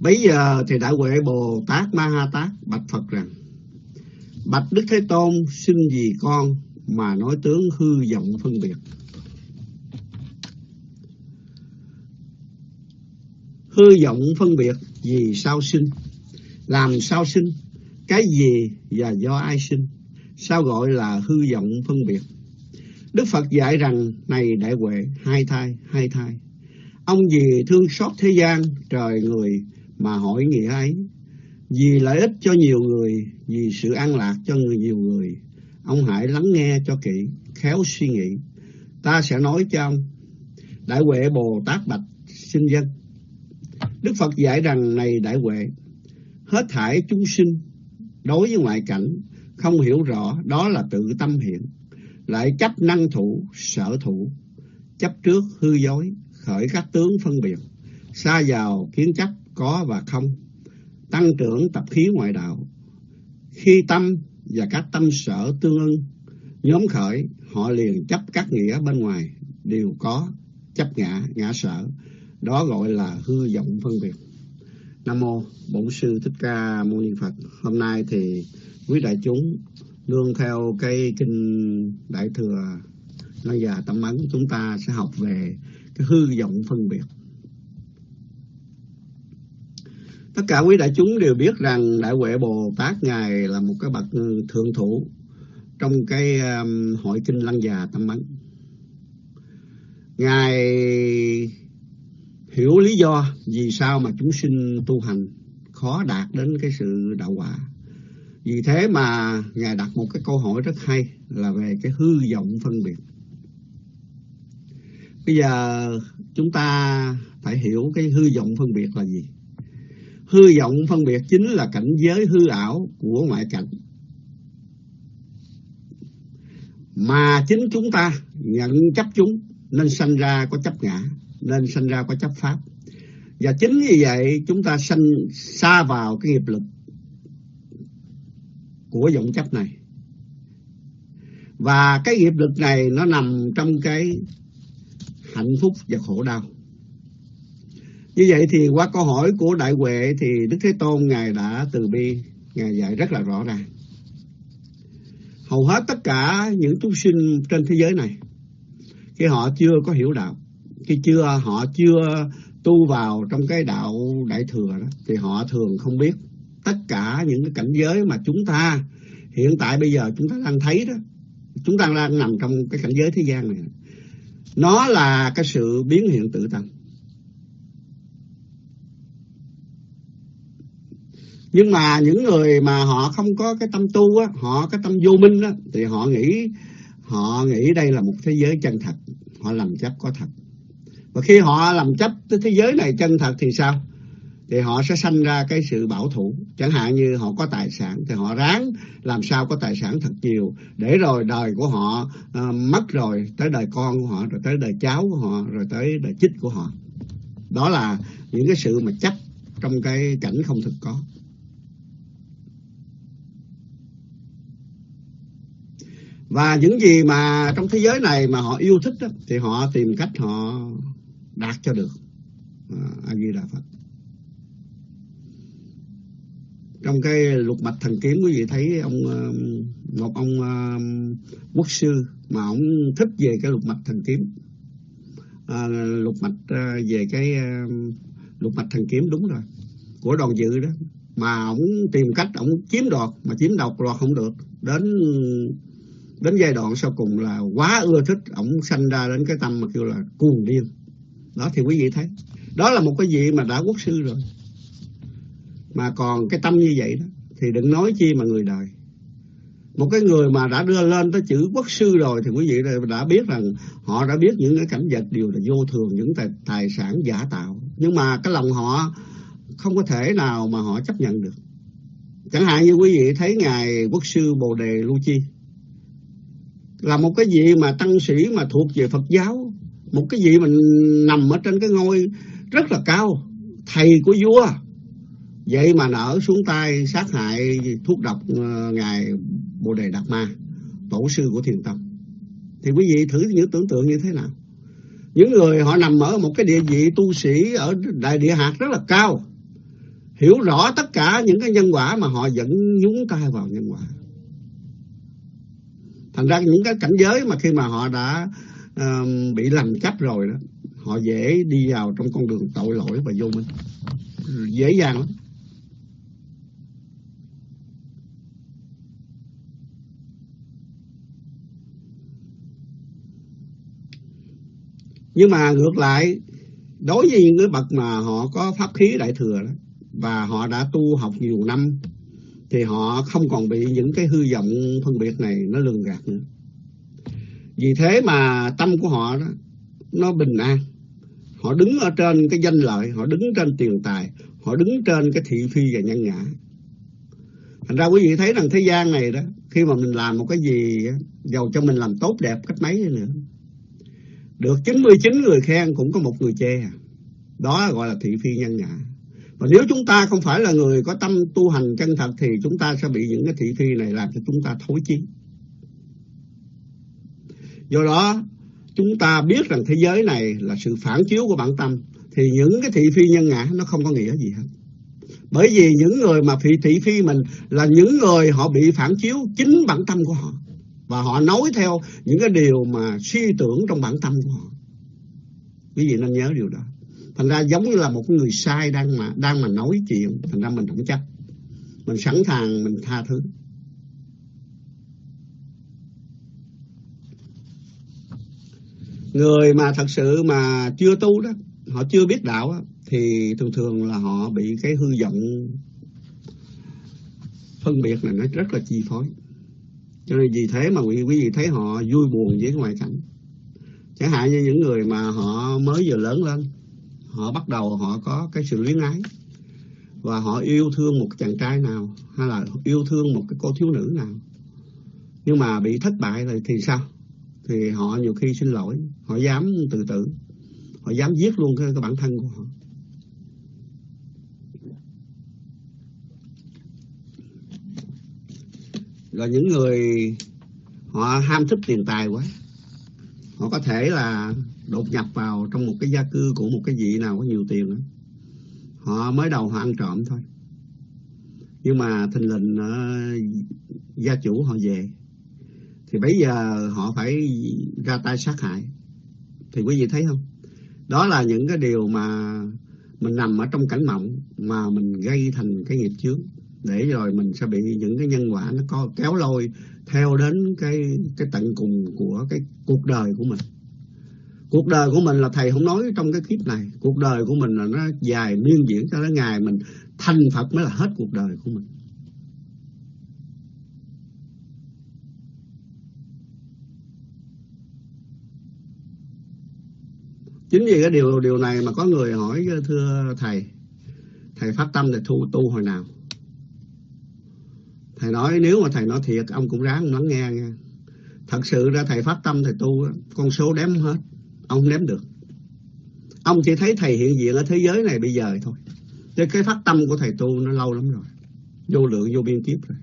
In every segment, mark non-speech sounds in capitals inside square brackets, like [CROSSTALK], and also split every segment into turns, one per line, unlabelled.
Bây giờ thì Đại Huệ Bồ Tát Ma Ha Tát bạch Phật rằng, Bạch Đức Thế Tôn, xin gì con mà nói tướng hư vọng phân biệt. Hư vọng phân biệt vì sao sinh? Làm sao sinh? Cái gì và do ai sinh? Sao gọi là hư vọng phân biệt? Đức Phật dạy rằng, này đại huệ, hai thai hai thai. Ông vì thương xót thế gian, trời người mà hỏi nghĩa ấy. Vì lợi ích cho nhiều người, vì sự an lạc cho người nhiều người. Ông hãy lắng nghe cho kỹ, khéo suy nghĩ. Ta sẽ nói cho ông. Đại huệ Bồ Tát Bạch xin dân. Đức Phật dạy rằng này đại huệ, hết thải chúng sinh đối với ngoại cảnh không hiểu rõ đó là tự tâm hiện lại chấp năng thủ sở thủ chấp trước hư dối khởi các tướng phân biệt xa vào kiến chấp có và không. Tăng trưởng tập khí ngoại đạo. Khi tâm và các tâm sở tương ưng, nhóm khởi, họ liền chấp các nghĩa bên ngoài, đều có chấp ngã ngã sở. Đó gọi là hư vọng phân biệt. Nam mô bổn sư thích ca mâu ni phật. Hôm nay thì quý đại chúng nương theo cái kinh đại thừa Nói già tâm ấn, chúng ta sẽ học về cái hư vọng phân biệt. Tất cả quý đại chúng đều biết rằng đại huệ bồ tát ngài là một cái bậc thượng thủ trong cái um, hội kinh lăng già tâm ấn ngài hiểu lý do vì sao mà chúng sinh tu hành khó đạt đến cái sự đạo quả vì thế mà Ngài đặt một cái câu hỏi rất hay là về cái hư vọng phân biệt. Bây giờ chúng ta phải hiểu cái hư vọng phân biệt là gì. Hư vọng phân biệt chính là cảnh giới hư ảo của ngoại cảnh. Mà chính chúng ta nhận chấp chúng nên sanh ra có chấp ngã, nên sanh ra có chấp pháp. Và chính như vậy chúng ta sanh xa vào cái nghiệp lực của vọng chấp này và cái nghiệp lực này nó nằm trong cái hạnh phúc và khổ đau như vậy thì qua câu hỏi của đại huệ thì đức thế tôn ngài đã từ bi, ngài dạy rất là rõ ràng. Hầu hết tất cả những chúng sinh trên thế giới này, khi họ chưa có hiểu đạo, khi chưa, họ chưa tu vào trong cái đạo đại thừa đó, thì họ thường không biết tất cả những cái cảnh giới mà chúng ta hiện tại bây giờ chúng ta đang thấy đó. Chúng ta đang nằm trong cái cảnh giới thế gian này. Nó là cái sự biến hiện tự tâm. Nhưng mà những người mà họ không có cái tâm tu á họ cái tâm vô minh á thì họ nghĩ họ nghĩ đây là một thế giới chân thật họ làm chấp có thật. Và khi họ làm chấp cái thế giới này chân thật thì sao? Thì họ sẽ sanh ra cái sự bảo thủ. Chẳng hạn như họ có tài sản thì họ ráng làm sao có tài sản thật nhiều để rồi đời của họ uh, mất rồi tới đời con của họ rồi tới đời cháu của họ rồi tới đời chích của họ. Đó là những cái sự mà chấp trong cái cảnh không thực có. Và những gì mà trong thế giới này mà họ yêu thích đó, thì họ tìm cách họ đạt cho được à, a di đà phật. Trong cái lục mạch thần kiếm quý vị thấy ông ờ, một ông ờ, quốc sư mà ông thích về cái lục mạch thần kiếm. À, lục mạch ờ, về cái lục mạch thần kiếm đúng rồi của đoàn dự đó. Mà ông tìm cách ông chiếm đoạt mà chiếm đoạt đoạt không được. Đến đến giai đoạn sau cùng là quá ưa thích ông sanh ra đến cái tâm mà kêu là cuồng điên. Đó thì quý vị thấy. Đó là một cái gì mà đã quốc sư rồi. Mà còn cái tâm như vậy đó thì đừng nói chi mà người đời. Một cái người mà đã đưa lên tới chữ quốc sư rồi thì quý vị đã biết rằng họ đã biết những cái cảnh vật đều là vô thường những tài, tài sản giả tạo. Nhưng mà cái lòng họ không có thể nào mà họ chấp nhận được. Chẳng hạn như quý vị thấy ngài quốc sư bồ đề lu chi là một cái gì mà tăng sĩ mà thuộc về phật giáo, một cái gì mà nằm ở trên cái ngôi rất là cao, thầy của vua. Vậy mà nở xuống tay sát hại thuốc độc ờ, ngài bồ đề đạt ma, tổ sư của thiền tông. Thì quý vị thử những tưởng tượng như thế nào? Những người họ nằm ở một cái địa vị tu sĩ ở đại địa hạt rất là cao, hiểu rõ tất cả những cái nhân quả mà họ vẫn nhúng tay vào nhân quả thành ra những cái cảnh giới mà khi mà họ đã um, bị lầm chấp rồi đó họ dễ đi vào trong con đường tội lỗi và vô minh. Dễ dàng lắm. Nhưng mà ngược lại đối với những cái bậc mà họ có pháp khí đại thừa đó và họ đã tu học nhiều năm thì họ không còn bị những cái hư vọng phân biệt này nó lường gạt nữa vì thế mà tâm của họ đó, nó bình an họ đứng ở trên cái danh lợi, họ đứng trên tiền tài, họ đứng trên cái thị phi và nhân ngã thành ra quý vị thấy rằng thế gian này đó, khi mà mình làm một cái gì giàu cho mình làm tốt đẹp cách mấy nữa được 99 người khen cũng có một người chê. À. Đó gọi là thị phi nhân ngã. Và nếu chúng ta không phải là người có tâm tu hành chân thật thì chúng ta sẽ bị những cái thị phi này làm cho chúng ta thối chí. Do đó, chúng ta biết rằng thế giới này là sự phản chiếu của bản tâm thì những cái thị phi nhân ngã nó không có nghĩa gì hết. Bởi vì những người mà thị thị phi mình là những người họ bị phản chiếu chính bản tâm của họ và họ nói theo những cái điều mà suy tưởng trong bản tâm của họ quý vị nên nhớ điều đó thành ra giống như là một người sai đang mà đang mà nói chuyện thành ra mình không chấp. Mình sẵn sàng mình tha thứ. Người mà thật sự mà chưa tu đó họ chưa biết đạo đó, thì thường thường là họ bị cái hư vọng phân biệt này nó rất là chi phối. Cho nên vì thế mà quý, quý vị thấy họ vui buồn với ngoại cảnh. Chẳng hạn như những người mà họ mới vừa lớn lên họ bắt đầu họ có cái sự luyến ái. Và họ yêu thương một chàng trai nào hay là yêu thương một cái cô thiếu nữ nào. Nhưng mà bị thất bại rồi thì sao? Thì họ nhiều khi xin lỗi. Họ dám tự tử. Họ dám giết luôn cái, cái bản thân của họ. Rồi những người họ ham thích tiền tài quá. Họ có thể là đột nhập vào trong một cái gia cư của một cái vị nào có nhiều tiền đó. họ mới đầu họ ăn trộm thôi. Nhưng mà thình lình uh, gia chủ họ về. Thì bây giờ họ phải ra tay sát hại. Thì quý vị thấy không? Đó là những cái điều mà mình nằm ở trong cảnh mộng mà mình gây thành cái nghiệp chướng. Để rồi mình sẽ bị những cái nhân quả nó có kéo lôi theo đến cái cái tận cùng của cái cuộc đời của mình cuộc đời của mình là thầy không nói trong cái kiếp này. Cuộc đời của mình là nó dài, miên diễn cho đến ngày mình thành phật mới là hết cuộc đời của mình. Chính vì cái điều điều này mà có người hỏi, thưa thầy thầy phát tâm để thu tu hồi nào? Thầy nói, nếu mà thầy nói thiệt, ông cũng ráng lắng nghe nha. Thật sự ra thầy phát tâm thầy tu con số đếm hết ông ném được. Ông chỉ thấy thầy hiện diện ở thế giới này bây giờ thôi. Chứ cái phát tâm của thầy tu nó lâu lắm rồi. Vô lượng, vô biên kiếp rồi.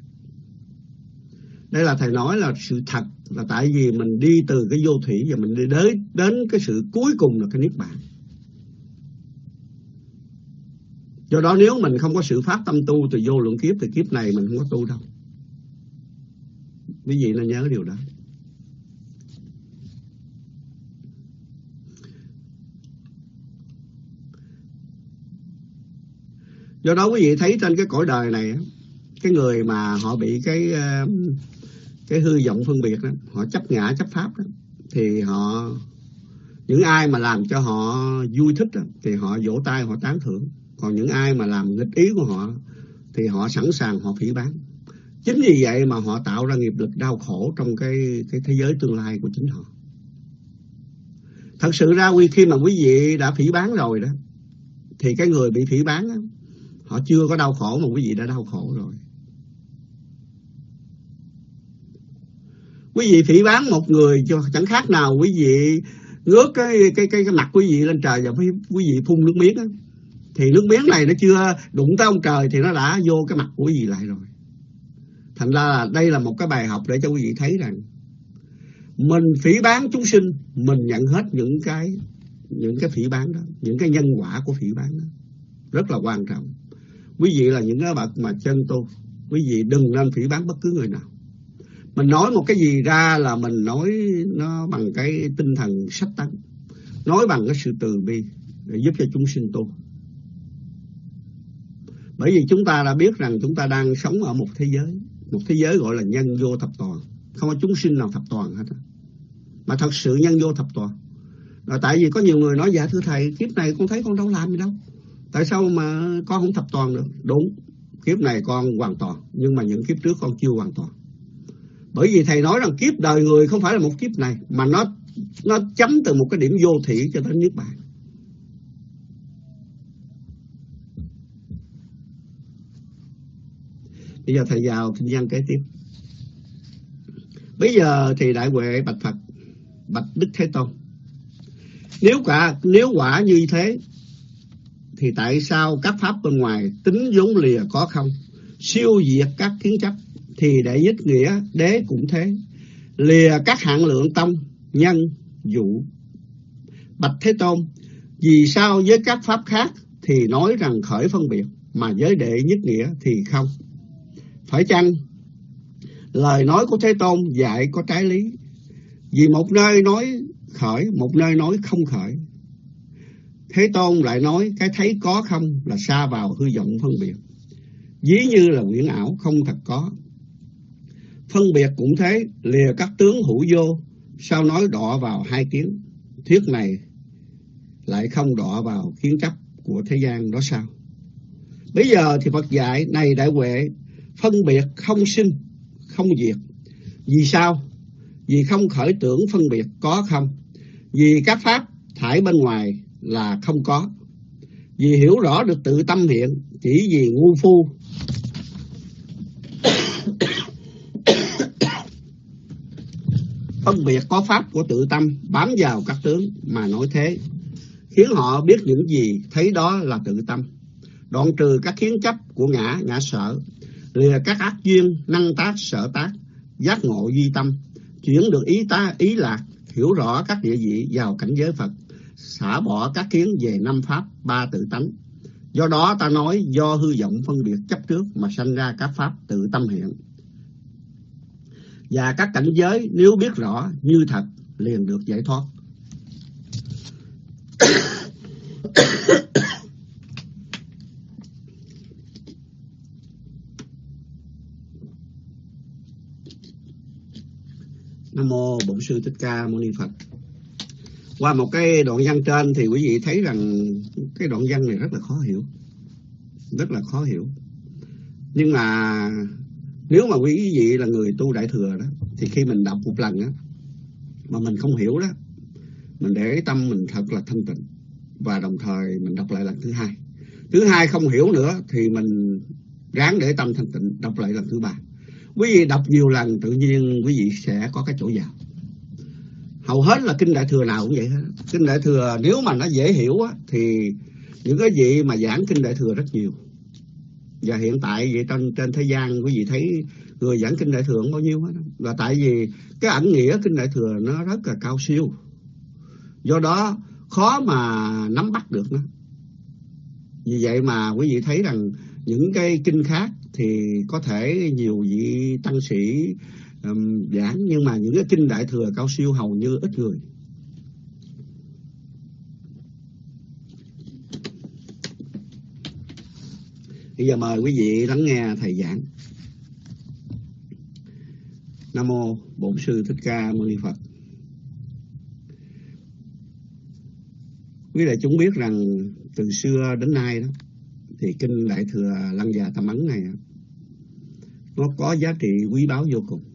Đây là thầy nói là sự thật là tại vì mình đi từ cái vô thủy và mình đi đến đến cái sự cuối cùng là cái niết bàn. Do đó nếu mình không có sự phát tâm tu từ vô lượng kiếp, thì kiếp này mình không có tu đâu. Quý vị nên nhớ điều đó. Do đó quý vị thấy trên cái cõi đời này cái người mà họ bị cái ờ, cái hư vọng phân biệt đó họ chấp ngã chấp pháp đó thì họ những ai mà làm cho họ vui thích đó, thì họ vỗ tay họ tán thưởng. Còn những ai mà làm nghịch ý của họ thì họ sẵn sàng họ phỉ bán. Chính vì vậy mà họ tạo ra nghiệp lực đau khổ trong cái cái thế giới tương lai của chính họ. Thật sự ra khi mà quý vị đã phỉ bán rồi đó thì cái người bị phỉ bán đó, họ chưa có đau khổ mà quý vị đã đau khổ rồi. Quý vị phỉ bán một người cho chẳng khác nào quý vị ngước cái cái cái, cái mặt quý vị lên trời và quý vị phun nước miếng đó thì nước miếng này nó chưa đụng tới ông trời thì nó đã vô cái mặt của quý vị lại rồi. Thành ra là đây là một cái bài học để cho quý vị thấy rằng mình phỉ bán chúng sinh mình nhận hết những cái những cái phỉ bán đó những cái nhân quả của phỉ bán đó. Rất là quan trọng quý vị là những cái bậc mà chân tu. Quý vị đừng nên phỉ bán bất cứ người nào. Mình nói một cái gì ra là mình nói nó bằng cái tinh thần sách tấn nói bằng cái sự từ bi để giúp cho chúng sinh tu. Bởi vì chúng ta đã biết rằng chúng ta đang sống ở một thế giới. Một thế giới gọi là nhân vô thập toàn. Không có chúng sinh nào thập toàn hết. Mà thật sự nhân vô thập toàn. Là tại vì có nhiều người nói dạ thưa thầy, kiếp này con thấy con đâu làm gì đâu tại sao mà con không thập toàn được? Đúng, kiếp này con hoàn toàn, nhưng mà những kiếp trước con chưa hoàn toàn. Bởi vì thầy nói rằng kiếp đời người không phải là một kiếp này, mà nó nó chấm từ một cái điểm vô thị cho đến nước bạn bây giờ thầy vào kinh văn kế tiếp. Bây giờ thì đại huệ bạch phật, bạch đức thế tôn. Nếu cả nếu quả như thế thì tại sao các pháp bên ngoài tính vốn lìa có không? Siêu diệt các kiến chấp thì để nhất nghĩa đế cũng thế. Lìa các hạng lượng tông, nhân dụ bạch thế tôn, vì sao với các pháp khác thì nói rằng khởi phân biệt, mà với đệ nhất nghĩa thì không? Phải chăng lời nói của thế tôn dạy có trái lý? Vì một nơi nói khởi, một nơi nói không khởi thế tôn lại nói, cái thấy có không là xa vào hư vọng phân biệt. Dí như là nguyễn ảo không thật có. Phân biệt cũng thế, lìa các tướng hữu vô sao nói đọ vào hai kiến thuyết này lại không đọ vào kiến chấp của thế gian đó sao? Bây giờ thì Phật dạy, này đại huệ, phân biệt không sinh, không diệt. Vì sao? Vì không khởi tưởng phân biệt có không. Vì các pháp thải bên ngoài là không có. Vì hiểu rõ được tự tâm hiện, chỉ vì ngu phu. [COUGHS] Phân biệt có pháp của tự tâm, bám vào các tướng mà nói thế, khiến họ biết những gì, thấy đó là tự tâm. Đoạn trừ các khiến chấp của ngã ngã sở, lìa các ác duyên, năng tác, sở tác, giác ngộ duy tâm, chuyển được ý ta, ý lạc, hiểu rõ các địa vị vào cảnh giới Phật xả bỏ các kiến về năm pháp, ba tự tánh. Do đó ta nói do hư vọng phân biệt chấp trước mà sanh ra các pháp tự tâm hiện. Và các cảnh giới nếu biết rõ như thật liền được giải thoát. [COUGHS] Nam mô Bổn sư Thích Ca Mâu Ni Phật. Qua một cái đoạn văn trên thì quý vị thấy rằng cái đoạn văn này rất là khó hiểu. Rất là khó hiểu. Nhưng mà nếu mà quý vị là người tu đại thừa đó, thì khi mình đọc một lần á, mà mình không hiểu đó, mình để tâm mình thật là thanh tịnh và đồng thời mình đọc lại lần thứ hai thứ hai không hiểu nữa thì mình ráng để tâm thanh tịnh đọc lại lần thứ ba quý vị đọc nhiều lần, tự nhiên quý vị sẽ có cái chỗ vào hầu hết là kinh đại thừa nào cũng vậy hết. Kinh đại thừa nếu mà nó dễ hiểu á, thì những cái gì mà giảng kinh đại thừa rất nhiều. Và hiện tại vậy trên trên thế gian quý vị thấy người giảng kinh đại thừa không bao nhiêu hết. Là tại vì cái ẩn nghĩa kinh đại thừa nó rất là cao siêu. Do đó khó mà nắm bắt được nó. Vì vậy mà quý vị thấy rằng những cái kinh khác thì có thể nhiều vị tăng sĩ um, giảng nhưng mà những cái kinh đại thừa cao siêu hầu như ít người. Bây giờ mời quý vị lắng nghe thầy giảng. Nam mô bổn sư thích ca mâu ni phật. Quý đại chúng biết rằng từ xưa đến nay đó thì kinh đại thừa lăng già tam ấn này nó có giá trị quý báu vô cùng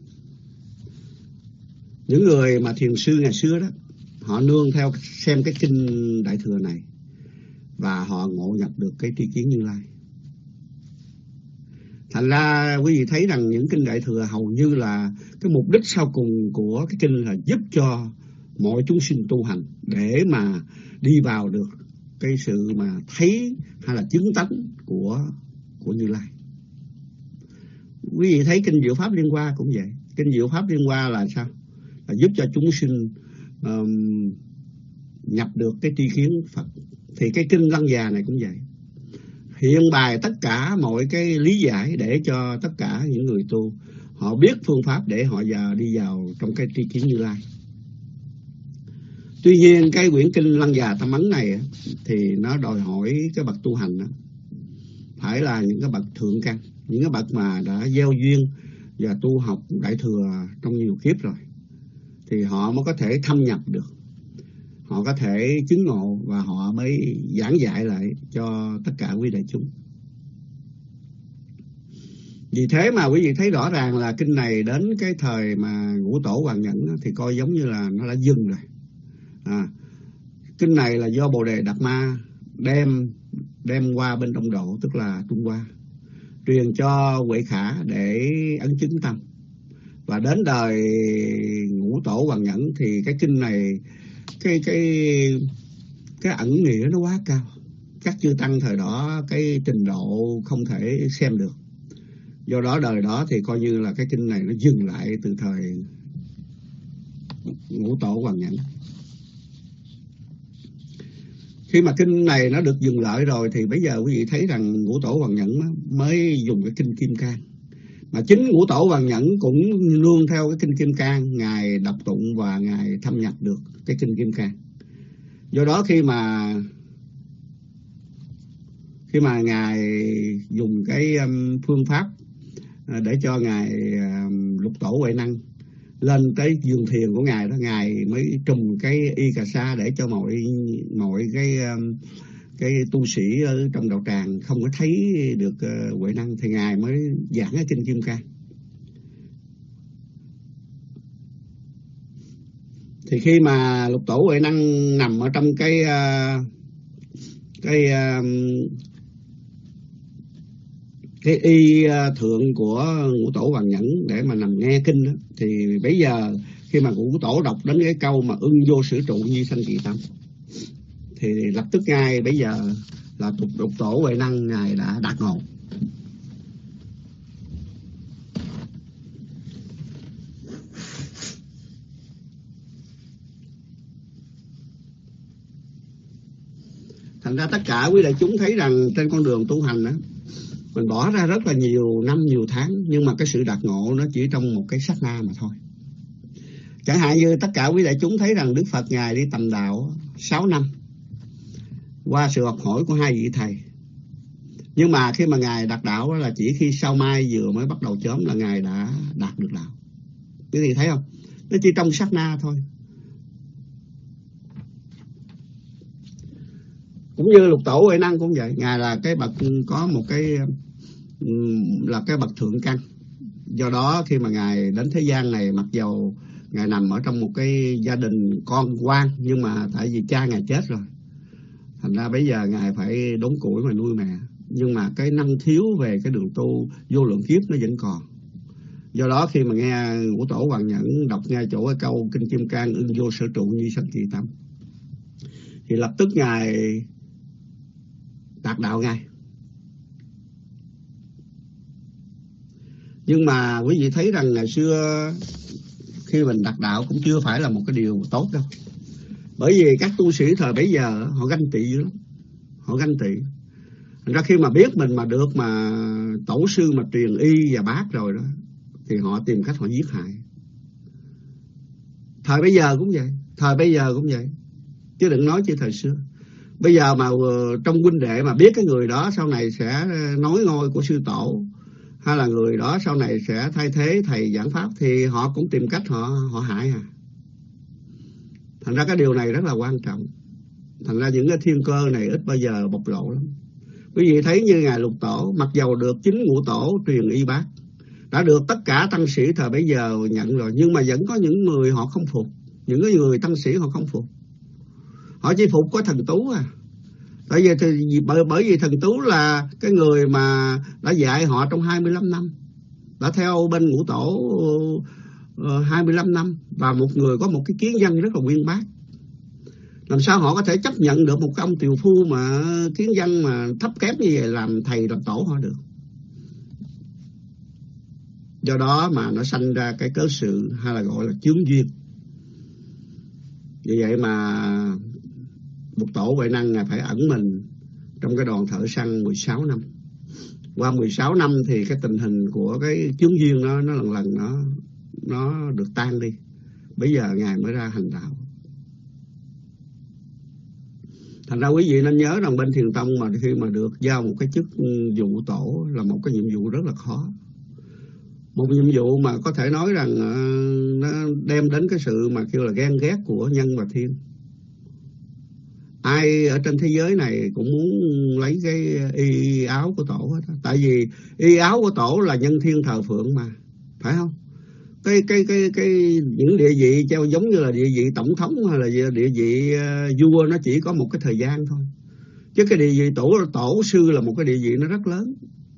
những người mà thiền sư ngày xưa đó, họ nương theo xem cái kinh đại thừa này và họ ngộ nhập được cái tri kiến như lai. Thành ra quý vị thấy rằng những kinh đại thừa hầu như là cái mục đích sau cùng của cái kinh là giúp cho mọi chúng sinh tu hành để mà đi vào được cái sự mà thấy hay là chứng tánh của của như lai. Quý vị thấy kinh diệu pháp liên hoa cũng vậy. Kinh diệu pháp liên hoa là sao? Giúp cho chúng sinh um, nhập được cái tri kiến phật. Thì cái kinh lăng già này cũng vậy. Hiện bài tất cả mọi cái lý giải để cho tất cả những người tu họ biết phương pháp để họ giờ đi vào trong cái tri kiến như lai. Tuy nhiên cái quyển kinh lăng già tâm ấn này thì nó đòi hỏi cái bậc tu hành đó, phải là những cái bậc thượng căn những cái bậc mà đã gieo duyên và tu học đại thừa trong nhiều kiếp rồi thì họ mới có thể thâm nhập được. Họ có thể chứng ngộ và họ mới giảng dạy lại cho tất cả quý đại chúng. Vì thế mà quý vị thấy rõ ràng là kinh này đến cái thời mà ngũ tổ hoàng nhẫn thì coi giống như là nó đã dừng rồi. À, kinh này là do bồ đề đạt ma đem đem qua bên đông độ tức là trung hoa truyền cho huệ khả để ấn chứng tâm. Và đến đời ngũ tổ hoàng nhẫn thì cái kinh này, cái cái cái ẩn nghĩa nó quá cao. Các chư tăng thời đó, cái trình độ không thể xem được. Do đó đời đó thì coi như là cái kinh này nó dừng lại từ thời ngũ tổ hoàng nhẫn. Khi mà kinh này nó được dừng lại rồi thì bây giờ quý vị thấy rằng ngũ tổ hoàng nhẫn mới dùng cái kinh kim cang mà chính ngũ tổ và nhẫn cũng luôn theo cái kinh kim cang ngài đọc tụng và ngài thâm nhập được cái kinh kim cang. Do đó khi mà khi mà ngài dùng cái um, phương pháp à, để cho ngài um, lục tổ huệ năng lên tới giường thiền của ngài đó ngài mới trùm cái y cà sa để cho mọi mọi cái um, cái tu sĩ ở trong đạo tràng không có thấy được uh, huệ năng thì ngài mới giảng cái kinh kim cang. Thì khi mà lục tổ huệ năng nằm ở trong cái uh, cái uh, cái y thượng của ngũ tổ hoàng nhẫn để mà nằm nghe kinh đó, thì bây giờ khi mà ngũ tổ đọc đến cái câu mà ưng vô sử trụ như sanh kỳ tâm thì lập tức ngay bây giờ là tục đục tổ huệ năng ngài đã đạt ngộ. Thành ra tất cả quý đại chúng thấy rằng trên con đường tu hành đó mình bỏ ra rất là nhiều năm nhiều tháng, nhưng mà cái sự đạt ngộ nó chỉ trong một cái sát na mà thôi. Chẳng hạn như tất cả quý đại chúng thấy rằng đức phật ngài đi tầm đạo 6 năm qua sự học hỏi của hai vị thầy. Nhưng mà khi mà ngài đạt đạo đó là chỉ khi sau mai vừa mới bắt đầu chớm là ngài đã đạt được đạo. Quý vị thấy không? Nó chỉ trong sát na thôi. Cũng như lục tổ huệ năng cũng vậy. Ngài là cái bậc, có một cái là cái bậc thượng căn. Do đó khi mà ngài đến thế gian này, mặc dầu ngài nằm ở trong một cái gia đình con quan nhưng mà tại vì cha ngài chết rồi thành ra bây giờ ngài phải đốn củi mà nuôi mẹ. Nhưng mà cái năng thiếu về cái đường tu, vô lượng kiếp nó vẫn còn. Do đó khi mà nghe của tổ hoàng nhẫn, đọc nghe chỗ cái câu kinh kim cang, ưng vô sở trụ như sanh kỳ tâm. Thì lập tức ngài đạt đạo ngay nhưng mà quý vị thấy rằng ngày xưa khi mình đạt đạo cũng chưa phải là một cái điều tốt đâu bởi vì các tu sĩ thời bấy giờ, họ ganh tị dữ lắm. Họ ganh tị. Thành ra khi mà biết mình mà được mà tổ sư mà truyền y và bác rồi đó, thì họ tìm cách họ giết hại. Thời bây giờ cũng vậy, thời bây giờ cũng vậy. Chứ đừng nói chỉ thời xưa. Bây giờ mà ờ, trong huynh đệ mà biết cái người đó, sau này sẽ ờ, nói ngôi của sư tổ. Hay là người đó sau này sẽ thay thế thầy giảng pháp, thì họ cũng tìm cách họ họ hại à thành ra cái điều này rất là quan trọng. Thành ra những cái thiên cơ này ít bao giờ bộc lộ lắm. Quý vị thấy như ngài lục tổ mặc dầu được chính ngũ tổ truyền y bác đã được tất cả tăng sĩ thời bây giờ nhận rồi nhưng mà vẫn có những người họ không phục. Những cái người tăng sĩ họ không phục. Họ chỉ phục có thần tú à. Tại vì thì, bởi, bởi vì thần tú là cái người mà đã dạy họ trong 25 năm đã theo bên ngũ tổ Ờ, uh, 25 năm và một người có một cái kiến văn rất là nguyên bác. Làm sao họ có thể chấp nhận được một cái ông tiều phu mà kiến văn mà thấp kém như vậy làm thầy làm tổ họ được? Do đó mà nó sanh ra cái cớ sự hay là gọi là chướng duyên. Vì vậy mà một tổ vệ năng ngài phải ẩn mình trong cái đoàn thợ săn 16 năm. Qua 16 năm thì cái tình hình của cái chướng duyên nó nó lần lần nó nó được tan đi. Bây giờ ngài mới ra hành đạo. Thành ra quý vị nên nhớ rằng bên thiền tông mà khi mà được giao một cái chức vụ tổ là một cái nhiệm vụ rất là khó. Một nhiệm vụ mà có thể nói rằng ờ, nó đem đến cái sự mà kêu là ghen ghét của nhân và thiên. Ai ở trên thế giới này cũng muốn lấy cái y áo của tổ hết tại vì y áo của tổ là nhân thiên thờ phượng mà, phải không? Cái cái cái cái những địa vị treo giống như là địa vị tổng thống hay là địa vị ờ, vua nó chỉ có một cái thời gian thôi. Chứ cái địa vị tổ tổ sư là một cái địa vị nó rất lớn.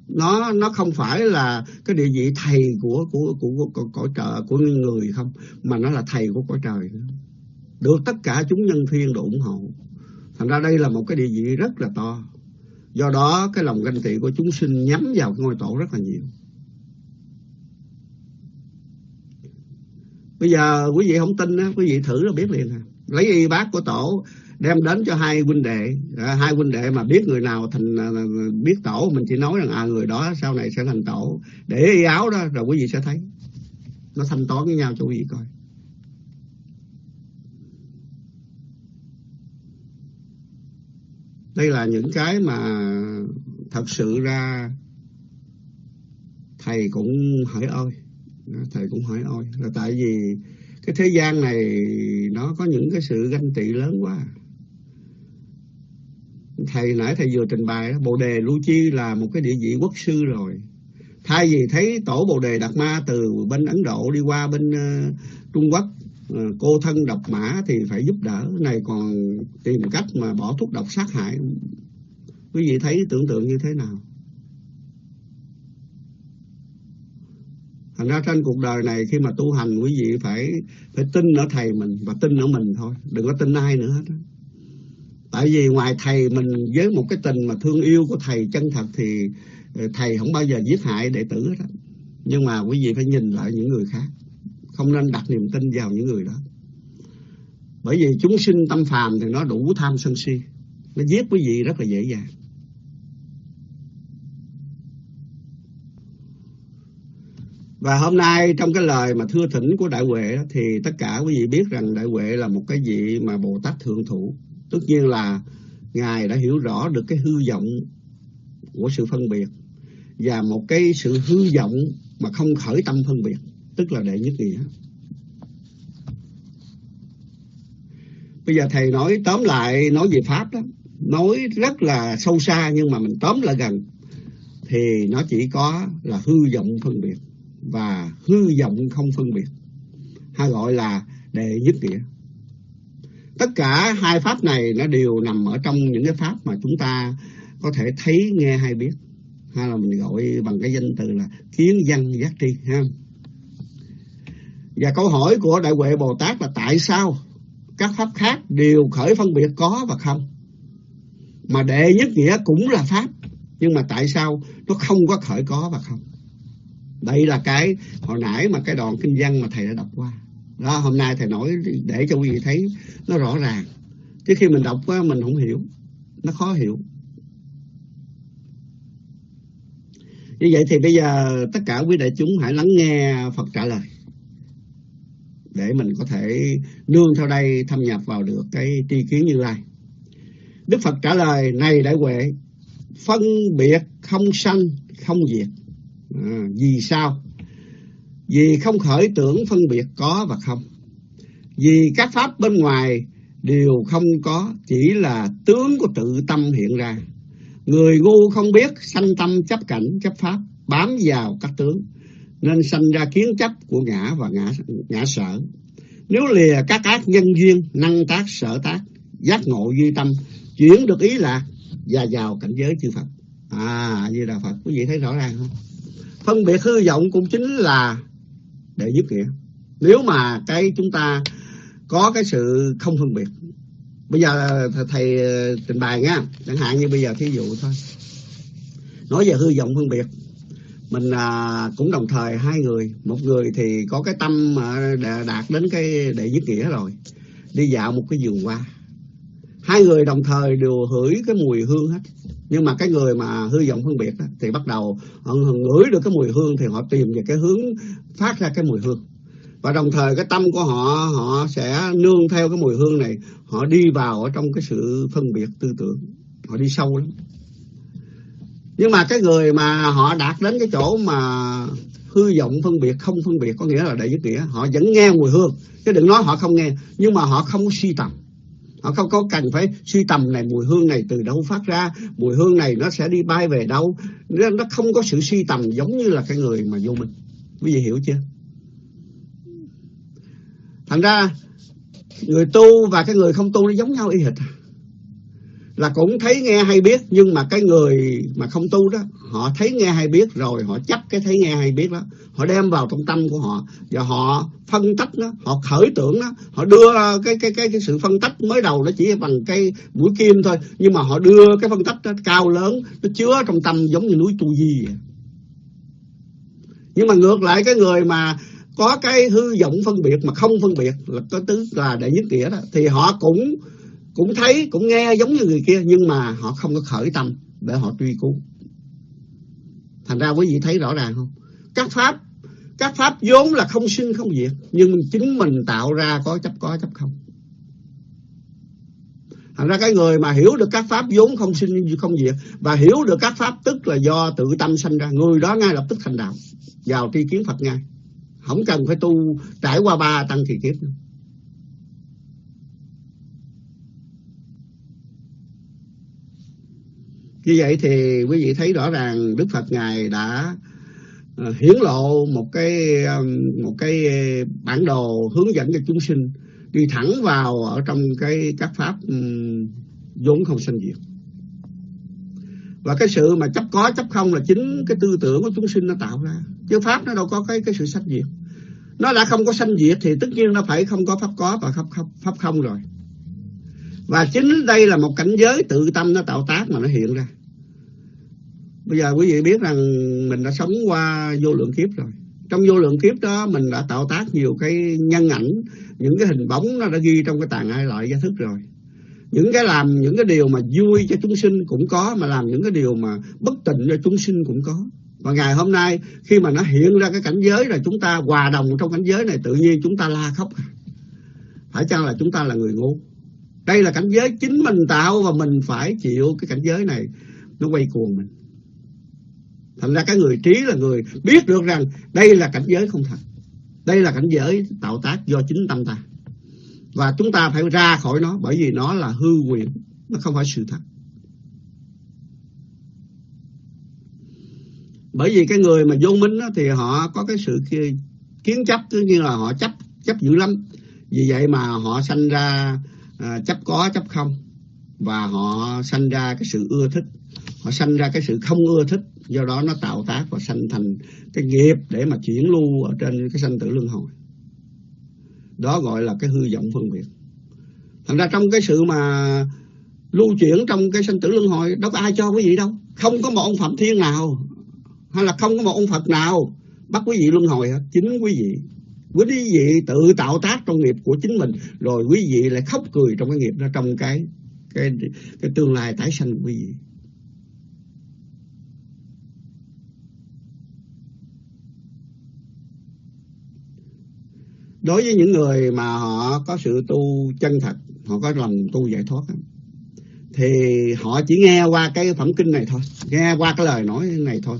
Nó nó không phải là cái địa vị thầy của của của của cõi trời, của người không, mà nó là thầy của cõi trời. Được tất cả chúng nhân thiên độ ủng hộ. Thành ra đây là một cái địa vị rất là to. Do đó cái lòng ganh tị của chúng sinh nhắm vào ngôi tổ rất là nhiều. Bây giờ quý vị không tin á quý vị thử là biết liền à. Lấy y bác của tổ đem đến cho hai huynh đệ. À, hai huynh đệ mà biết người nào thành à, biết tổ mình chỉ nói rằng à người đó sau này sẽ thành tổ. Để y áo đó rồi quý vị sẽ thấy. Nó thanh toán với nhau cho quý vị coi. Đây là những cái mà thật sự ra thầy cũng hỏi thầy cũng hỏi ôi là tại vì cái thế gian này nó có những cái sự ganh tị lớn quá. Thầy nãy thầy vừa trình bày bồ đề lu chi là một cái địa vị quốc sư rồi. Thay vì thấy tổ bồ đề đạt ma từ bên ấn độ đi qua bên uh, trung quốc uh, cô thân độc mã thì phải giúp đỡ này còn tìm cách mà bỏ thuốc độc sát hại. Quý vị thấy tưởng tượng như thế nào? Thành ra trên cuộc đời này khi mà tu hành, quý vị phải phải tin ở thầy mình và tin ở mình thôi. Đừng có tin ai nữa hết tại vì ngoài thầy mình với một cái tình mà thương yêu của thầy chân thật thì ờ, thầy không bao giờ giết hại đệ tử hết nhưng mà quý vị phải nhìn lại những người khác. Không nên đặt niềm tin vào những người đó. Bởi vì chúng sinh tâm phàm thì nó đủ tham sân si. Nó giết quý vị rất là dễ dàng. Và hôm nay trong cái lời mà thưa thỉnh của Đại Huệ thì tất cả quý vị biết rằng Đại Huệ là một cái vị mà Bồ Tát Thượng Thủ. Tất nhiên là Ngài đã hiểu rõ được cái hư vọng của sự phân biệt và một cái sự hư vọng mà không khởi tâm phân biệt, tức là đệ nhất nghĩa. Bây giờ thầy nói tóm lại nói về Pháp đó, nói rất là sâu xa nhưng mà mình tóm lại gần thì nó chỉ có là hư vọng phân biệt và hư vọng không phân biệt. Hay gọi là đệ nhất nghĩa tất cả hai pháp này nó đều nằm ở trong những cái pháp mà chúng ta có thể thấy, nghe hay biết. Hay là mình gọi bằng cái danh từ là kiến văn giác tri, ha. Và câu hỏi của đại huệ bồ tát là tại sao các pháp khác đều khởi phân biệt có và không? Mà đệ nhất nghĩa cũng là pháp, nhưng mà tại sao nó không có khởi có và không? Đây là cái, hồi nãy mà cái đoạn kinh văn mà thầy đã đọc qua. Đó, hôm nay thầy nói để cho quý vị thấy nó rõ ràng. Chứ khi mình đọc quá mình không hiểu. Nó khó hiểu. Như vậy thì bây giờ tất cả quý đại chúng hãy lắng nghe Phật trả lời. Để mình có thể nương theo đây thâm nhập vào được cái tri kiến như lai. Đức Phật trả lời, này đại huệ, phân biệt không sanh, không diệt. À, vì sao? Vì không khởi tưởng phân biệt có và không. Vì các pháp bên ngoài đều không có, chỉ là tướng của tự tâm hiện ra. Người ngu không biết sanh tâm chấp cảnh, chấp pháp, bám vào các tướng, nên sanh ra kiến chấp của ngã và ngã, ngã sở. Nếu lìa các ác nhân duyên, năng tác, sở tác, giác ngộ duy tâm, chuyển được ý lạc và vào cảnh giới chư Phật. À, Di Đà Phật, quý vị thấy rõ ràng không? phân biệt hư vọng cũng chính là để giúp nghĩa. Nếu mà cái chúng ta có cái sự không phân biệt bây giờ thầy ờ, trình bày nha. Chẳng hạn như bây giờ thí dụ thôi. Nói về hư vọng phân biệt mình à, cũng đồng thời hai người. Một người thì có cái tâm mà đạt đến cái đệ nhất nghĩa rồi đi dạo một cái vườn hoa. Hai người đồng thời đều hửi cái mùi hương hết nhưng mà cái người mà hư vọng phân biệt thì bắt đầu họ ngửi được cái mùi hương thì họ tìm về cái hướng phát ra cái mùi hương. Và đồng thời cái tâm của họ họ sẽ nương theo cái mùi hương này, họ đi vào ở trong cái sự phân biệt tư tưởng. Họ đi sâu lắm. Nhưng mà cái người mà họ đạt đến cái chỗ mà hư vọng phân biệt, không phân biệt có nghĩa là đại nhất nghĩa, họ vẫn nghe mùi hương. Chứ đừng nói họ không nghe, nhưng mà họ không có suy tầm họ không có cần phải suy tầm này, mùi hương này từ đâu phát ra, mùi hương này nó sẽ đi bay về đâu. Nên nó không có sự suy tầm giống như là cái người mà vô minh. Quý vị hiểu chưa? Thành ra, người tu và cái người không tu nó giống nhau y hệt là cũng thấy nghe hay biết, nhưng mà cái người mà không tu đó, họ thấy nghe hay biết rồi, họ chấp cái thấy nghe hay biết đó, họ đem vào trong tâm của họ. Và họ phân tách nó họ khởi tưởng nó họ đưa cái cái cái cái sự phân tách mới đầu nó chỉ bằng cái mũi kim thôi, nhưng mà họ đưa cái phân tách đó cao lớn, nó chứa trong tâm giống như núi tu di vậy. Nhưng mà ngược lại cái người mà có cái hư vọng phân biệt mà không phân biệt là có tứ là đại nhất nghĩa đó, thì họ cũng cũng thấy, cũng nghe giống như người kia, nhưng mà họ không có khởi tâm để họ truy cứu. Thành ra quý vị thấy rõ ràng không? Các pháp các pháp vốn là không sinh không diệt, nhưng chính mình tạo ra có chấp có, chấp không. Thành ra cái người mà hiểu được các pháp vốn không sinh không diệt, và hiểu được các pháp tức là do tự tâm sanh ra, người đó ngay lập tức thành đạo. Vào tri kiến phật ngay. Không cần phải tu, trải qua ba tăng kỳ kiếp nữa. Như vậy thì quý vị thấy rõ ràng Đức Phật ngài đã ờ, hiển lộ một cái một cái bản đồ hướng dẫn cho chúng sinh đi thẳng vào ở trong cái các pháp vốn không sanh diệt. Và cái sự mà chấp có chấp không là chính cái tư tưởng của chúng sinh nó tạo ra. Chứ pháp nó đâu có cái cái sự sanh diệt. Nó đã không có sanh diệt thì tất nhiên nó phải không có pháp có và pháp không, pháp không rồi. Và chính đây là một cảnh giới tự tâm nó tạo tác mà nó hiện ra bây giờ quý vị biết rằng mình đã sống qua vô lượng kiếp rồi. Trong vô lượng kiếp đó, mình đã tạo tác nhiều cái nhân ảnh, những cái hình bóng nó đã ghi trong cái tàn ai loại gia thức rồi. Những cái làm những cái điều mà vui cho chúng sinh cũng có, mà làm những cái điều mà bất tịnh cho chúng sinh cũng có. Và ngày hôm nay, khi mà nó hiện ra cái cảnh giới là chúng ta hòa đồng trong cảnh giới này, tự nhiên chúng ta la khóc. Phải chăng là chúng ta là người ngu? Đây là cảnh giới chính mình tạo và mình phải chịu cái cảnh giới này. Nó quay cuồng mình thành ra cái người trí là người biết được rằng đây là cảnh giới không thật. Đây là cảnh giới tạo tác do chính tâm ta. Và chúng ta phải ra khỏi nó bởi vì nó là hư quyền nó không phải sự thật. Bởi vì cái người mà vô minh đó, thì họ có cái sự kiến chấp cứ như là họ chấp chấp dữ lắm. Vì vậy mà họ sanh ra à, chấp có chấp không. Và họ sanh ra cái sự ưa thích. Họ sanh ra cái sự không ưa thích do đó nó tạo tác và sanh thành cái nghiệp để mà chuyển lưu ở trên cái sanh tử luân hồi. Đó gọi là cái hư vọng phân biệt. Thành ra trong cái sự mà lưu chuyển trong cái sanh tử luân hồi, đâu có ai cho quý vị đâu. Không có một ông phạm thiên nào, hay là không có một ông phật nào bắt quý vị luân hồi hết. Chính quý vị. Quý vị tự tạo tác trong nghiệp của chính mình, rồi quý vị lại khóc cười trong cái nghiệp đó, trong cái cái cái tương lai tái sanh của quý vị. Đối với những người mà họ có sự tu chân thật, họ có lòng tu giải thoát thì họ chỉ nghe qua cái phẩm kinh này thôi, nghe qua cái lời nói này thôi,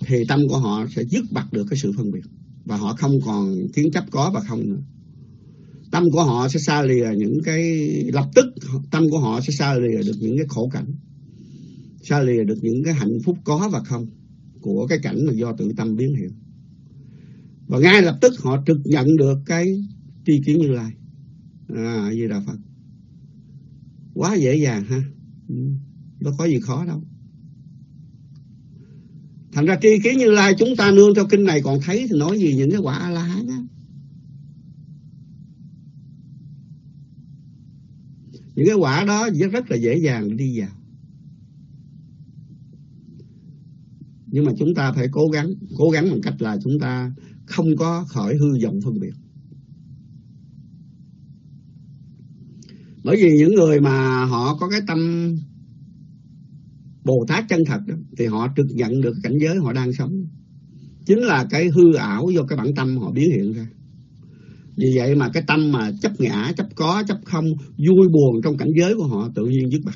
thì tâm của họ sẽ dứt bật được cái sự phân biệt và họ không còn kiến chấp có và không nữa. Tâm của họ sẽ xa lìa những cái lập tức, tâm của họ sẽ xa lìa được những cái khổ cảnh, xa lìa được những cái hạnh phúc có và không của cái cảnh mà do tự tâm biến hiện và ngay lập tức họ trực nhận được cái tri kiến như lai. À như đạo phật. Quá dễ dàng ha. Nó đâu có gì khó đâu. Thành ra tri kiến như lai chúng ta nương theo kinh này còn thấy thì nói gì những cái quả a la hán á. Những cái quả đó rất là dễ dàng đi vào. Nhưng mà chúng ta phải cố gắng cố gắng bằng cách là chúng ta không có khởi hư vọng phân biệt bởi vì những người mà họ có cái tâm Bồ Tát chân thật đó, thì họ trực nhận được cảnh giới họ đang sống. Chính là cái hư ảo do cái bản tâm họ biến hiện ra. Vì vậy mà cái tâm mà chấp ngã, chấp có, chấp không, vui buồn trong cảnh giới của họ tự nhiên dứt bật.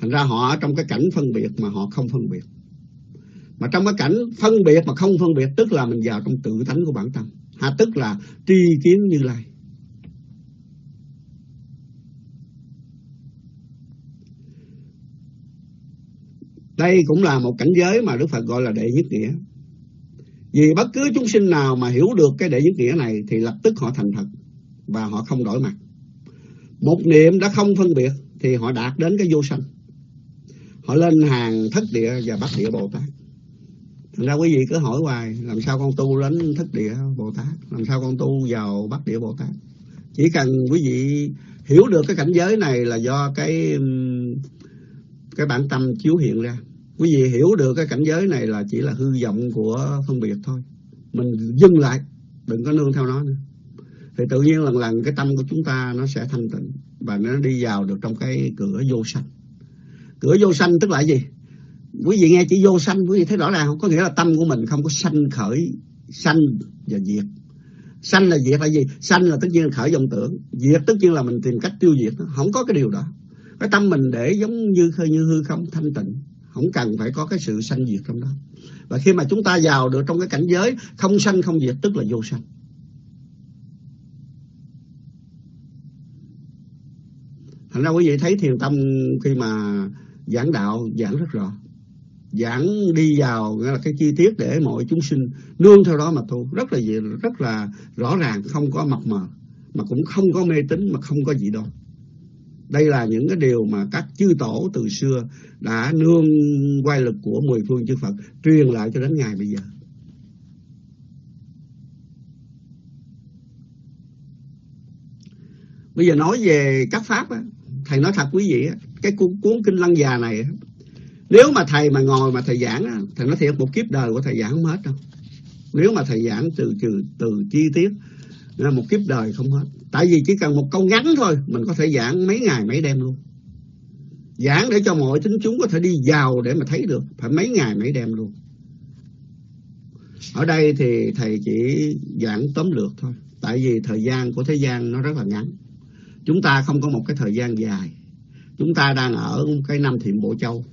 Thành ra họ ở trong cái cảnh phân biệt mà họ không phân biệt. Mà trong cái cảnh phân biệt mà không phân biệt, tức là mình vào trong tự tánh của bản tâm. Hà tức là tri kiến như lai. Đây cũng là một cảnh giới mà Đức Phật gọi là đệ nhất nghĩa. Vì bất cứ chúng sinh nào mà hiểu được cái đệ nhất nghĩa này thì lập tức họ thành thật và họ không đổi mặt. Một niệm đã không phân biệt thì họ đạt đến cái vô sanh. Họ lên hàng thất địa và bắt địa Bồ Tát. Thành ra quý vị cứ hỏi hoài làm sao con tu đến thất địa Bồ Tát, làm sao con tu vào Bắc địa Bồ Tát. Chỉ cần quý vị hiểu được cái cảnh giới này là do cái cái bản tâm chiếu hiện ra. Quý vị hiểu được cái cảnh giới này là chỉ là hư vọng của phân biệt thôi. Mình dừng lại, đừng có nương theo nó nữa. Thì tự nhiên lần lần cái tâm của chúng ta nó sẽ thanh tịnh và nó đi vào được trong cái cửa vô sanh. Cửa vô sanh tức là gì? Quý vị nghe chỉ vô sanh, quý vị thấy rõ ràng không? Có nghĩa là tâm của mình không có sanh khởi, sanh và diệt. Sanh là diệt là gì? Sanh là tất nhiên là khởi vọng tưởng. Diệt tất nhiên là mình tìm cách tiêu diệt. Không có cái điều đó. Cái tâm mình để giống như khơi như hư không thanh tịnh không cần phải có cái sự sanh diệt trong đó và khi mà chúng ta vào được trong cái cảnh giới không sanh không diệt tức là vô sanh thành ra quý vị thấy thiền tâm khi mà giảng đạo giảng rất rõ giảng đi vào là cái chi tiết để mọi chúng sinh nương theo đó mà tu rất là gì rất là rõ ràng không có mập mờ mà cũng không có mê tín mà không có gì đâu đây là những cái điều mà các chư tổ từ xưa đã nương quay lực của mười phương chư Phật truyền lại cho đến ngày bây giờ. Bây giờ nói về các pháp á, thầy nói thật quý vị á, cái cuốn, cuốn kinh lăng già này á, nếu mà thầy mà ngồi mà thầy giảng thầy nói thiệt, một kiếp đời của thầy giảng không hết đâu. Nếu mà thầy giảng từ từ từ chi tiết, là một kiếp đời không hết. Tại vì chỉ cần một câu ngắn thôi, mình có thể giảng mấy ngày mấy đêm luôn. Giảng để cho mọi tính chúng có thể đi vào để mà thấy được, phải mấy ngày mấy đêm luôn. Ở đây thì thầy chỉ giảng tóm lược thôi. Tại vì thời gian của thế gian nó rất là ngắn. Chúng ta không có một cái thời gian dài. Chúng ta đang ở cái năm thiện bộ châu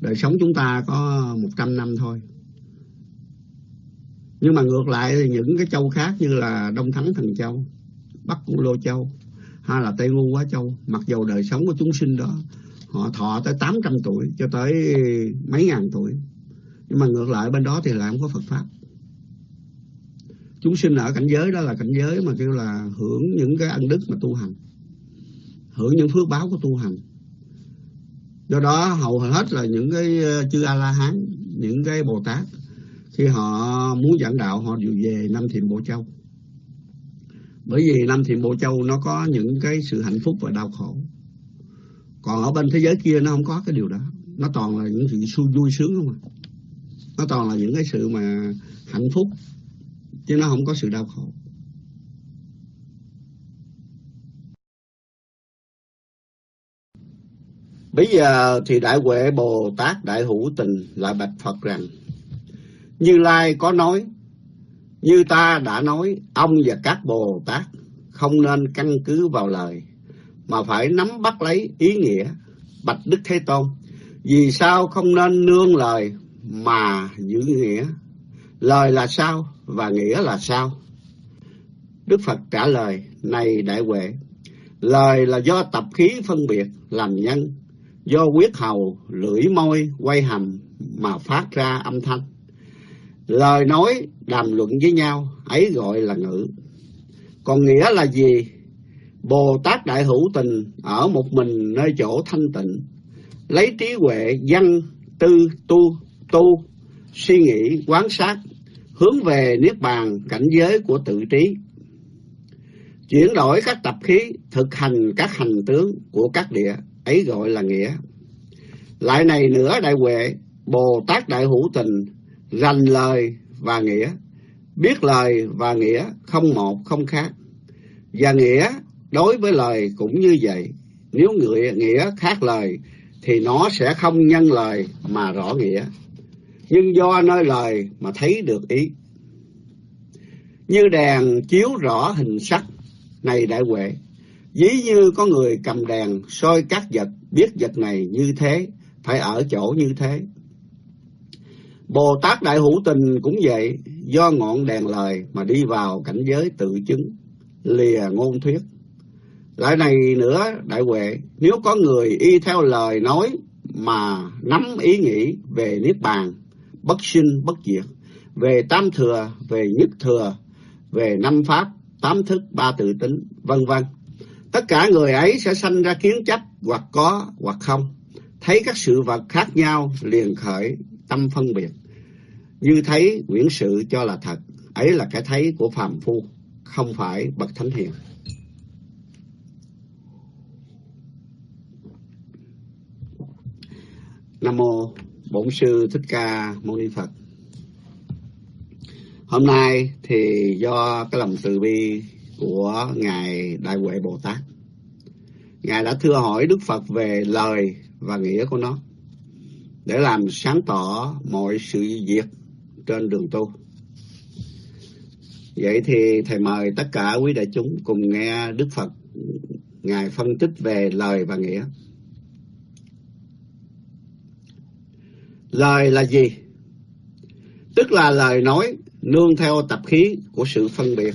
đời sống chúng ta có 100 năm thôi nhưng mà ngược lại thì những cái châu khác như là Đông Thắng Thần Châu, Bắc Cung Lô Châu hay là Tây Ngôn Quá Châu, mặc dù đời sống của chúng sinh đó họ thọ tới 800 tuổi cho tới mấy ngàn tuổi. Nhưng mà ngược lại bên đó thì lại không có Phật Pháp. Chúng sinh ở cảnh giới đó là cảnh giới mà kêu là hưởng những cái ân đức mà tu hành. Hưởng những phước báo của tu hành. Do đó hầu hết là những cái ờ, chư A-la-hán, những cái Bồ Tát khi họ muốn giảng đạo họ đều về năm thiện bộ châu. Bởi vì năm thiện bộ châu nó có những cái sự hạnh phúc và đau khổ. Còn ở bên thế giới kia nó không có cái điều đó. Nó toàn là những sự vui sướng không à. Nó toàn là những cái sự mà hạnh phúc chứ nó không có sự đau khổ. Bây giờ thì Đại Huệ Bồ Tát Đại Hữu Tình lại bạch Phật rằng như Lai có nói, như ta đã nói, ông và các Bồ Tát không nên căn cứ vào lời, mà phải nắm bắt lấy ý nghĩa, bạch Đức Thế Tôn. Vì sao không nên nương lời mà giữ nghĩa? Lời là sao và nghĩa là sao? Đức Phật trả lời, này đại huệ, lời là do tập khí phân biệt làm nhân, do quyết hầu, lưỡi môi, quay hầm mà phát ra âm thanh. Lời nói đàm luận với nhau, ấy gọi là ngữ. Còn nghĩa là gì? Bồ Tát Đại Hữu Tình ở một mình nơi chỗ thanh tịnh, lấy trí huệ văn tư tu tu suy nghĩ quán sát hướng về niết bàn cảnh giới của tự trí chuyển đổi các tập khí thực hành các hành tướng của các địa ấy gọi là nghĩa lại này nữa đại huệ bồ tát đại hữu tình rành lời và nghĩa, biết lời và nghĩa không một không khác. Và nghĩa đối với lời cũng như vậy, nếu người nghĩa khác lời thì nó sẽ không nhân lời mà rõ nghĩa. Nhưng do nơi lời mà thấy được ý. Như đèn chiếu rõ hình sắc này đại huệ. Ví như có người cầm đèn soi các vật, biết vật này như thế, phải ở chỗ như thế. Bồ Tát Đại Hữu Tình cũng vậy, do ngọn đèn lời mà đi vào cảnh giới tự chứng, lìa ngôn thuyết. Lại này nữa, Đại Huệ, nếu có người y theo lời nói mà nắm ý nghĩ về Niết Bàn, bất sinh, bất diệt, về tam thừa, về nhất thừa, về năm pháp, tám thức, ba tự tính, vân vân. Tất cả người ấy sẽ sanh ra kiến chấp hoặc có hoặc không. Thấy các sự vật khác nhau liền khởi tâm phân biệt. Như thấy quyển sự cho là thật, ấy là cái thấy của phàm phu, không phải bậc thánh hiền. Nam mô Bổn sư Thích Ca Mâu Ni Phật. Hôm nay thì do cái lòng từ bi của ngài Đại Huệ Bồ Tát, ngài đã thưa hỏi Đức Phật về lời và nghĩa của nó, để làm sáng tỏ mọi sự việc trên đường tu. Vậy thì thầy mời tất cả quý đại chúng cùng nghe Đức Phật ngài phân tích về lời và nghĩa. Lời là gì? Tức là lời nói nương theo tập khí của sự phân biệt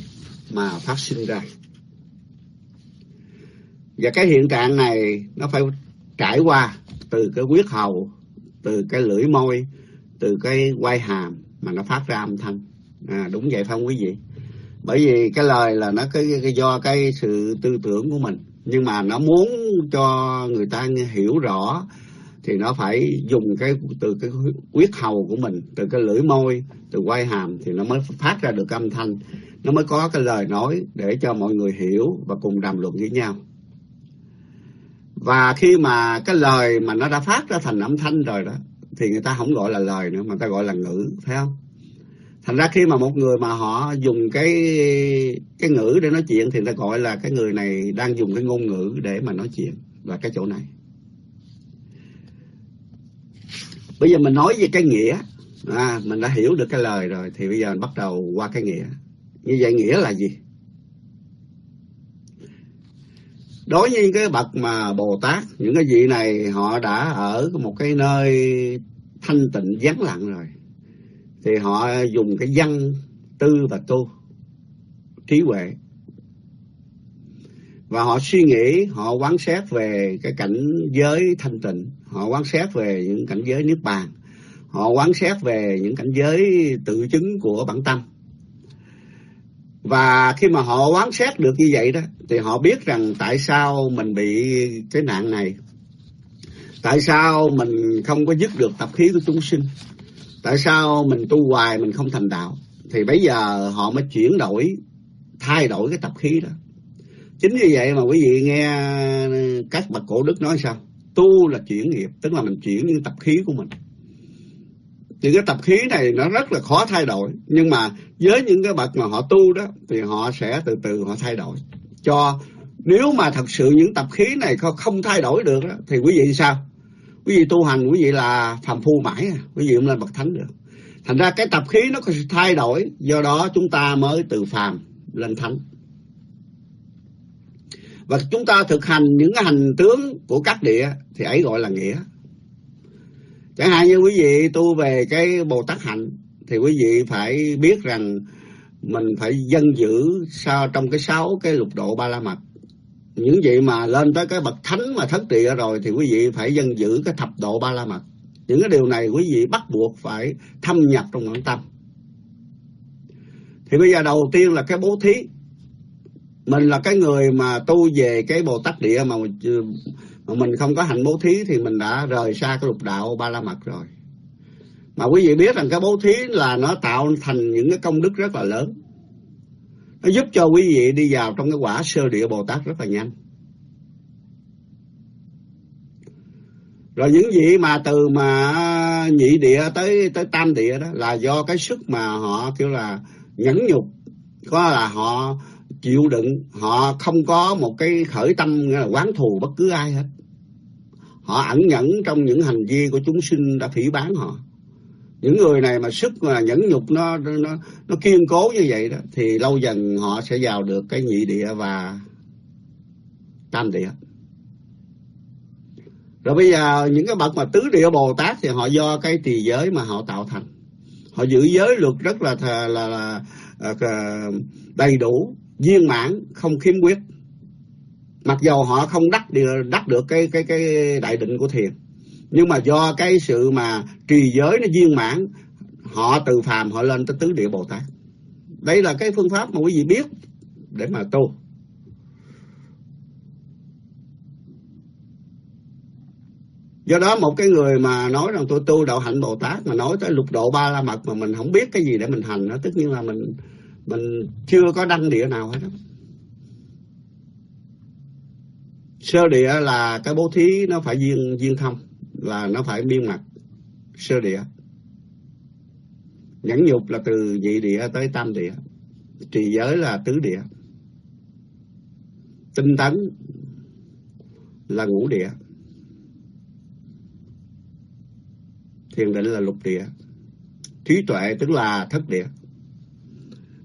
mà phát sinh ra. Và cái hiện trạng này nó phải trải qua từ cái huyết hầu, từ cái lưỡi môi, từ cái quai hàm mà nó phát ra âm thanh. À, đúng vậy không quý vị? Bởi vì cái lời là nó cái, cái do cái sự tư tưởng của mình, nhưng mà nó muốn cho người ta hiểu rõ thì nó phải dùng cái từ cái huyết hầu của mình từ cái lưỡi môi từ quai hàm thì nó mới phát ra được âm thanh nó mới có cái lời nói để cho mọi người hiểu và cùng đàm luận với nhau và khi mà cái lời mà nó đã phát ra thành âm thanh rồi đó thì người ta không gọi là lời nữa mà người ta gọi là ngữ phải không? Thành ra khi mà một người mà họ dùng cái cái ngữ để nói chuyện thì người ta gọi là cái người này đang dùng cái ngôn ngữ để mà nói chuyện là cái chỗ này. Bây giờ mình nói về cái nghĩa. À, mình đã hiểu được cái lời rồi thì bây giờ mình bắt đầu qua cái nghĩa. Như vậy nghĩa là gì? Đối với những cái bậc mà bồ tát, những cái vị này họ đã ở một cái nơi thanh tịnh vắng lặng rồi. Thì họ dùng cái văn tư và tu, trí huệ. Và họ suy nghĩ, họ quán xét về cái cảnh giới thanh tịnh, họ quán xét về những cảnh giới niết bàn, họ quán xét về những cảnh giới tự chứng của bản tâm và khi mà họ quán xét được như vậy đó, thì họ biết rằng tại sao mình bị cái nạn này. Tại sao mình không có dứt được tập khí của chúng sinh. Tại sao mình tu hoài mình không thành đạo. Thì bây giờ họ mới chuyển đổi, thay đổi cái tập khí đó. Chính vì vậy mà quý vị nghe các bậc cổ đức nói sao? Tu là chuyển nghiệp, tức là mình chuyển những tập khí của mình những cái tập khí này nó rất là khó thay đổi. Nhưng mà với những cái bậc mà họ tu đó thì họ sẽ từ từ họ thay đổi. Cho nếu mà thật sự những tập khí này không thay đổi được đó, thì quý vị sao? Quý vị tu hành quý vị là phàm phu mãi à. quý vị không lên bậc thánh được. Thành ra cái tập khí nó có sự thay đổi do đó chúng ta mới từ phàm lên thánh. Và chúng ta thực hành những hành tướng của các địa thì ấy gọi là nghĩa chẳng hạn như quý vị tu về cái bồ tát hạnh, thì quý vị phải biết rằng mình phải dân giữ sao trong cái sáu cái lục độ ba la mật. Những vị mà lên tới cái bậc thánh mà thất địa rồi thì quý vị phải dân giữ cái thập độ ba la mật. Những cái điều này quý vị bắt buộc phải thâm nhập trong nội tâm. Thì bây giờ đầu tiên là cái bố thí. Mình là cái người mà tu về cái bồ tát địa mà mà mình không có hành bố thí thì mình đã rời xa cái lục đạo ba la mật rồi. Mà quý vị biết rằng cái bố thí là nó tạo thành những cái công đức rất là lớn. Nó giúp cho quý vị đi vào trong cái quả sơ địa bồ tát rất là nhanh. Rồi những vị mà từ mà nhị địa tới tới tam địa đó là do cái sức mà họ kêu là nhẫn nhục. Có là họ chịu đựng, họ không có một cái khởi tâm là quán thù bất cứ ai hết họ ẩn nhẫn trong những hành vi của chúng sinh đã phỉ bán họ. Những người này mà sức mà nhẫn nhục nó nó nó kiên cố như vậy đó thì lâu dần họ sẽ vào được cái nhị địa và tam địa. Rồi bây giờ những cái bậc mà tứ địa bồ tát thì họ do cái trì giới mà họ tạo thành. Họ giữ giới luật rất là là, là, là, là đầy đủ viên mãn không khiếm khuyết mặc dù họ không đắc được đắc được cái cái cái đại định của thiền, nhưng mà do cái sự mà trì giới nó viên mãn, họ từ phàm họ lên tới tứ địa bồ tát. Đây là cái phương pháp mà quý vị biết để mà tu. Do đó một cái người mà nói rằng tôi tu đạo hạnh bồ tát, mà nói tới lục độ ba la mật mà mình không biết cái gì để mình hành, nó tất nhiên là mình mình chưa có đăng địa nào hết đó sơ địa là cái bố thí nó phải duyên duyên thông, là nó phải biên mặt. Sơ địa. Nhẫn nhục là từ nhị địa tới tam địa, trì giới là tứ địa. Tinh tấn là ngũ địa. Thiền định là lục địa. Trí tuệ tức là thất địa.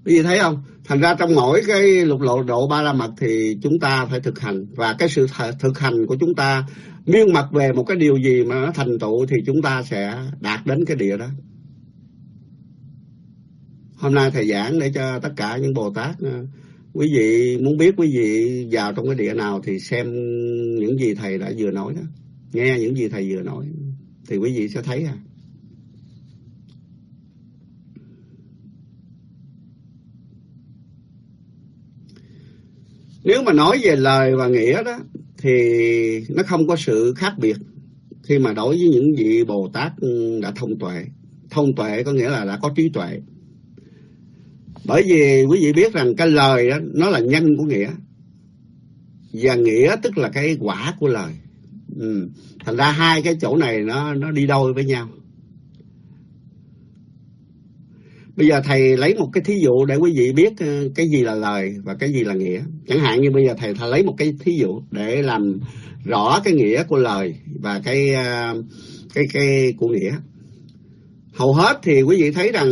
Quý vị thấy không? Thành ra trong mỗi cái lục lộ độ ba la mật thì chúng ta phải thực hành. Và cái sự thực hành của chúng ta miên mật về một cái điều gì mà nó thành tựu thì chúng ta sẽ đạt đến cái địa đó. Hôm nay thầy giảng để cho tất cả những bồ tát ờ, quý vị muốn biết quý vị vào trong cái địa nào thì xem những gì thầy đã vừa nói đó. Nghe những gì thầy vừa nói thì quý vị sẽ thấy à. Nếu mà nói về lời và nghĩa đó, thì nó không có sự khác biệt khi mà đối với những vị Bồ Tát ừ, đã thông tuệ. Thông tuệ có nghĩa là đã có trí tuệ. Bởi vì quý vị biết rằng cái lời đó, nó là nhân của nghĩa. Và nghĩa tức là cái quả của lời. Ừ. Thành ra hai cái chỗ này nó nó đi đôi với nhau. Bây giờ thầy lấy một cái thí dụ để quý vị biết ờ, cái gì là lời và cái gì là nghĩa. Chẳng hạn như bây giờ thầy thầy lấy một cái thí dụ để làm rõ cái nghĩa của lời và cái ờ, cái cái của nghĩa. Hầu hết thì quý vị thấy rằng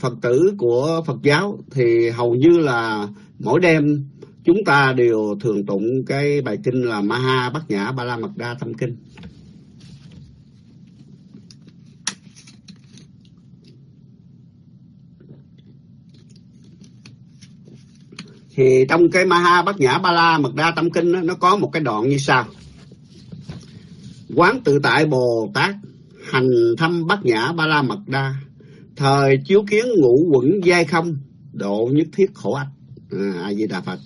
Phật tử của Phật giáo thì hầu như là mỗi đêm chúng ta đều thường tụng cái bài kinh là Maha Bát Nhã Ba La Mật Đa Tâm Kinh. Thì trong cái Maha Bát Nhã Ba La Mật Đa Tâm Kinh đó, nó có một cái đoạn như sau. Quán tự tại Bồ Tát hành thăm Bát Nhã Ba La Mật Đa. Thời chiếu kiến ngũ quẩn giai không độ nhất thiết khổ ách. À, a di đà phật.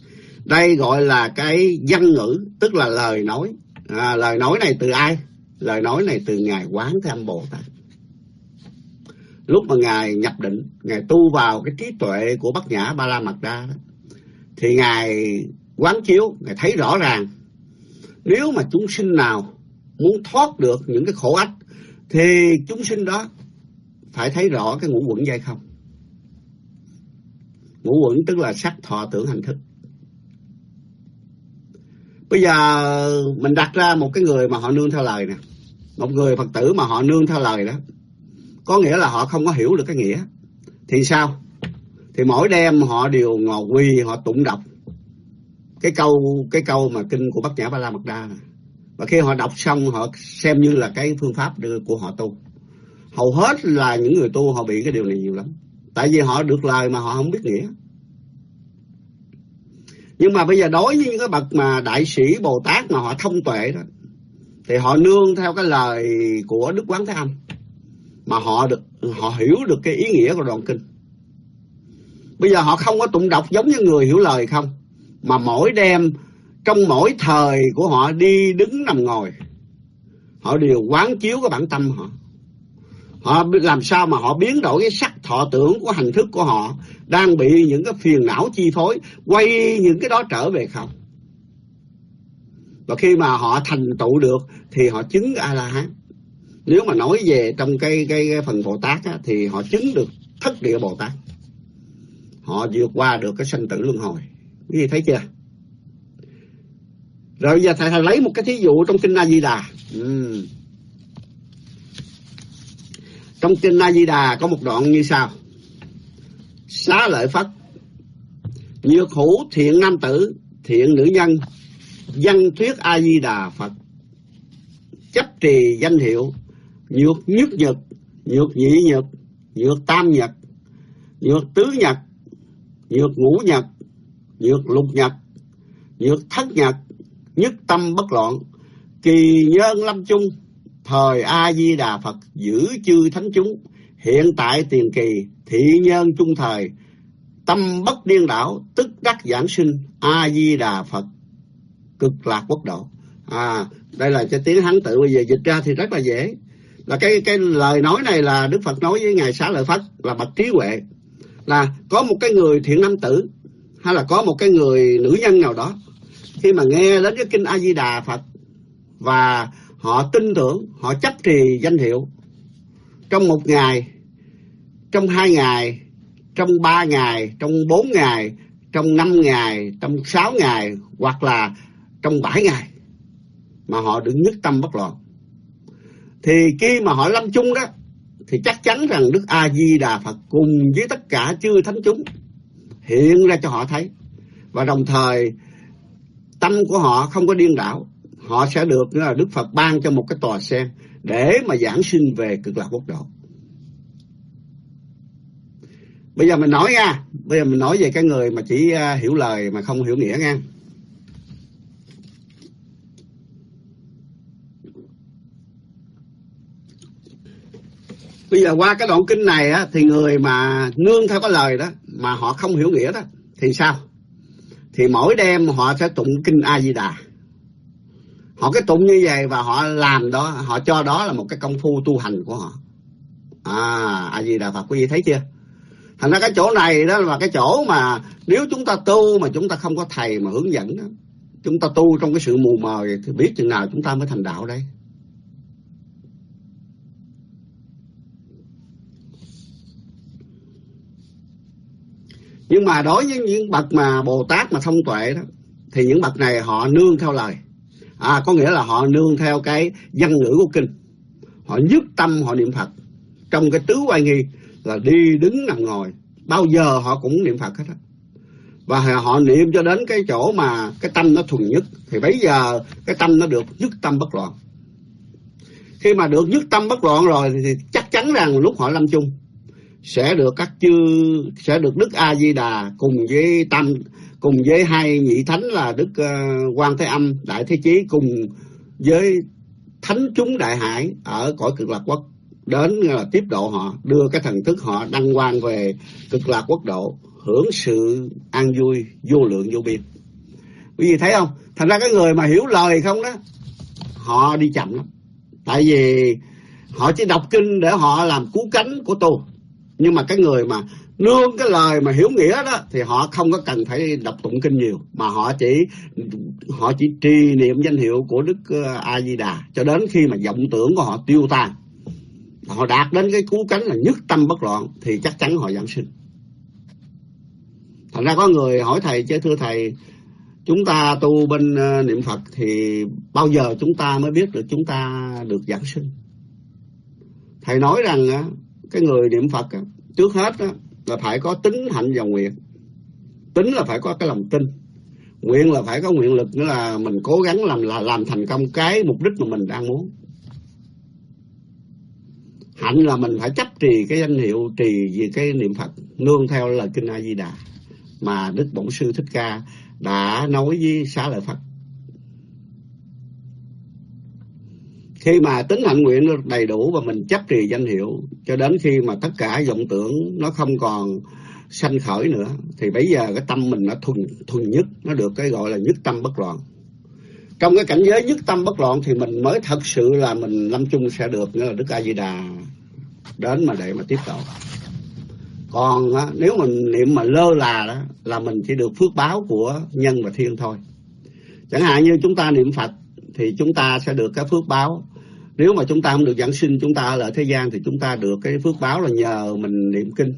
Đây gọi là cái văn ngữ tức là lời nói. À, lời nói này từ ai? Lời nói này từ ngài quán tham bồ tát. Lúc mà ngài nhập định ngài tu vào cái trí tuệ của bát nhã ba la mật đa đó thì ngài quán chiếu, ngài thấy rõ ràng, nếu mà chúng sinh nào muốn thoát được những cái khổ ách, thì chúng sinh đó phải thấy rõ cái ngũ quẩn dây không? Ngũ quẩn tức là sắc, thọ, tưởng, hành thức. Bây giờ mình đặt ra một cái người mà họ nương theo lời nè. Một người phật tử mà họ nương theo lời đó, có nghĩa là họ không có hiểu được cái nghĩa. Thì sao? Thì mỗi đêm họ đều ngồi quy họ tụng đọc. Cái câu cái câu mà kinh của bát nhã ba la mật đa này. và khi họ đọc xong, họ xem như là cái phương pháp của họ tu. Hầu hết là những người tu họ bị cái điều này nhiều lắm. Tại vì họ được lời mà họ không biết nghĩa. Nhưng mà bây giờ đối với những cái bậc mà đại sĩ bồ tát mà họ thông tuệ đó, thì họ nương theo cái lời của đức quán thế âm. Mà họ được, họ hiểu được cái ý nghĩa của đoạn kinh. Bây giờ họ không có tụng đọc giống như người hiểu lời không. Mà mỗi đêm, trong mỗi thời của họ đi đứng nằm ngồi, họ đều quán chiếu cái bản tâm họ. Họ làm sao mà họ biến đổi cái sắc thọ tưởng của hành thức của họ đang bị những cái phiền não chi phối, quay những cái đó trở về không. Và khi mà họ thành tựu được thì họ chứng A-la-hán. Nếu mà nói về trong cái, cái, cái phần Bồ Tát á, thì họ chứng được thất địa Bồ Tát họ vượt qua được cái sanh tử luân hồi. Quý vị thấy chưa? Rồi bây giờ thầy, thầy lấy một cái thí dụ trong kinh A Di Đà ừ. trong kinh A Di Đà có một đoạn như sau. Xá lợi Phất nhược hữu thiện nam tử thiện nữ nhân văn thuyết A Di Đà Phật. Chấp trì danh hiệu nhược nhất nhật nhược nhị nhật nhược tam nhật nhược tứ nhật nhược ngũ nhật nhược lục nhật nhược thất nhật nhất tâm bất loạn. Kỳ nhân lâm chung, thời a di đà phật giữ chư thánh chúng. Hiện tại tiền kỳ, thị nhân trung thời, tâm bất điên đảo, tức đắc giảng sinh, a di đà phật cực lạc quốc độ. À đây là cái tiếng hán tự, bây giờ dịch ra thì rất là dễ. Là cái cái lời nói này là đức phật nói với ngài xá lợi phất, là bậc trí huệ là có một cái người thiện nam tử hay là có một cái người nữ nhân nào đó khi mà nghe đến cái kinh A Di Đà Phật và họ tin tưởng, họ chấp trì danh hiệu trong một ngày, trong hai ngày, trong ba ngày, trong bốn ngày, trong năm ngày, trong sáu ngày hoặc là trong bảy ngày mà họ đứng nhất tâm bất loạn. Thì khi mà họ lâm chung đó thì chắc chắn rằng Đức A Di Đà Phật cùng với tất cả chư thánh chúng hiện ra cho họ thấy. Và đồng thời, tâm của họ không có điên đảo. Họ sẽ được là Đức Phật ban cho một cái tòa sen để mà giảng sinh về cực lạc quốc độ. Bây giờ mình nói nha. Bây giờ mình nói về cái người mà chỉ à, hiểu lời mà không hiểu nghĩa nha. Bây giờ qua cái đoạn kinh này á thì người mà nương theo cái lời đó mà họ không hiểu nghĩa đó thì sao? Thì mỗi đêm họ sẽ tụng kinh a di đà họ cái tụng như vậy và họ làm đó họ cho đó là một cái công phu tu hành của họ. À a di đà phật quý vị thấy chưa? Thành ra cái chỗ này đó là cái chỗ mà nếu chúng ta tu mà chúng ta không có thầy mà hướng dẫn đó, chúng ta tu trong cái sự mù mờ thì biết chừng nào chúng ta mới thành đạo đây. Nhưng mà đối với những bậc mà bồ tát mà thông tuệ đó, thì những bậc này họ nương theo lời. À có nghĩa là họ nương theo cái văn ngữ của kinh. Họ nhất tâm họ niệm phật. Trong cái tứ oai nghi là đi đứng nằm ngồi. Bao giờ họ cũng niệm phật hết á. Và họ niệm cho đến cái chỗ mà cái tâm nó thuần nhất. Thì bấy giờ cái tâm nó được nhất tâm bất loạn. Khi mà được nhất tâm bất loạn rồi thì chắc chắn rằng lúc họ lâm chung sẽ được các chư sẽ được đức a di đà cùng với tam cùng với hai nhị thánh là đức uh, quan thế âm đại thế chí cùng với thánh chúng đại hải ở cõi cực lạc quốc đến là tiếp độ họ đưa cái thần thức họ đăng quang về cực lạc quốc độ hưởng sự an vui vô lượng vô biên. Quý vị thấy không? Thành ra cái người mà hiểu lời không đó họ đi chậm lắm. Tại vì họ chỉ đọc kinh để họ làm cú cánh của tu nhưng mà cái người mà nương cái lời mà hiểu nghĩa đó, thì họ không có cần phải đọc tụng kinh nhiều, mà họ chỉ họ chỉ trì niệm danh hiệu của đức ờ, a di đà cho đến khi mà vọng tưởng của họ tiêu tan. Họ đạt đến cái cú cánh là nhất tâm bất loạn, thì chắc chắn họ giảng sinh. Thành ra có người hỏi thầy, chứ thưa thầy, chúng ta tu bên ờ, niệm phật thì bao giờ chúng ta mới biết được chúng ta được giảng sinh? Thầy nói rằng ờ, cái người niệm phật á, trước hết á, là phải có tính hạnh và nguyện. Tính là phải có cái lòng tin. Nguyện là phải có nguyện lực nữa là mình cố gắng làm là làm thành công cái mục đích mà mình đang muốn. Hạnh là mình phải chấp trì cái danh hiệu trì về cái niệm phật nương theo lời kinh a di đà. Mà đức bổn sư thích ca đã nói với xá lợi phật khi mà tính hạnh nguyện nó đầy đủ và mình chấp trì danh hiệu cho đến khi mà tất cả vọng tưởng nó không còn sanh khởi nữa thì bây giờ cái tâm mình nó thuần thuần nhất nó được cái gọi là nhất tâm bất loạn. Trong cái cảnh giới nhất tâm bất loạn thì mình mới thật sự là mình lâm chung sẽ được nghĩa là đức a di đà đến mà để mà tiếp tục còn á, nếu mình niệm mà lơ là đó là mình chỉ được phước báo của nhân và thiên thôi. Chẳng hạn như chúng ta niệm phật thì chúng ta sẽ được cái phước báo nếu mà chúng ta không được giảng sinh, chúng ta ở thế gian thì chúng ta được cái phước báo là nhờ mình niệm kinh.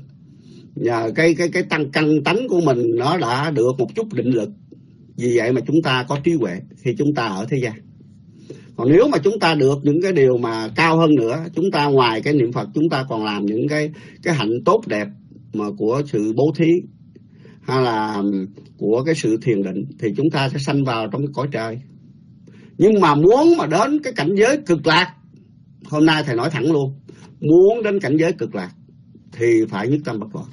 Nhờ cái cái cái tăng, căn tánh của mình nó đã được một chút định lực. Vì vậy mà chúng ta có trí huệ khi chúng ta ở thế gian. Còn nếu mà chúng ta được những cái điều mà cao hơn nữa, chúng ta ngoài cái niệm phật, chúng ta còn làm những cái cái hạnh tốt đẹp mà của sự bố thí hay là của cái sự thiền định, thì chúng ta sẽ sanh vào trong cái cõi trời nhưng mà muốn mà đến cái cảnh giới cực lạc, hôm nay thầy nói thẳng luôn, muốn đến cảnh giới cực lạc thì phải nhất tâm bất loạn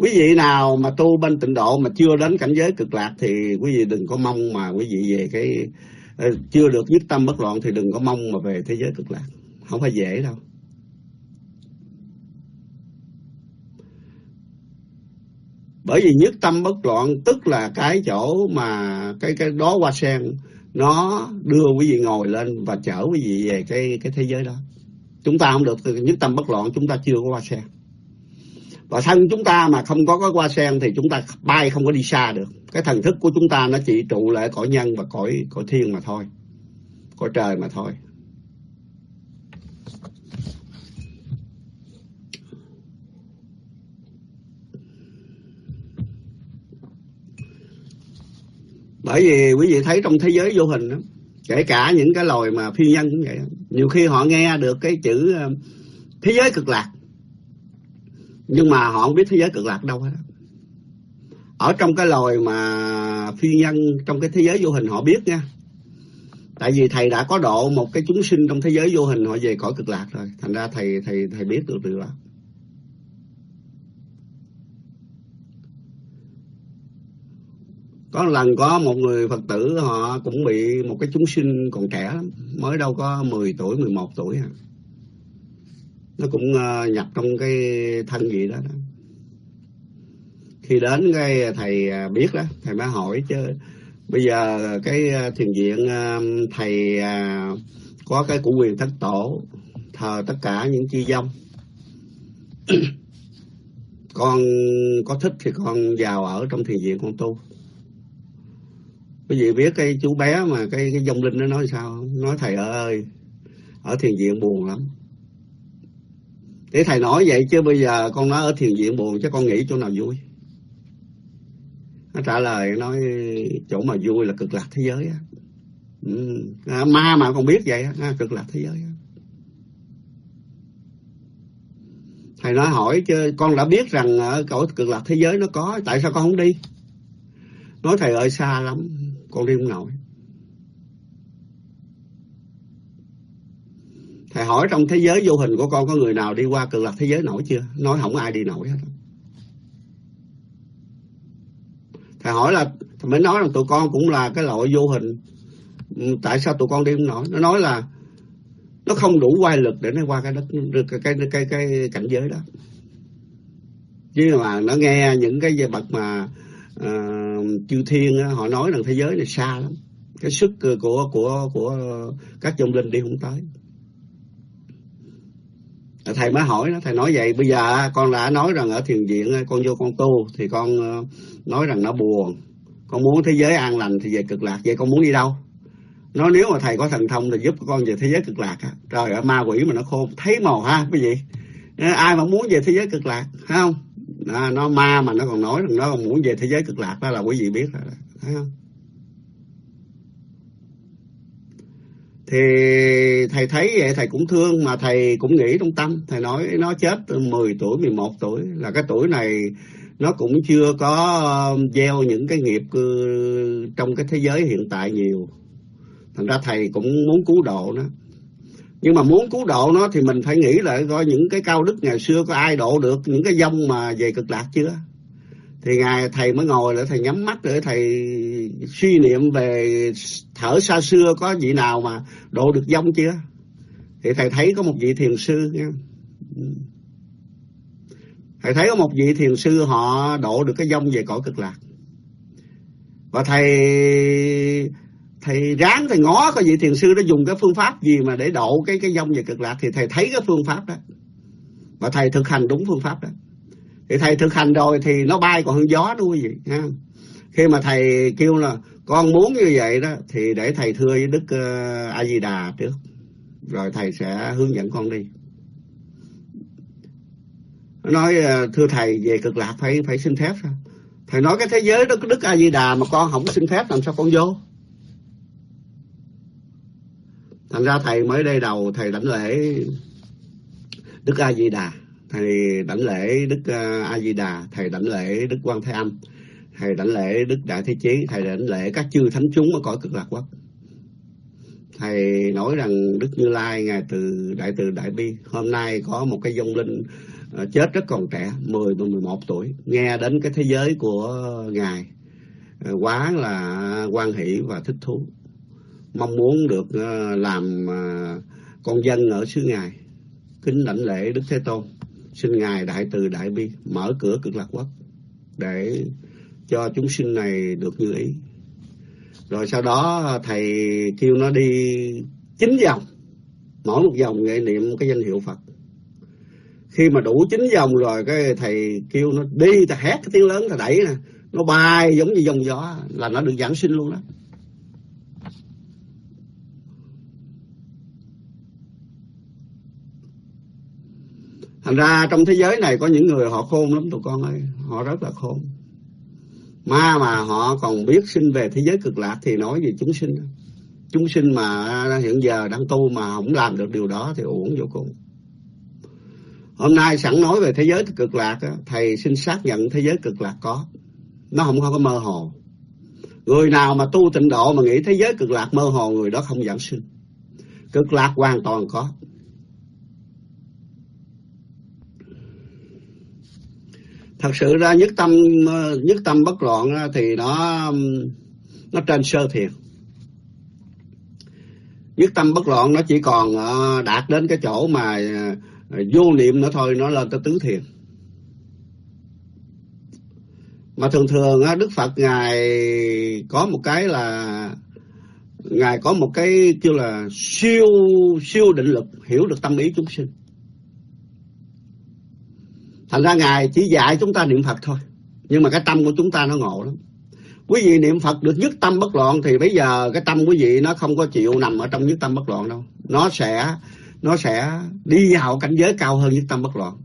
quý vị nào mà tu bên tịnh độ mà chưa đến cảnh giới cực lạc thì quý vị đừng có mong mà quý vị về cái ờ, chưa được nhất tâm bất loạn thì đừng có mong mà về thế giới cực lạc. Không phải dễ đâu. Bởi vì nhất tâm bất loạn, tức là cái chỗ mà cái cái đó hoa sen, nó đưa quý vị ngồi lên và chở quý vị về cái cái thế giới đó. Chúng ta không được, nhất tâm bất loạn chúng ta chưa có hoa sen. Và thân chúng ta mà không có cái hoa sen thì chúng ta bay không có đi xa được. Cái thần thức của chúng ta nó chỉ trụ lại cõi nhân và cõi cõi thiên mà thôi, cõi trời mà thôi. Bởi vì quý vị thấy trong thế giới vô hình đó, kể cả những cái loài mà phi nhân cũng vậy nhiều khi họ nghe được cái chữ ờ, thế giới cực lạc nhưng mà họ không biết thế giới cực lạc đâu hết ở trong cái loài mà phi nhân trong cái thế giới vô hình họ biết nha tại vì thầy đã có độ một cái chúng sinh trong thế giới vô hình họ về cõi cực lạc rồi thành ra thầy thầy thầy biết được điều đó. Có lần có một người phật tử họ cũng bị một cái chúng sinh còn trẻ lắm mới đâu có 10 tuổi 11 tuổi à. Nó cũng ờ, nhập trong cái thân gì đó, đó. Khi đến cái thầy à, biết đó thầy mới hỏi chứ bây giờ cái thiền viện ờ, thầy à, có cái cụ quyền thất tổ thờ tất cả những chi dông. [COUGHS] Con có thích thì con vào ở trong thiền viện con tu quý vị biết cái chú bé mà cái cái dông linh nó nói sao nói thầy ơi ở thiền viện buồn lắm. Để thầy nói vậy chứ bây giờ con nói ở thiền viện buồn chứ con nghĩ chỗ nào vui. Nó trả lời nói chỗ mà vui là cực lạc thế giới á. Ừ. à, ma mà con biết vậy á à, cực lạc thế giới á. Thầy nói hỏi chứ con đã biết rằng ở cõi cực lạc thế giới nó có tại sao con không đi? Nói thầy ơi xa lắm con đi không nổi. Thầy hỏi trong thế giới vô hình của con có người nào đi qua cực lạc thế giới nổi chưa? Nói không ai đi nổi hết. Thầy hỏi là thầy mới nói rằng tụi con cũng là cái loại vô hình. Ừ, tại sao tụi con đi không nổi? Nó nói là nó không đủ quay lực để nó qua cái đất cái cái cái, cái cảnh giới đó. Chứ mà nó nghe những cái bậc mà uh, chư thiên á, họ nói rằng thế giới này xa lắm. Cái sức ờ, của của của các vong linh đi không tới. Thầy mới hỏi nó thầy nói vậy bây giờ con đã nói rằng ở thiền viện con vô con tu thì con ờ, nói rằng nó buồn. Con muốn thế giới an lành thì về cực lạc vậy con muốn đi đâu? Nó nếu mà thầy có thần thông thì giúp con về thế giới cực lạc trời ơi ma quỷ mà nó khôn thấy màu ha quý vị ai mà muốn về thế giới cực lạc không? Nó, nó ma mà nó còn nói rằng nó còn muốn về thế giới cực lạc đó là quý vị biết rồi thấy không? Thì thầy thấy vậy thầy cũng thương mà thầy cũng nghĩ trong tâm. Thầy nói nó chết 10 tuổi 11 tuổi. Là cái tuổi này nó cũng chưa có gieo những cái nghiệp trong cái thế giới hiện tại nhiều. Thành ra thầy cũng muốn cứu độ nó nhưng mà muốn cứu độ nó thì mình phải nghĩ lại coi những cái cao đức ngày xưa có ai độ được những cái dông mà về cực lạc chưa? Thì ngài, thầy mới ngồi lại, thầy nhắm mắt để thầy suy niệm về thở xa xưa có vị nào mà độ được dông chưa? Thì thầy thấy có một vị thiền sư nha. Thầy thấy có một vị thiền sư họ độ được cái dông về cõi cực lạc. Và thầy thầy ráng thầy ngó coi vị thiền sư đó dùng cái phương pháp gì mà để độ cái cái dông về cực lạc. Thì thầy thấy cái phương pháp đó. Và thầy thực hành đúng phương pháp đó. Thì thầy thực hành rồi thì nó bay còn hơn gió đó quý vị? Ha khi mà thầy kêu là con muốn như vậy đó thì để thầy thưa với đức ờ, uh, a di đà trước. Rồi thầy sẽ hướng dẫn con đi. Nói ờ, thưa thầy về cực lạc phải phải xin phép sao thầy nói cái thế giới đó đức a di đà mà con không xin phép làm sao con vô? Thành ra thầy mới đây đầu, thầy đảnh lễ đức a di đà thầy đảnh lễ đức ờ, a di đà thầy đảnh lễ đức quan thế âm, thầy đảnh lễ đức đại thế chí, thầy đảnh lễ các chư thánh chúng ở cõi cực lạc quốc. Thầy nói rằng đức như lai, ngài từ, đại từ, đại bi, hôm nay có một cái vong linh ờ, chết rất còn trẻ 10 và 11 tuổi, nghe đến cái thế giới của ngài ờ, quá là quan hỷ và thích thú mong muốn được ờ, làm ờ, con dân ở xứ ngài. Kính lãnh lễ đức thế tôn. Xin ngài đại từ đại bi mở cửa cực lạc quốc để cho chúng sinh này được như ý. Rồi sau đó ờ, thầy kêu nó đi chín vòng mỗi một vòng nghệ niệm cái danh hiệu phật. Khi mà đủ chín vòng rồi, cái thầy kêu nó đi, ta hét cái tiếng lớn, ta đẩy nè, nó bay giống như dòng gió, là nó được giảng sinh luôn đó. Thành ra trong thế giới này có những người họ khôn lắm, tụi con ơi. Họ rất là khôn. Ma mà họ còn biết sinh về thế giới cực lạc thì nói về chúng sinh. Chúng sinh mà hiện giờ đang tu mà không làm được điều đó thì uổng vô cùng. Hôm nay sẵn nói về thế giới cực lạc thầy xin xác nhận thế giới cực lạc có. Nó không có mơ hồ. Người nào mà tu tịnh độ mà nghĩ thế giới cực lạc mơ hồ, người đó không giảng sinh. Cực lạc hoàn toàn có. Thật sự ra nhất tâm ờ, nhất tâm bất loạn thì nó nó trên sơ thiền nhất tâm bất loạn nó chỉ còn ờ, đạt đến cái chỗ mà ờ, vô niệm nữa thôi, nó lên tới tứ thiền. Mà thường thường đức phật ngài có một cái là, ngài có một cái kêu là siêu siêu định lực, hiểu được tâm ý chúng sinh thành ra ngài chỉ dạy chúng ta niệm phật thôi. Nhưng mà cái tâm của chúng ta nó ngộ lắm. Quý vị niệm phật được nhất tâm bất loạn thì bây giờ cái tâm quý vị nó không có chịu nằm ở trong nhất tâm bất loạn đâu. Nó sẽ nó sẽ đi vào cảnh giới cao hơn nhất tâm bất loạn.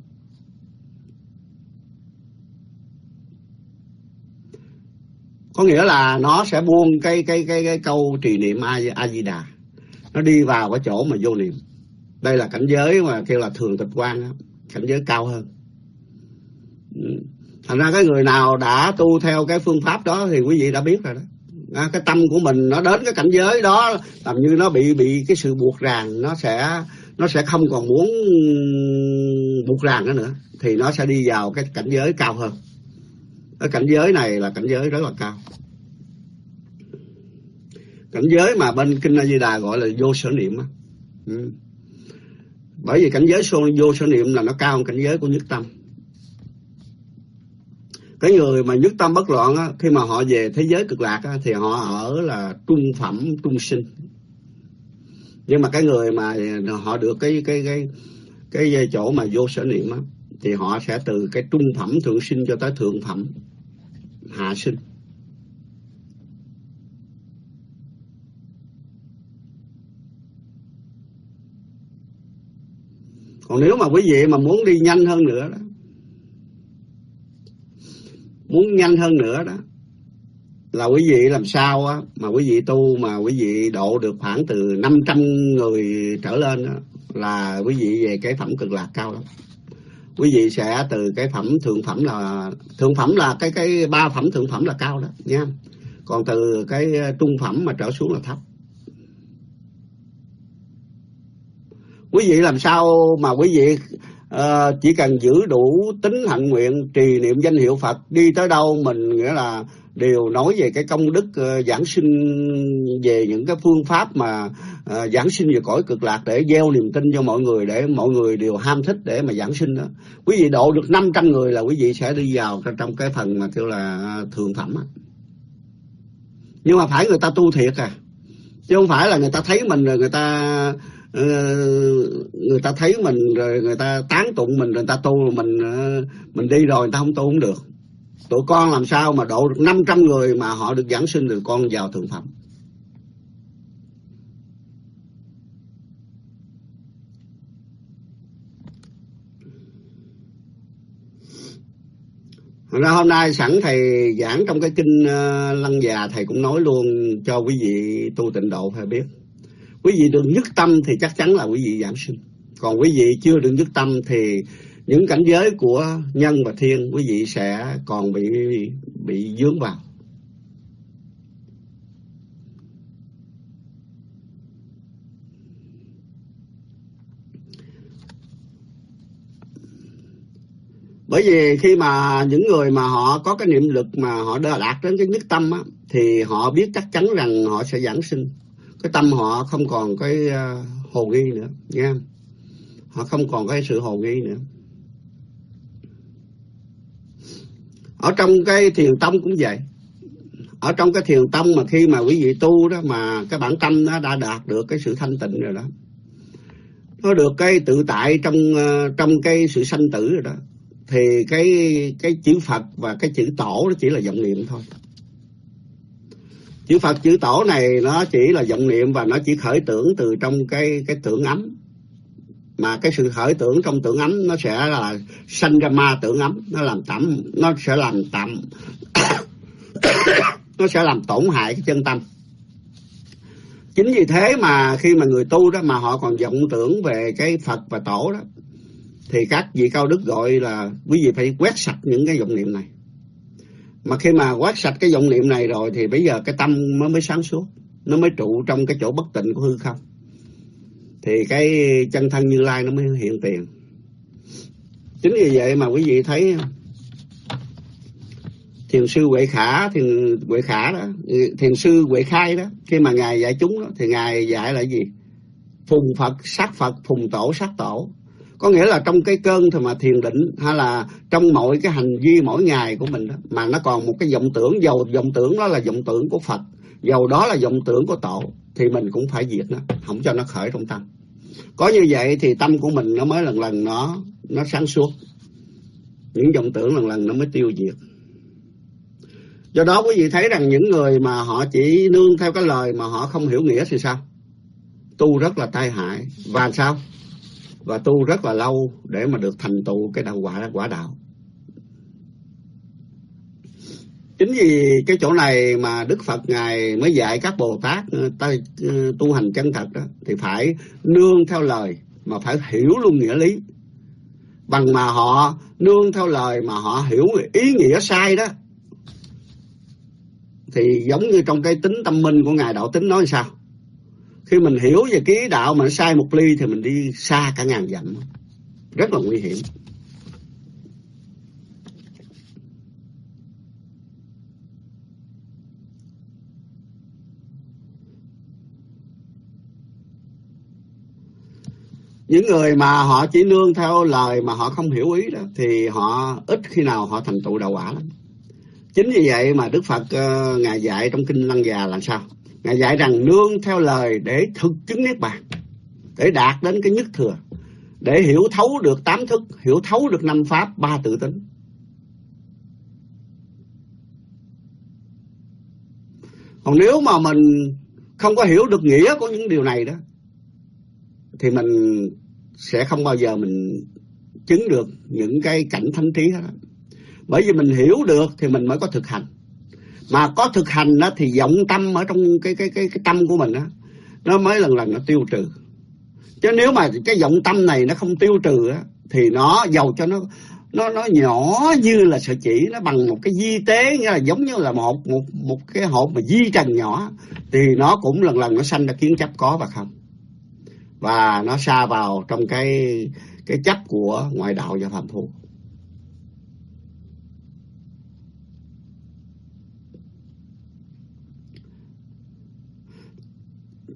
Có nghĩa là nó sẽ buông cái cái cái cái câu trì niệm a, a di đà. Nó đi vào cái chỗ mà vô niệm. Đây là cảnh giới mà kêu là thường tịch quan cảnh giới cao hơn. Ừ. thành ra cái người nào đã tu theo cái phương pháp đó thì quý vị đã biết rồi đó. À, cái tâm của mình nó đến cái cảnh giới đó làm như nó bị bị cái sự buộc ràng nó sẽ nó sẽ không còn muốn buộc ràng nữa nữa thì nó sẽ đi vào cái cảnh giới cao hơn. Cái cảnh giới này là cảnh giới rất là cao. Cảnh giới mà bên kinh A Di Đà gọi là vô sở niệm á. Ừ. bởi vì cảnh giới vô sở niệm là nó cao hơn cảnh giới của nhất tâm cái người mà nhất tâm bất loạn á, khi mà họ về thế giới cực lạc á, thì họ ở là trung phẩm trung sinh. Nhưng mà cái người mà họ được cái cái cái cái chỗ mà vô sở niệm á, thì họ sẽ từ cái trung phẩm thượng sinh cho tới thượng phẩm hạ sinh. Còn nếu mà quý vị mà muốn đi nhanh hơn nữa đó muốn nhanh hơn nữa đó. Là quý vị làm sao á mà quý vị tu mà quý vị độ được khoảng từ 500 người trở lên đó, là quý vị về cái phẩm cực lạc cao lắm. Quý vị sẽ từ cái phẩm thượng phẩm là thượng phẩm là cái cái ba phẩm thượng phẩm là cao đó nha. Còn từ cái trung phẩm mà trở xuống là thấp. Quý vị làm sao mà quý vị à, chỉ cần giữ đủ tính hạnh nguyện trì niệm danh hiệu Phật đi tới đâu mình nghĩa là đều nói về cái công đức uh, giảng sinh về những cái phương pháp mà uh, giảng sinh về cõi cực lạc để gieo niềm tin cho mọi người để mọi người đều ham thích để mà giảng sinh đó. Quý vị độ được 500 người là quý vị sẽ đi vào trong cái phần mà kêu là ờ, thượng phẩm á. Nhưng mà phải người ta tu thiệt à. Chứ không phải là người ta thấy mình rồi người ta Ờ, người ta thấy mình rồi người ta tán tụng mình rồi người ta tu mình ờ, mình đi rồi người ta không tu cũng được. Tụi con làm sao mà độ được 500 người mà họ được giảng sinh được con vào thượng phẩm? Ra hôm nay sẵn thầy giảng trong cái kinh ờ, lăng già thầy cũng nói luôn cho quý vị tu tịnh độ phải biết quý vị được nhất tâm thì chắc chắn là quý vị giảm sinh. Còn quý vị chưa được nhất tâm thì những cảnh giới của nhân và thiên quý vị sẽ còn bị bị dướng vào. Bởi vì khi mà những người mà họ có cái niệm lực mà họ đã đạt đến cái nhất tâm á, thì họ biết chắc chắn rằng họ sẽ giảng sinh cái tâm họ không còn cái ờ, hồ nghi nữa nha họ không còn cái sự hồ nghi nữa. Ở trong cái thiền tông cũng vậy. Ở trong cái thiền tông mà khi mà quý vị tu đó mà cái bản tâm nó đã đạt được cái sự thanh tịnh rồi đó. Nó được cái tự tại trong ờ, trong cái sự sanh tử rồi đó. Thì cái cái chữ Phật và cái chữ tổ nó chỉ là vọng niệm thôi chữ Phật, chữ tổ này nó chỉ là vọng niệm và nó chỉ khởi tưởng từ trong cái cái tưởng ấm. Mà cái sự khởi tưởng trong tưởng ấm nó sẽ là sanh ra ma tưởng ấm. Nó làm tẩm, nó sẽ làm tạm, [COUGHS] nó sẽ làm tổn hại cái chân tâm. Chính vì thế mà khi mà người tu đó, mà họ còn vọng tưởng về cái Phật và tổ đó, thì các vị cao đức gọi là quý vị phải quét sạch những cái vọng niệm này mà khi mà quét sạch cái vọng niệm này rồi thì bây giờ cái tâm nó mới sáng suốt, nó mới trụ trong cái chỗ bất tịnh của hư không. Thì cái chân thân như lai nó mới hiện tiền. Chính vì vậy mà quý vị thấy thiền sư huệ khả, thiền huệ khả đó, thiền sư huệ khai đó, khi mà ngài dạy chúng đó, thì ngài dạy là gì? Phùng phật, sát phật, phùng tổ, sát tổ có nghĩa là trong cái cơn thì mà thiền định hay là trong mọi cái hành vi mỗi ngày của mình đó, mà nó còn một cái vọng tưởng dầu vọng tưởng đó là vọng tưởng của Phật dầu đó là vọng tưởng của tổ thì mình cũng phải diệt nó không cho nó khởi trong tâm. Có như vậy thì tâm của mình nó mới lần lần nó nó sáng suốt. Những vọng tưởng lần lần nó mới tiêu diệt. Do đó quý vị thấy rằng những người mà họ chỉ nương theo cái lời mà họ không hiểu nghĩa thì sao? Tu rất là tai hại. Và sao? Và tu rất là lâu để mà được thành tựu cái đạo quả quả đạo. Chính vì cái chỗ này mà đức phật ngài mới dạy các bồ tát ờ, ta ờ, tu hành chân thật đó, thì phải nương theo lời mà phải hiểu luôn nghĩa lý. Bằng mà họ nương theo lời mà họ hiểu ý nghĩa sai đó, thì giống như trong cái tính tâm minh của ngài đạo tính nói sao? Khi mình hiểu về ký đạo mà nó sai một ly thì mình đi xa cả ngàn dặm. Rất là nguy hiểm. Những người mà họ chỉ nương theo lời mà họ không hiểu ý đó thì họ ít khi nào họ thành tựu đạo quả lắm. Chính vì vậy mà đức phật uh, ngài dạy trong kinh lăng già là sao? Ngài dạy rằng nương theo lời để thực chứng Niết Bàn, để đạt đến cái nhất thừa, để hiểu thấu được tám thức, hiểu thấu được năm pháp, ba tự tính. Còn nếu mà mình không có hiểu được nghĩa của những điều này đó, thì mình sẽ không bao giờ mình chứng được những cái cảnh thánh trí đó. Bởi vì mình hiểu được thì mình mới có thực hành mà có thực hành đó thì vọng tâm ở trong cái cái cái cái tâm của mình đó nó mới lần lần nó tiêu trừ. Chứ nếu mà cái vọng tâm này nó không tiêu trừ á, thì nó giàu cho nó nó nó nhỏ như là sợi chỉ, nó bằng một cái di tế, nghĩa là giống như là một một một cái hộp mà di trần nhỏ, thì nó cũng lần lần nó sanh ra kiến chấp có và không. Và nó xa vào trong cái cái chấp của ngoại đạo và phạm phu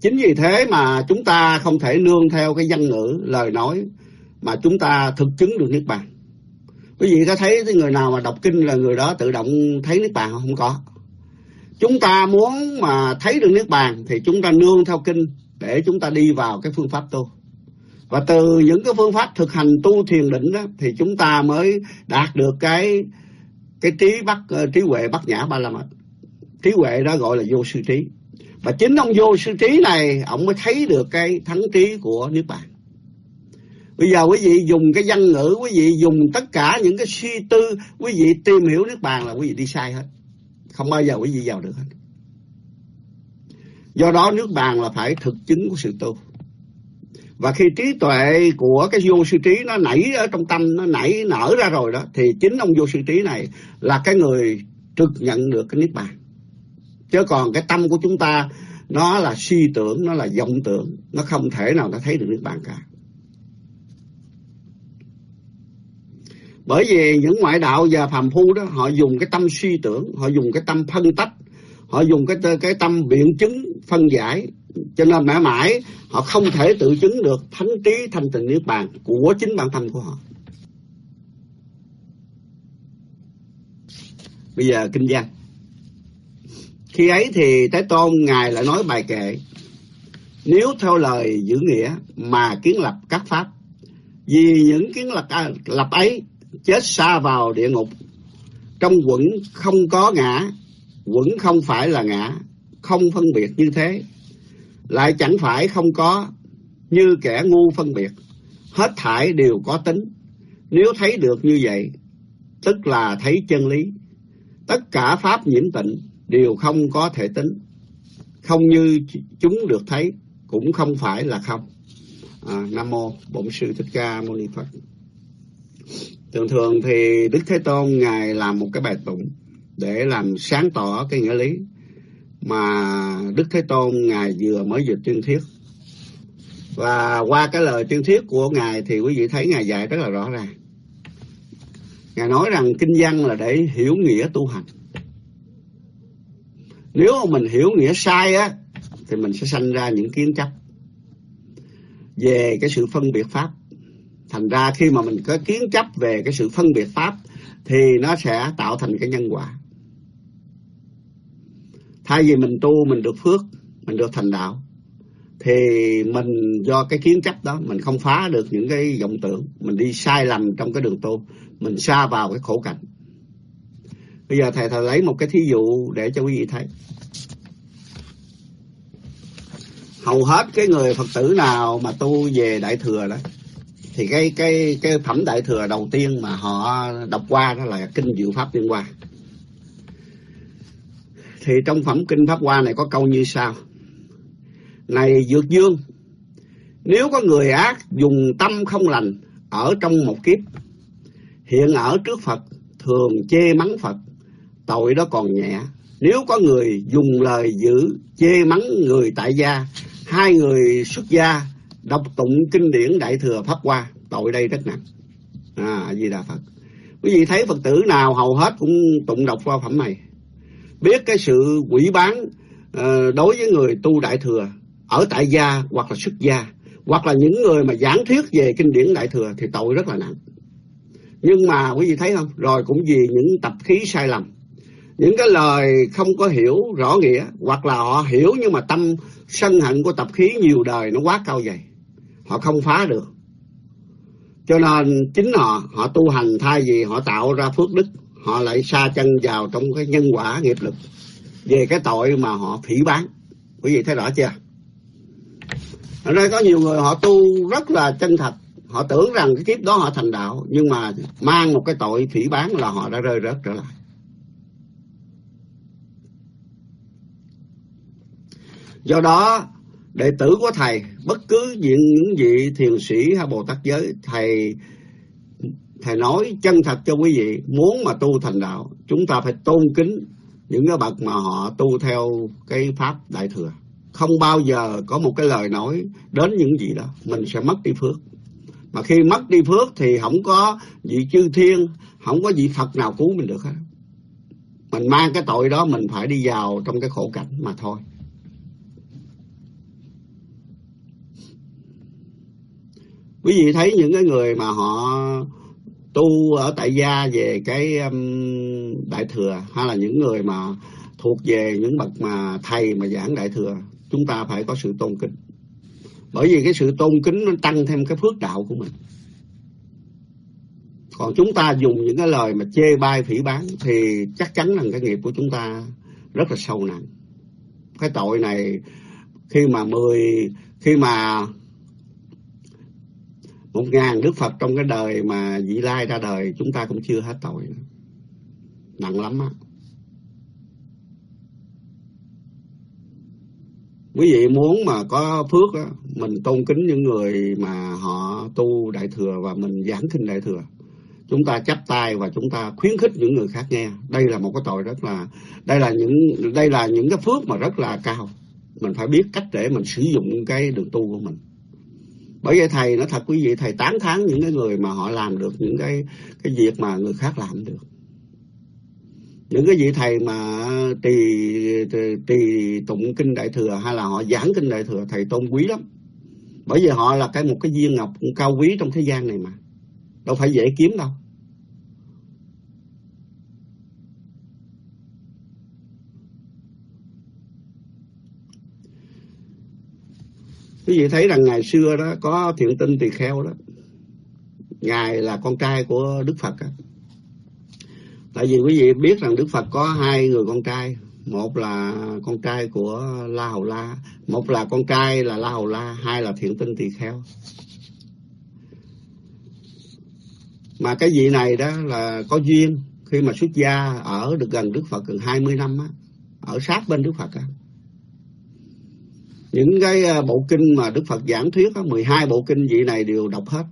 chính vì thế mà chúng ta không thể nương theo cái văn ngữ, lời nói mà chúng ta thực chứng được niết bàn. Quý vị có thấy cái người nào mà đọc kinh là người đó tự động thấy niết bàn không? Có. Chúng ta muốn mà thấy được niết bàn thì chúng ta nương theo kinh để chúng ta đi vào cái phương pháp tu. Và từ những cái phương pháp thực hành tu thiền định đó thì chúng ta mới đạt được cái cái trí bắt ờ, trí huệ bắt nhã ba la mật. Trí huệ đó gọi là vô sư trí và chính ông vô sư trí này ông mới thấy được cái thắng trí của niết bàn Bây giờ quý vị dùng cái văn ngữ, quý vị dùng tất cả những cái suy tư, quý vị tìm hiểu nước bàn là quý vị đi sai hết. Không bao giờ quý vị vào được hết. Do đó nước bàn là phải thực chứng của sự tu. Và khi trí tuệ của cái vô sư trí nó nảy ở trong tâm, nó nảy nở ra rồi đó, thì chính ông vô sư trí này là cái người trực nhận được cái niết bàn. Chứ còn cái tâm của chúng ta nó là suy tưởng, nó là vọng tưởng, nó không thể nào nó thấy được niết bàn cả. Bởi vì những ngoại đạo và phàm phu đó họ dùng cái tâm suy tưởng, họ dùng cái tâm phân tách, họ dùng cái cái tâm biện chứng phân giải, cho nên mãi mãi họ không thể tự chứng được thánh trí thanh tịnh niết bàn của chính bản thân của họ. Bây giờ kinh văn. Khi ấy thì Thế Tôn Ngài lại nói bài kệ Nếu theo lời giữ nghĩa mà kiến lập các pháp Vì những kiến lập, à, lập ấy chết xa vào địa ngục Trong quẩn không có ngã Quẩn không phải là ngã Không phân biệt như thế Lại chẳng phải không có Như kẻ ngu phân biệt Hết thải đều có tính. Nếu thấy được như vậy Tức là thấy chân lý Tất cả pháp nhiễm tịnh đều không có thể tính. Không như chúng được thấy, cũng không phải là không. À, Nam Mô Bổn Sư Thích Ca Mâu Ni Phật. Thường thường thì Đức Thế Tôn Ngài làm một cái bài tụng để làm sáng tỏ cái nghĩa lý mà Đức Thế Tôn Ngài vừa mới dịch tuyên thuyết. Và qua cái lời tuyên thuyết của Ngài thì quý vị thấy Ngài dạy rất là rõ ràng. Ngài nói rằng kinh văn là để hiểu nghĩa tu hành. Nếu mà mình hiểu nghĩa sai á thì mình sẽ sanh ra những kiến chấp về cái sự phân biệt pháp. Thành ra khi mà mình có kiến chấp về cái sự phân biệt pháp thì nó sẽ tạo thành cái nhân quả. Thay vì mình tu mình được phước, mình được thành đạo thì mình do cái kiến chấp đó mình không phá được những cái vọng tưởng, mình đi sai lầm trong cái đường tu, mình xa vào cái khổ cảnh. Bây giờ thầy thầy lấy một cái thí dụ để cho quý vị thấy. Hầu hết cái người Phật tử nào mà tu về Đại Thừa đó thì cái cái cái phẩm Đại Thừa đầu tiên mà họ đọc qua đó là kinh Diệu Pháp Liên Hoa. Thì trong phẩm kinh Pháp Hoa này có câu như sau: Này Dược Dương, nếu có người ác dùng tâm không lành ở trong một kiếp hiện ở trước Phật thường chê mắng Phật tội đó còn nhẹ. Nếu có người dùng lời dữ chê mắng người tại gia, hai người xuất gia đọc tụng kinh điển Đại Thừa Pháp Hoa, tội đây rất nặng. À, Di Đà Phật. Quý vị thấy Phật tử nào hầu hết cũng tụng đọc qua phẩm này. Biết cái sự quỷ bán uh, đối với người tu Đại Thừa ở tại gia hoặc là xuất gia, hoặc là những người mà giảng thuyết về kinh điển Đại Thừa thì tội rất là nặng. Nhưng mà quý vị thấy không? Rồi cũng vì những tập khí sai lầm những cái lời không có hiểu rõ nghĩa, hoặc là họ hiểu nhưng mà tâm sân hận của tập khí nhiều đời nó quá cao dày, họ không phá được. Cho nên chính họ họ tu hành thay vì họ tạo ra phước đức, họ lại xa chân vào trong cái nhân quả nghiệp lực về cái tội mà họ phỉ bán. Quý vị thấy rõ chưa? Ở đây có nhiều người họ tu rất là chân thật, họ tưởng rằng cái kiếp đó họ thành đạo, nhưng mà mang một cái tội phỉ bán là họ đã rơi rớt trở lại. Do đó, đệ tử của Thầy, bất cứ những những vị thiền sĩ hay Bồ Tát giới, Thầy Thầy nói chân thật cho quý vị, muốn mà tu thành đạo, chúng ta phải tôn kính những cái bậc mà họ tu theo cái Pháp Đại Thừa. Không bao giờ có một cái lời nói đến những gì đó, mình sẽ mất đi phước. Mà khi mất đi phước thì không có vị chư thiên, không có vị Phật nào cứu mình được hết. Mình mang cái tội đó mình phải đi vào trong cái khổ cảnh mà thôi. Quý vị thấy những cái người mà họ tu ở tại gia về cái um, đại thừa hay là những người mà thuộc về những bậc mà thầy mà giảng đại thừa chúng ta phải có sự tôn kính. Bởi vì cái sự tôn kính nó tăng thêm cái phước đạo của mình. Còn chúng ta dùng những cái lời mà chê bai phỉ bán thì chắc chắn là cái nghiệp của chúng ta rất là sâu nặng. Cái tội này khi mà mười khi mà một ngàn Đức Phật trong cái đời mà vị lai ra đời, chúng ta cũng chưa hết tội. Nặng lắm á. Quý vị muốn mà có phước á, mình tôn kính những người mà họ tu đại thừa và mình giảng kinh đại thừa, chúng ta chắp tay và chúng ta khuyến khích những người khác nghe. Đây là một cái tội rất là, đây là những, đây là những cái phước mà rất là cao. Mình phải biết cách để mình sử dụng cái đường tu của mình bởi vậy thầy nói thật quý vị, thầy tán thán những cái người mà họ làm được, những cái cái việc mà người khác làm được. Những cái vị thầy mà tỳ tỳ tụng kinh đại thừa hay là họ giảng kinh đại thừa, thầy tôn quý lắm. Bởi vì họ là cái một cái viên ngọc cao quý trong thế gian này mà. Đâu phải dễ kiếm đâu. Quý vị thấy rằng ngày xưa đó có thiện tinh tỳ kheo đó. Ngài là con trai của đức phật đó. tại vì quý vị biết rằng đức phật có hai người con trai. Một là con trai của la hầu la, một là con trai là la hầu la, hai là thiện tinh tỳ kheo. Mà cái vị này đó là có duyên khi mà xuất gia ở được gần đức phật gần 20 năm á, ở sát bên đức phật á những cái ờ, bộ kinh mà Đức Phật giảng thuyết á, 12 bộ kinh vị này đều đọc hết.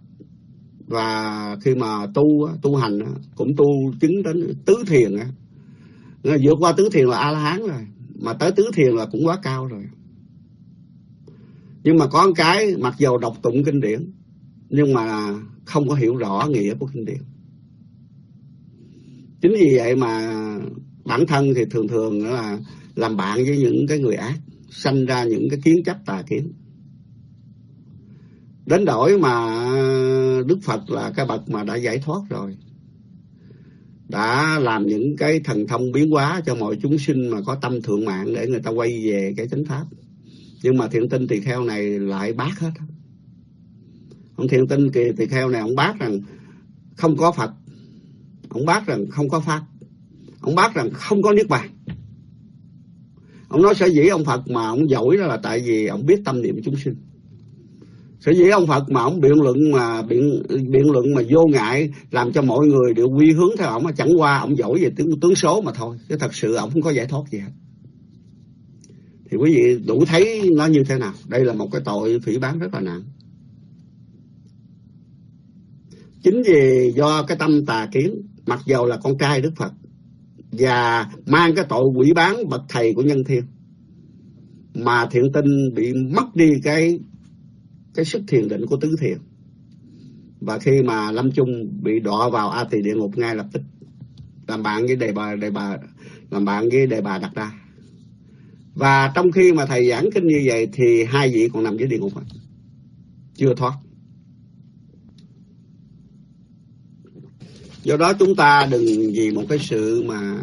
Và khi mà tu tu hành cũng tu chứng đến tứ thiền á. Ờ, vượt qua tứ thiền là a la hán rồi mà tới tứ thiền là cũng quá cao rồi. Nhưng mà có một cái mặc dầu đọc tụng kinh điển nhưng mà không có hiểu rõ nghĩa của kinh điển. Chính vì vậy mà bản thân thì thường thường là làm bạn với những cái người ác sanh ra những cái kiến chấp tà kiến. Đến đổi mà đức phật là cái bậc mà đã giải thoát rồi, đã làm những cái thần thông biến hóa cho mọi chúng sinh mà có tâm thượng mạng để người ta quay về cái chánh pháp. Nhưng mà thiện tinh tỳ kheo này lại bác hết. Ông thiện tinh kỳ tỳ kheo này ông bác rằng không có phật. Ông bác rằng không có pháp. Ông bác rằng không có niết bàn ông nói sở dĩ ông phật mà ông giỏi đó là tại vì ông biết tâm niệm chúng sinh. Sở dĩ ông phật mà ông biện luận mà biện biện luận mà vô ngại, làm cho mọi người đều quy hướng theo ông mà chẳng qua ông giỏi về tướng tướng số mà thôi, chứ thật sự ông không có giải thoát gì hết. Thì quý vị đủ thấy nó như thế nào? Đây là một cái tội phỉ bán rất là nặng. Chính vì do cái tâm tà kiến, mặc dầu là con trai đức phật và mang cái tội quỷ bán bậc thầy của nhân thiên. Mà thiện tinh bị mất đi cái cái sức thiền định của tứ thiền. Và khi mà lâm chung bị đọa vào a tỳ địa ngục ngay lập tức, làm bạn với đề bà đề bà, làm bạn với đề bà đặt ra và trong khi mà thầy giảng kinh như vậy thì hai vị còn nằm dưới địa ngục chưa thoát. Do đó chúng ta đừng vì một cái sự mà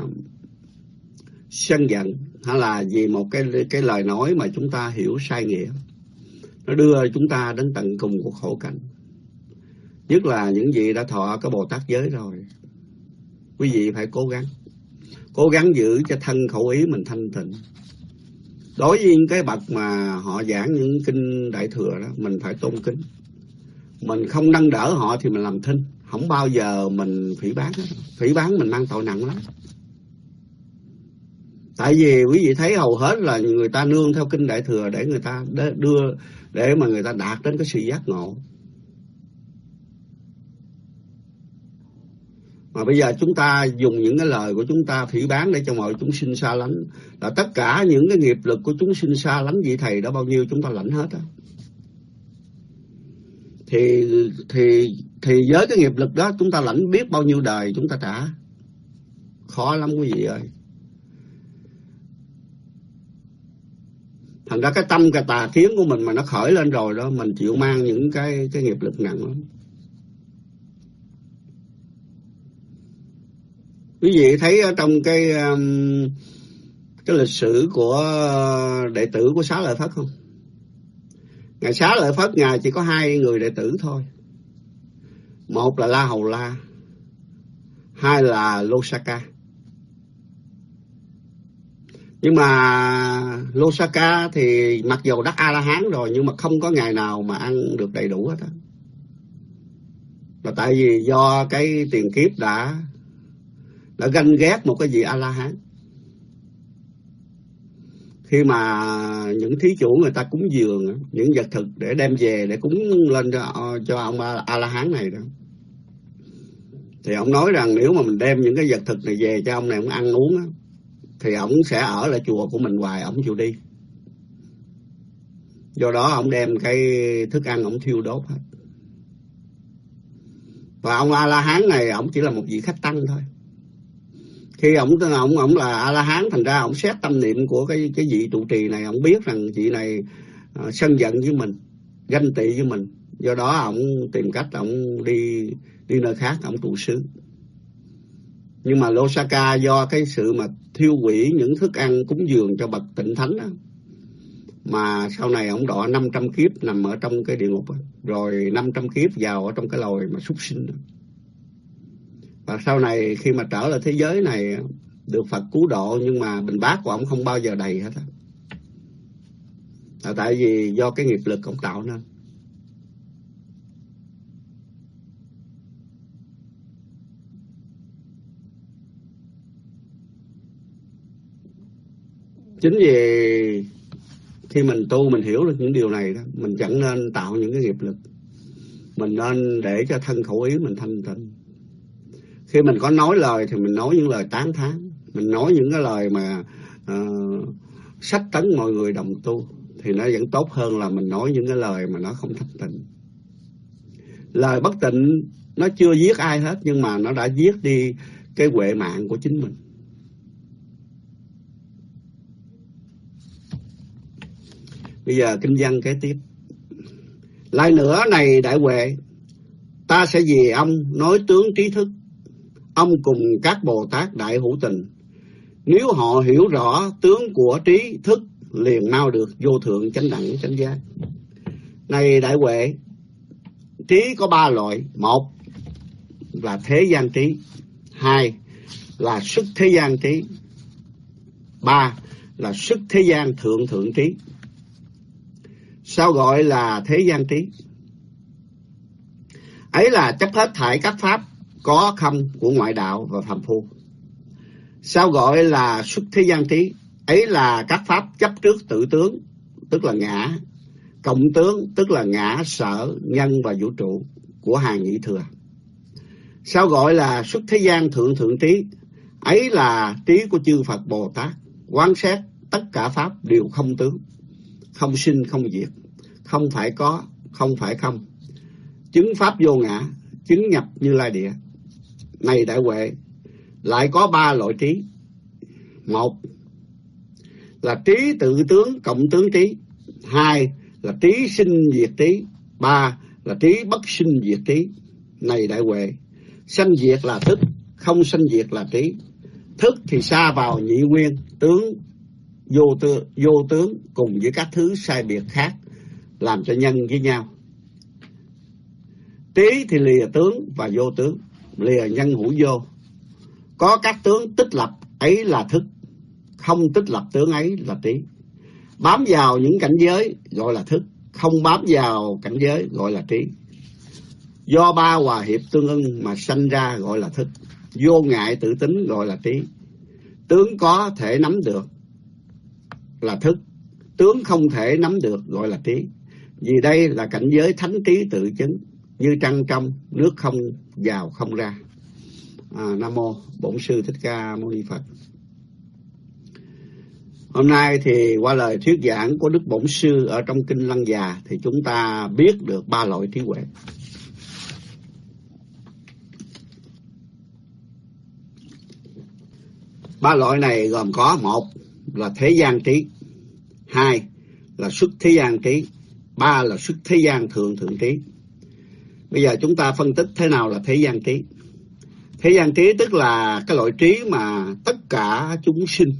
sân giận hay là vì một cái cái lời nói mà chúng ta hiểu sai nghĩa. Nó đưa chúng ta đến tận cùng của khổ cảnh. Nhất là những vị đã thọ cái bồ tát giới rồi. Quý vị phải cố gắng. Cố gắng giữ cho thân khẩu ý mình thanh tịnh. Đối với những cái bậc mà họ giảng những kinh đại thừa đó, mình phải tôn kính. Mình không nâng đỡ họ thì mình làm thinh không bao giờ mình phỉ bán phỉ bán mình mang tội nặng lắm. Tại vì quý vị thấy hầu hết là người ta nương theo kinh đại thừa để người ta đưa, để mà người ta đạt đến cái sự giác ngộ. Mà bây giờ chúng ta dùng những cái lời của chúng ta phỉ bán để cho mọi chúng sinh xa lánh. Là tất cả những cái nghiệp lực của chúng sinh xa lánh vị thầy đó bao nhiêu chúng ta lãnh hết á thì thì thì với cái nghiệp lực đó, chúng ta lãnh biết bao nhiêu đời chúng ta trả? Khó lắm quý vị ơi. Thành ra cái tâm, cái tà kiến của mình mà nó khởi lên rồi đó, mình chịu mang những cái cái nghiệp lực nặng lắm. Quý vị thấy ở trong cái um, cái lịch sử của đệ tử của xá lợi phất không? Ngày xá lợi phất ngài chỉ có hai người đệ tử thôi. Một là la hầu la, hai là losaka nhưng mà losaka thì mặc dù đắc a la hán rồi, nhưng mà không có ngày nào mà ăn được đầy đủ hết á. Là tại vì do cái tiền kiếp đã đã ganh ghét một cái gì a la hán khi mà những thí chủ người ta cúng dường những vật thực để đem về để cúng lên cho, cho ông a la hán này đó. Thì ông nói rằng nếu mà mình đem những cái vật thực này về cho ông này ông ăn uống đó, thì ông sẽ ở lại chùa của mình hoài ông chịu đi. Do đó ông đem cái thức ăn ông thiêu đốt hết. Và ông a la hán này ông chỉ là một vị khách tăng thôi khi ông ông ông là a la hán thành ra ông xét tâm niệm của cái cái vị trụ trì này ông biết rằng vị này uh, sân giận với mình ganh tị với mình do đó ông tìm cách ông đi đi nơi khác ông trụ xứ nhưng mà Losaka do cái sự mà thiêu hủy những thức ăn cúng dường cho bậc tịnh thánh đó, mà sau này ông đọa 500 kiếp nằm ở trong cái địa ngục đó. rồi 500 kiếp vào ở trong cái lồi mà súc sinh đó và sau này khi mà trở lại thế giới này, được Phật cứu độ, nhưng mà bình bát của ông không bao giờ đầy hết là tại vì do cái nghiệp lực ông tạo nên. Chính vì khi mình tu, mình hiểu được những điều này đó, mình chẳng nên tạo những cái nghiệp lực. Mình nên để cho thân khẩu ý mình thanh tịnh khi mình có nói lời thì mình nói những lời tán thán mình nói những cái lời mà uh, sách tấn mọi người đồng tu thì nó vẫn tốt hơn là mình nói những cái lời mà nó không thanh tình. lời bất tịnh nó chưa giết ai hết nhưng mà nó đã giết đi cái huệ mạng của chính mình Bây giờ kinh văn kế tiếp. Lại nữa này đại huệ, ta sẽ vì ông nói tướng trí thức. Ông cùng các Bồ Tát đại hữu tình. Nếu họ hiểu rõ tướng của trí thức liền mau được vô thượng chánh đẳng chánh giác. Này đại huệ, trí có ba loại. Một là thế gian trí. Hai là sức thế gian trí. Ba là sức thế gian thượng thượng trí. Sao gọi là thế gian trí? Ấy là chấp hết thải các pháp có không của ngoại đạo và phàm phu. Sao gọi là xuất thế gian trí? Ấy là các pháp chấp trước tự tướng, tức là ngã, cộng tướng, tức là ngã, sở, nhân và vũ trụ của hàng nhị thừa. Sao gọi là xuất thế gian thượng thượng trí? Ấy là trí của chư Phật Bồ Tát, quan sát tất cả pháp đều không tướng, không sinh không diệt, không phải có, không phải không. Chứng pháp vô ngã, chứng nhập như lai địa. Này đại huệ, lại có ba loại trí. Một là trí tự tướng cộng tướng trí. Hai là trí sinh diệt trí. Ba là trí bất sinh diệt trí. Này đại huệ, sanh diệt là thức, không sanh diệt là trí. Thức thì xa vào nhị nguyên, tướng vô, tư, vô tướng cùng với các thứ sai biệt khác làm cho nhân với nhau. Trí thì lìa tướng và vô tướng, lìa nhân hữu vô. Có các tướng tích lập ấy là thức, không tích lập tướng ấy là trí. Bám vào những cảnh giới gọi là thức, không bám vào cảnh giới gọi là trí. Do ba hòa hiệp tương ưng mà sanh ra gọi là thức. Vô ngại tự tính gọi là trí. Tướng có thể nắm được là thức. Tướng không thể nắm được gọi là trí. Vì đây là cảnh giới thánh trí tự chứng, như trăng trong, nước không vào không ra. À, Nam Mô Bổn Sư Thích Ca Mâu Ni Phật. Hôm nay thì qua lời thuyết giảng của Đức Bổn Sư ở trong Kinh Lăng Già thì chúng ta biết được ba loại trí huệ. Ba loại này gồm có một là thế gian trí, hai là xuất thế gian trí, ba là xuất thế gian thượng thượng trí bây giờ chúng ta phân tích thế nào là thế gian trí thế gian trí tức là cái loại trí mà tất cả chúng sinh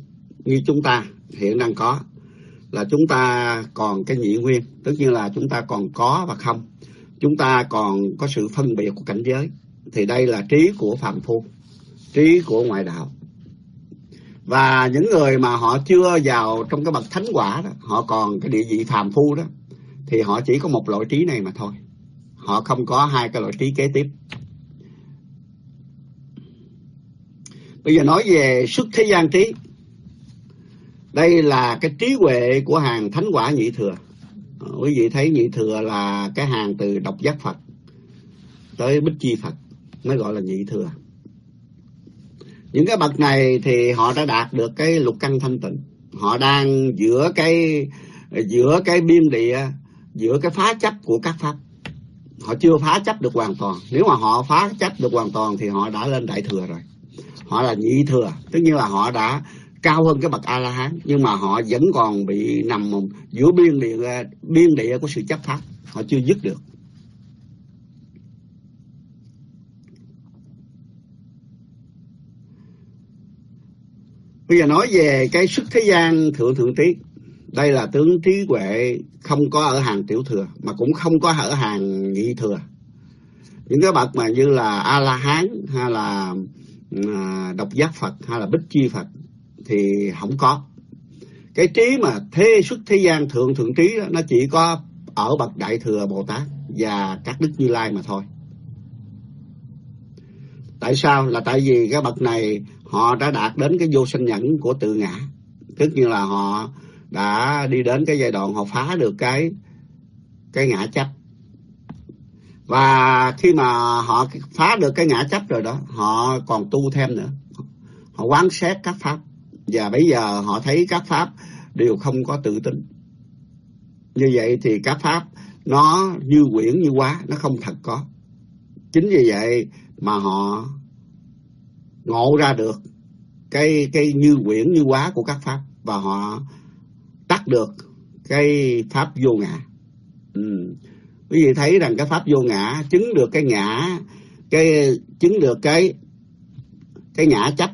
như chúng ta hiện đang có. Là chúng ta còn cái nhị nguyên tất nhiên là chúng ta còn có và không. Chúng ta còn có sự phân biệt của cảnh giới. Thì đây là trí của phạm phu, trí của ngoại đạo. Và những người mà họ chưa vào trong cái bậc thánh quả đó, họ còn cái địa vị phàm phu đó, thì họ chỉ có một loại trí này mà thôi họ không có hai cái loại trí kế tiếp. Bây giờ nói về xuất thế gian trí. Đây là cái trí huệ của hàng thánh quả nhị thừa. Ờ, quý vị thấy nhị thừa là cái hàng từ độc giác phật tới bích chi phật, mới gọi là nhị thừa. Những cái bậc này thì họ đã đạt được cái lục căn thanh tịnh. Họ đang giữa cái giữa cái biên địa, giữa cái phá chấp của các pháp họ chưa phá chấp được hoàn toàn. Nếu mà họ phá chấp được hoàn toàn thì họ đã lên đại thừa rồi. Họ là nhị thừa tất nhiên là họ đã cao hơn cái bậc a la hán nhưng mà họ vẫn còn bị nằm giữa biên địa biên địa của sự chấp pháp. Họ chưa dứt được. Bây giờ nói về cái xuất thế gian thượng thượng trí đây là tướng trí huệ không có ở hàng tiểu thừa mà cũng không có ở hàng nhị thừa. Những cái bậc mà như là a la hán hay là à, độc giác phật hay là bích chi phật thì không có. Cái trí mà thế xuất thế gian thượng thượng trí đó, nó chỉ có ở bậc đại thừa bồ tát và các đức như lai mà thôi. Tại sao? Là tại vì cái bậc này họ đã đạt đến cái vô sanh nhẫn của tự ngã. Tức như là họ đã đi đến cái giai đoạn họ phá được cái cái ngã chấp. Và khi mà họ phá được cái ngã chấp rồi đó, họ còn tu thêm nữa. Họ quán xét các pháp. Và bây giờ họ thấy các pháp đều không có tự tính. Như vậy thì các pháp nó như quyển như quá, nó không thật có. Chính vì vậy mà họ ngộ ra được cái cái như quyển như quá của các pháp. Và họ tắt được cái pháp vô ngã. Ừ. quý vị thấy rằng cái pháp vô ngã chứng được cái ngã, cái chứng được cái cái ngã chấp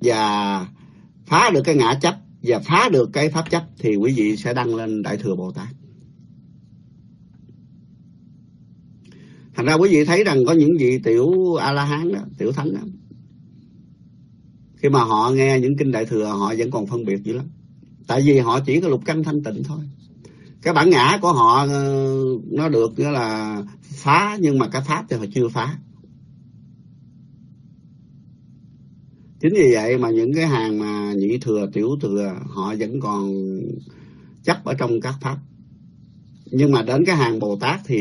và phá được cái ngã chấp và phá được cái pháp chấp thì quý vị sẽ đăng lên đại thừa bồ tát. Thành ra quý vị thấy rằng có những vị tiểu a la hán đó, tiểu thánh đó, khi mà họ nghe những kinh đại thừa, họ vẫn còn phân biệt dữ lắm tại vì họ chỉ có lục căn thanh tịnh thôi. Cái bản ngã của họ ờ, nó được nghĩa là phá, nhưng mà cái pháp thì họ chưa phá. Chính vì vậy mà những cái hàng mà nhị thừa, tiểu thừa, họ vẫn còn chấp ở trong các pháp. Nhưng mà đến cái hàng bồ tát thì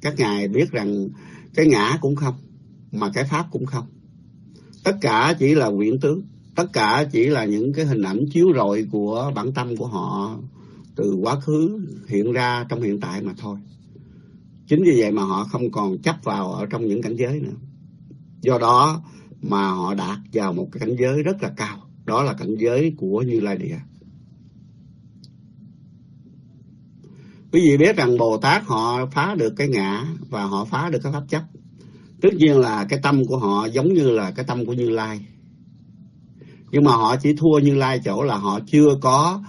các ngài biết rằng cái ngã cũng không, mà cái pháp cũng không. Tất cả chỉ là quyển tướng tất cả chỉ là những cái hình ảnh chiếu rọi của bản tâm của họ từ quá khứ hiện ra trong hiện tại mà thôi. Chính vì vậy mà họ không còn chấp vào ở trong những cảnh giới nữa. Do đó mà họ đạt vào một cái cảnh giới rất là cao. Đó là cảnh giới của như lai địa. Quý vị biết rằng bồ tát họ phá được cái ngã và họ phá được cái pháp chấp. Tất nhiên là cái tâm của họ giống như là cái tâm của như lai nhưng mà họ chỉ thua như lai chỗ là họ chưa có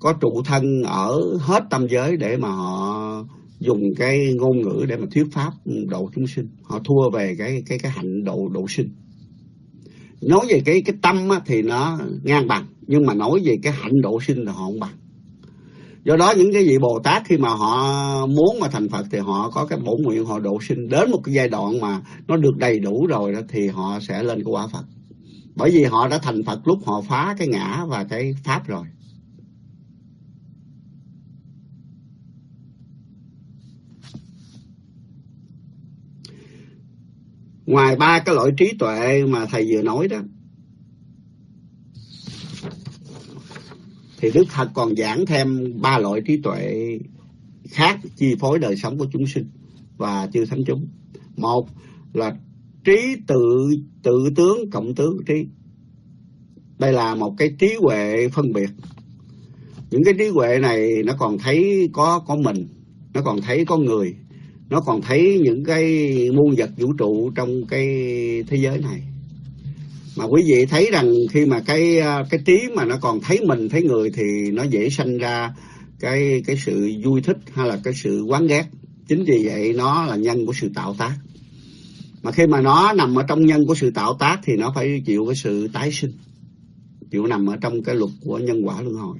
có trụ thân ở hết tâm giới để mà họ dùng cái ngôn ngữ để mà thuyết pháp độ chúng sinh. Họ thua về cái cái cái hạnh độ độ sinh. Nói về cái cái tâm á, thì nó ngang bằng nhưng mà nói về cái hạnh độ sinh là họ không bằng. Do đó những cái vị bồ tát khi mà họ muốn mà thành phật thì họ có cái bổn nguyện họ độ sinh. Đến một cái giai đoạn mà nó được đầy đủ rồi đó thì họ sẽ lên cái quả phật bởi vì họ đã thành phật lúc họ phá cái ngã và cái pháp rồi ngoài ba cái loại trí tuệ mà thầy vừa nói đó, thì Đức Phật còn giảng thêm ba loại trí tuệ khác chi phối đời sống của chúng sinh và chư thánh chúng. Một là trí tự tự tướng cộng tướng trí. Đây là một cái trí huệ phân biệt. Những cái trí huệ này nó còn thấy có có mình, nó còn thấy có người, nó còn thấy những cái muôn vật vũ trụ trong cái thế giới này mà quý vị thấy rằng khi mà cái cái trí mà nó còn thấy mình thấy người thì nó dễ sanh ra cái cái sự vui thích hay là cái sự quán ghét chính vì vậy nó là nhân của sự tạo tác mà khi mà nó nằm ở trong nhân của sự tạo tác thì nó phải chịu cái sự tái sinh. Chịu nằm ở trong cái luật của nhân quả luân hồi.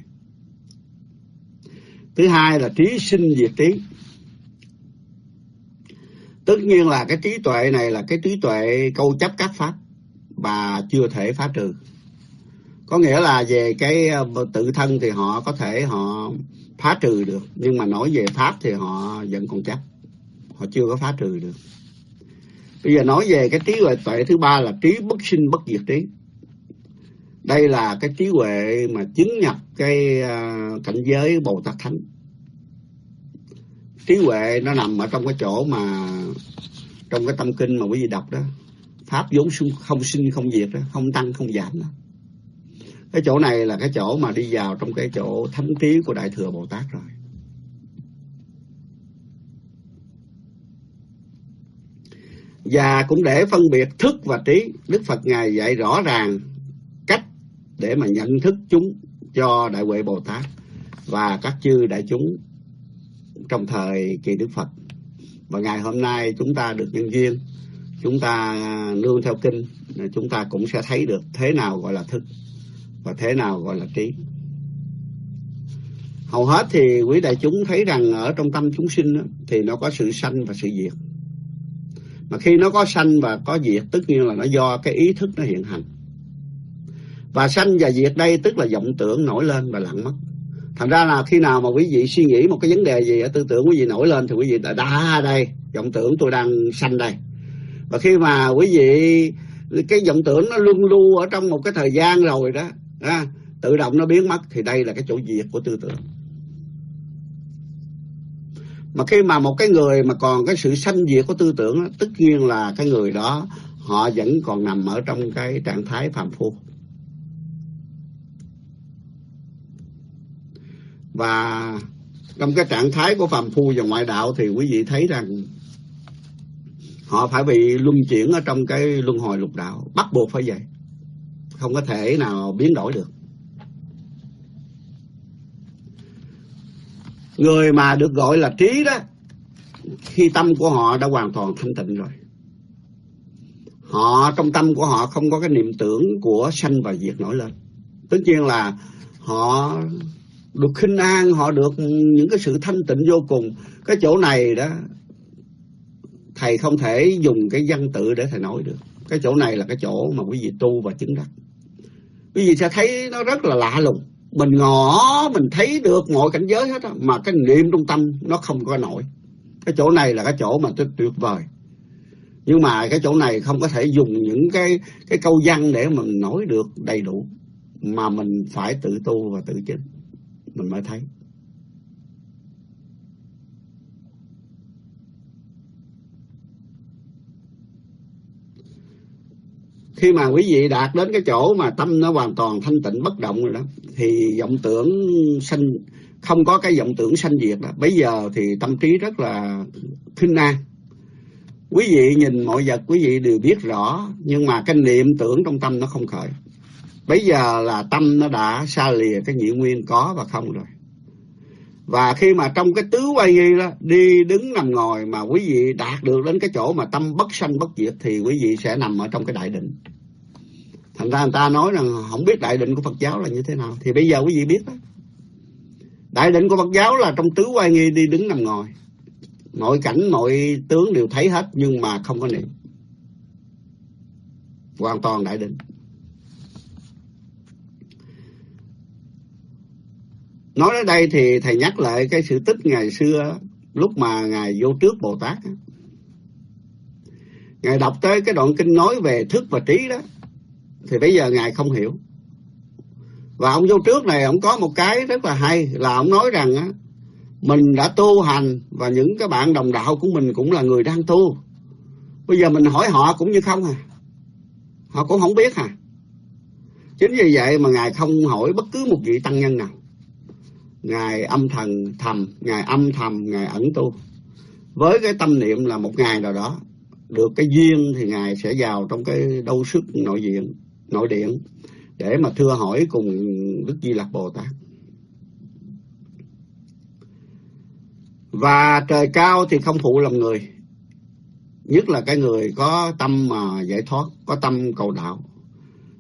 Thứ hai là trí sinh diệt trí. Tất nhiên là cái trí tuệ này là cái trí tuệ câu chấp các pháp và chưa thể phá trừ. Có nghĩa là về cái ờ, tự thân thì họ có thể họ phá trừ được, nhưng mà nói về pháp thì họ vẫn còn chấp. Họ chưa có phá trừ được bây giờ nói về cái trí huệ tuệ thứ ba là trí bất sinh bất diệt trí. Đây là cái trí huệ mà chứng nhập cái à, cảnh giới bồ tát thánh. Trí huệ nó nằm ở trong cái chỗ mà, trong cái tâm kinh mà quý vị đọc đó. Pháp vốn không sinh không diệt đó, không tăng không giảm đó. Cái chỗ này là cái chỗ mà đi vào trong cái chỗ thánh trí của đại thừa bồ tát rồi. Và cũng để phân biệt thức và trí. Đức phật ngài dạy rõ ràng cách để mà nhận thức chúng cho đại huệ bồ tát và các chư đại chúng trong thời kỳ đức phật. Và ngày hôm nay chúng ta được nhân duyên, chúng ta nương theo kinh, chúng ta cũng sẽ thấy được thế nào gọi là thức và thế nào gọi là trí. Hầu hết thì quý đại chúng thấy rằng ở trong tâm chúng sinh thì nó có sự sanh và sự diệt mà khi nó có sanh và có diệt tất nhiên là nó do cái ý thức nó hiện hành. Và sanh và diệt đây tức là vọng tưởng nổi lên và lặng mất. Thành ra là khi nào mà quý vị suy nghĩ một cái vấn đề gì ở tư tưởng quý vị nổi lên thì quý vị đã, đã đây vọng tưởng tôi đang sanh đây. Và khi mà quý vị cái vọng tưởng nó luân lưu ở trong một cái thời gian rồi đó đó tự động nó biến mất thì đây là cái chỗ diệt của tư tưởng mà khi mà một cái người mà còn cái sự sanh diệt của tư tưởng tất nhiên là cái người đó, họ vẫn còn nằm ở trong cái trạng thái phàm phu. Và trong cái trạng thái của phàm phu và ngoại đạo thì quý vị thấy rằng họ phải bị luân chuyển ở trong cái luân hồi lục đạo, bắt buộc phải vậy. Không có thể nào biến đổi được. Người mà được gọi là trí đó, khi tâm của họ đã hoàn toàn thanh tịnh rồi. Họ, trong tâm của họ không có cái niệm tưởng của sanh và diệt nổi lên. Tất nhiên là họ được khinh an, họ được những cái sự thanh tịnh vô cùng. Cái chỗ này đó, thầy không thể dùng cái văn tự để thầy nói được. Cái chỗ này là cái chỗ mà quý vị tu và chứng đắc. Quý vị sẽ thấy nó rất là lạ lùng mình ngỏ mình thấy được mọi cảnh giới hết á, mà cái niệm trong tâm nó không có nổi. Cái chỗ này là cái chỗ mà tôi tuyệt vời. Nhưng mà cái chỗ này không có thể dùng những cái cái câu văn để mình nói được đầy đủ, mà mình phải tự tu và tự chứng mình mới thấy. Khi mà quý vị đạt đến cái chỗ mà tâm nó hoàn toàn thanh tịnh bất động rồi đó thì vọng tưởng sanh, không có cái vọng tưởng sanh diệt đó. Bây giờ thì tâm trí rất là khinh an. Quý vị nhìn mọi vật, quý vị đều biết rõ, nhưng mà cái niệm tưởng trong tâm nó không khởi. Bây giờ là tâm nó đã xa lìa cái nhị nguyên có và không rồi. Và khi mà trong cái tứ quay nghi đó, đi đứng nằm ngồi mà quý vị đạt được đến cái chỗ mà tâm bất sanh bất diệt, thì quý vị sẽ nằm ở trong cái đại định thành ra người ta nói rằng không biết đại định của Phật giáo là như thế nào. Thì bây giờ quý vị biết đó. Đại định của Phật giáo là trong tứ quay nghi đi đứng nằm ngồi. Mọi cảnh, mọi tướng đều thấy hết, nhưng mà không có niệm. Hoàn toàn đại định. Nói đến đây thì thầy nhắc lại cái sự tích ngày xưa, lúc mà ngài vô trước bồ tát ngài đọc tới cái đoạn kinh nói về thức và trí đó thì bây giờ ngài không hiểu. Và ông vô trước này, ông có một cái rất là hay là ông nói rằng á, mình đã tu hành và những cái bạn đồng đạo của mình cũng là người đang tu. Bây giờ mình hỏi họ cũng như không à. Họ cũng không biết à. Chính vì vậy mà ngài không hỏi bất cứ một vị tăng nhân nào. Ngài âm thần thầm, ngài âm thầm, ngài ẩn tu. Với cái tâm niệm là một ngày nào đó, được cái duyên thì ngài sẽ vào trong cái đâu sức nội diện nội điện để mà thưa hỏi cùng đức di lặc bồ tát. Và trời cao thì không phụ lòng người nhất là cái người có tâm mà giải thoát có tâm cầu đạo.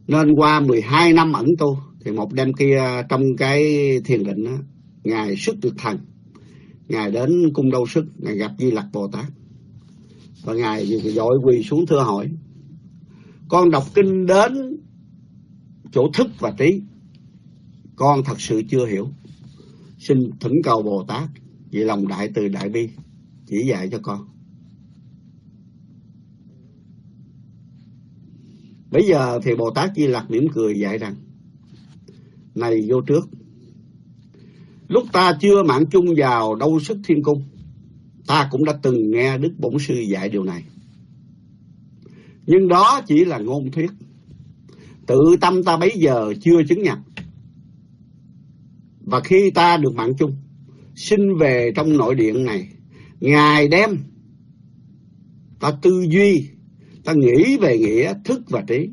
Nên qua 12 năm ẩn tu thì một đêm kia trong cái thiền định đó, ngài sức được thần ngài đến cung đâu sức ngài gặp di lặc bồ tát. Và ngài dội quỳ xuống thưa hỏi con đọc kinh đến chỗ thức và trí. Con thật sự chưa hiểu. Xin thỉnh cầu bồ tát vì lòng đại từ đại bi chỉ dạy cho con. Bây giờ thì bồ tát di lặc mỉm cười dạy rằng, này vô trước, lúc ta chưa mạng chung vào đâu sức thiên cung, ta cũng đã từng nghe đức bổn sư dạy điều này. Nhưng đó chỉ là ngôn thuyết tự tâm ta bấy giờ chưa chứng nhập và khi ta được mạng chung, sinh về trong nội điện này, ngài đem ta tư duy, ta nghĩ về nghĩa, thức và trí.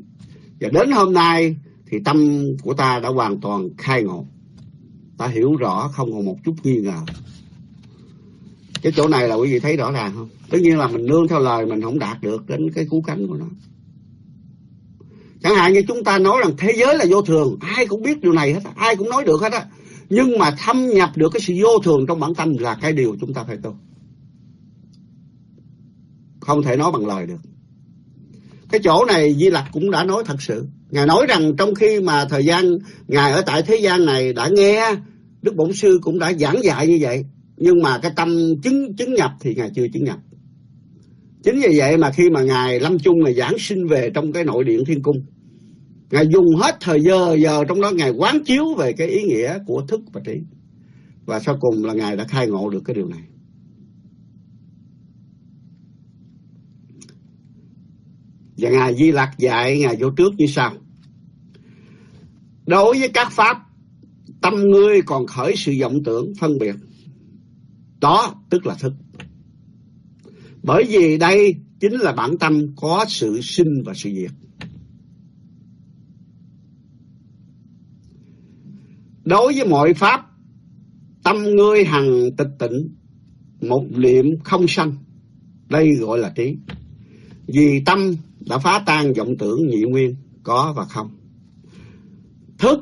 Và đến hôm nay thì tâm của ta đã hoàn toàn khai ngộ. Ta hiểu rõ, không còn một chút nghi ngờ. Cái chỗ này là quý vị thấy rõ ràng không? Tất nhiên là mình nương theo lời mình không đạt được đến cái cú cánh của nó chẳng hạn như chúng ta nói rằng thế giới là vô thường, ai cũng biết điều này hết ai cũng nói được hết á. Nhưng mà thâm nhập được cái sự vô thường trong bản tâm là cái điều chúng ta phải tu. Không thể nói bằng lời được. Cái chỗ này Di Lặc cũng đã nói thật sự. Ngài nói rằng trong khi mà thời gian Ngài ở tại thế gian này đã nghe, Đức Bổn Sư cũng đã giảng dạy như vậy. Nhưng mà cái tâm chứng chứng nhập thì Ngài chưa chứng nhập. Chính vì vậy mà khi mà Ngài Lâm Chung Ngài giảng sinh về trong cái nội điện thiên cung Ngài dùng hết thời giờ giờ trong đó Ngài quán chiếu về cái ý nghĩa của thức và trí Và sau cùng là Ngài đã khai ngộ được cái điều này Và Ngài Di lạc dạy Ngài vô trước như sau. Đối với các pháp, tâm ngươi còn khởi sự vọng tưởng phân biệt. Đó tức là thức. Bởi vì đây chính là bản tâm có sự sinh và sự diệt. Đối với mọi pháp, tâm ngươi hằng tịch tịnh, một niệm không sanh. Đây gọi là trí. Vì tâm đã phá tan vọng tưởng nhị nguyên có và không. Thức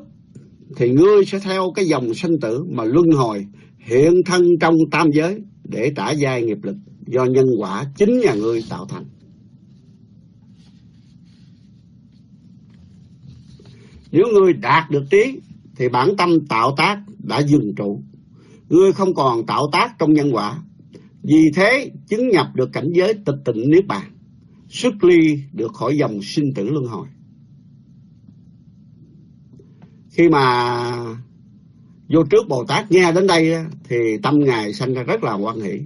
thì ngươi sẽ theo cái dòng sanh tử mà luân hồi hiện thân trong tam giới để trả giai nghiệp lực do nhân quả chính nhà ngươi tạo thành. Nếu ngươi đạt được trí, thì bản tâm tạo tác đã dừng trụ. Ngươi không còn tạo tác trong nhân quả. Vì thế, chứng nhập được cảnh giới tịch tịnh niết bàn, xuất ly được khỏi dòng sinh tử luân hồi. Khi mà vô trước Bồ Tát nghe đến đây thì tâm Ngài sanh ra rất là quan hỷ.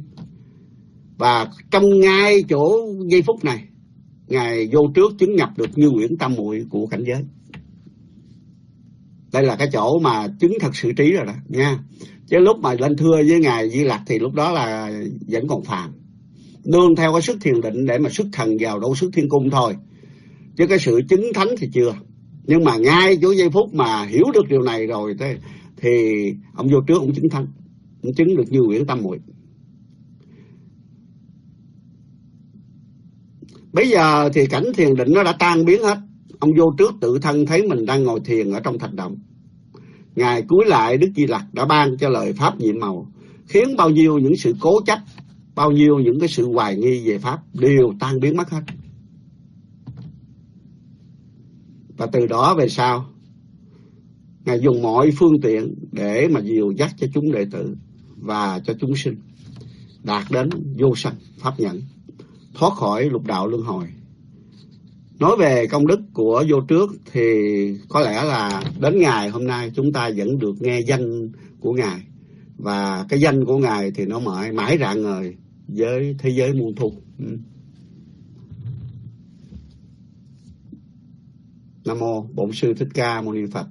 Và trong ngay chỗ giây phút này, Ngài vô trước chứng nhập được như Nguyễn Tam muội của cảnh giới. Đây là cái chỗ mà chứng thật sự trí rồi đó nha. Chứ lúc mà lên thưa với Ngài Di Lặc thì lúc đó là vẫn còn phàm nương theo cái sức thiền định để mà xuất thần vào đâu sức thiên cung thôi chứ cái sự chứng thánh thì chưa nhưng mà ngay chỗ giây phút mà hiểu được điều này rồi thế, thì ông vô trước ông chứng thánh ông chứng được như Nguyễn Tam muội bây giờ thì cảnh thiền định nó đã tan biến hết ông vô trước tự thân thấy mình đang ngồi thiền ở trong thạch động ngài cúi lại đức di lặc đã ban cho lời pháp nhiệm màu khiến bao nhiêu những sự cố chấp bao nhiêu những cái sự hoài nghi về Pháp đều tan biến mất hết. Và từ đó về sau, Ngài dùng mọi phương tiện để mà dìu dắt cho chúng đệ tử và cho chúng sinh đạt đến vô sanh pháp nhận thoát khỏi lục đạo luân hồi. Nói về công đức của vô trước thì có lẽ là đến ngày hôm nay chúng ta vẫn được nghe danh của Ngài. Và cái danh của ngài thì nó mãi mãi rạng ngời với thế giới muôn thu. Ừ. Nam mô bổn sư thích ca mâu ni phật.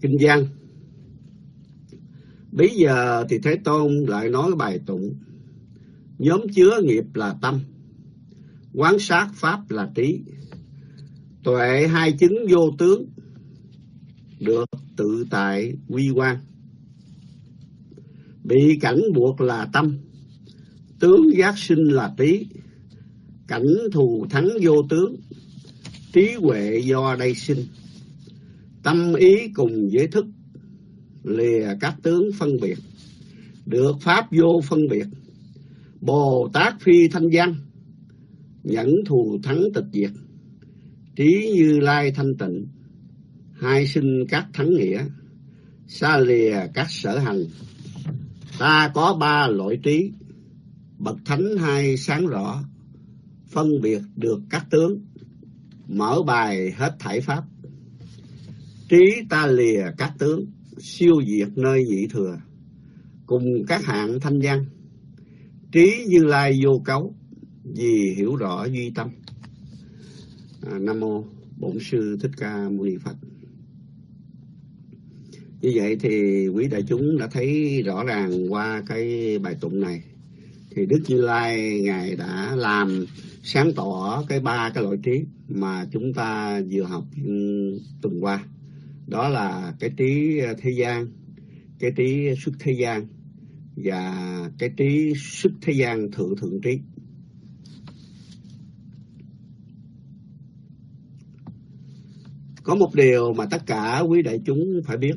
Kinh văn bây giờ thì thế tôn lại nói bài tụng nhóm chứa nghiệp là tâm quán sát pháp là trí tuệ hai chứng vô tướng được tự tại quy quan. Bị cảnh buộc là tâm, tướng giác sinh là trí, cảnh thù thắng vô tướng, trí huệ do đây sinh. Tâm ý cùng với thức, lìa các tướng phân biệt, được pháp vô phân biệt, Bồ Tát phi thanh văn, nhẫn thù thắng tịch diệt, trí như lai thanh tịnh, hai sinh các thắng nghĩa, xa lìa các sở hành. Ta có ba loại trí, bậc thánh hai sáng rõ, phân biệt được các tướng, mở bài hết thải pháp. Trí ta lìa các tướng, siêu diệt nơi nhị thừa, cùng các hạng thanh văn. Trí như lai vô cấu, vì hiểu rõ duy tâm. À, Nam mô Bổn sư Thích Ca Mâu Ni Phật. Như vậy thì quý đại chúng đã thấy rõ ràng qua cái bài tụng này thì Đức Như Lai ngài đã làm sáng tỏ cái ba cái loại trí mà chúng ta vừa học ừ, tuần qua. Đó là cái trí ờ, thế gian, cái trí xuất thế gian và cái trí xuất thế gian thượng thượng trí. Có một điều mà tất cả quý đại chúng phải biết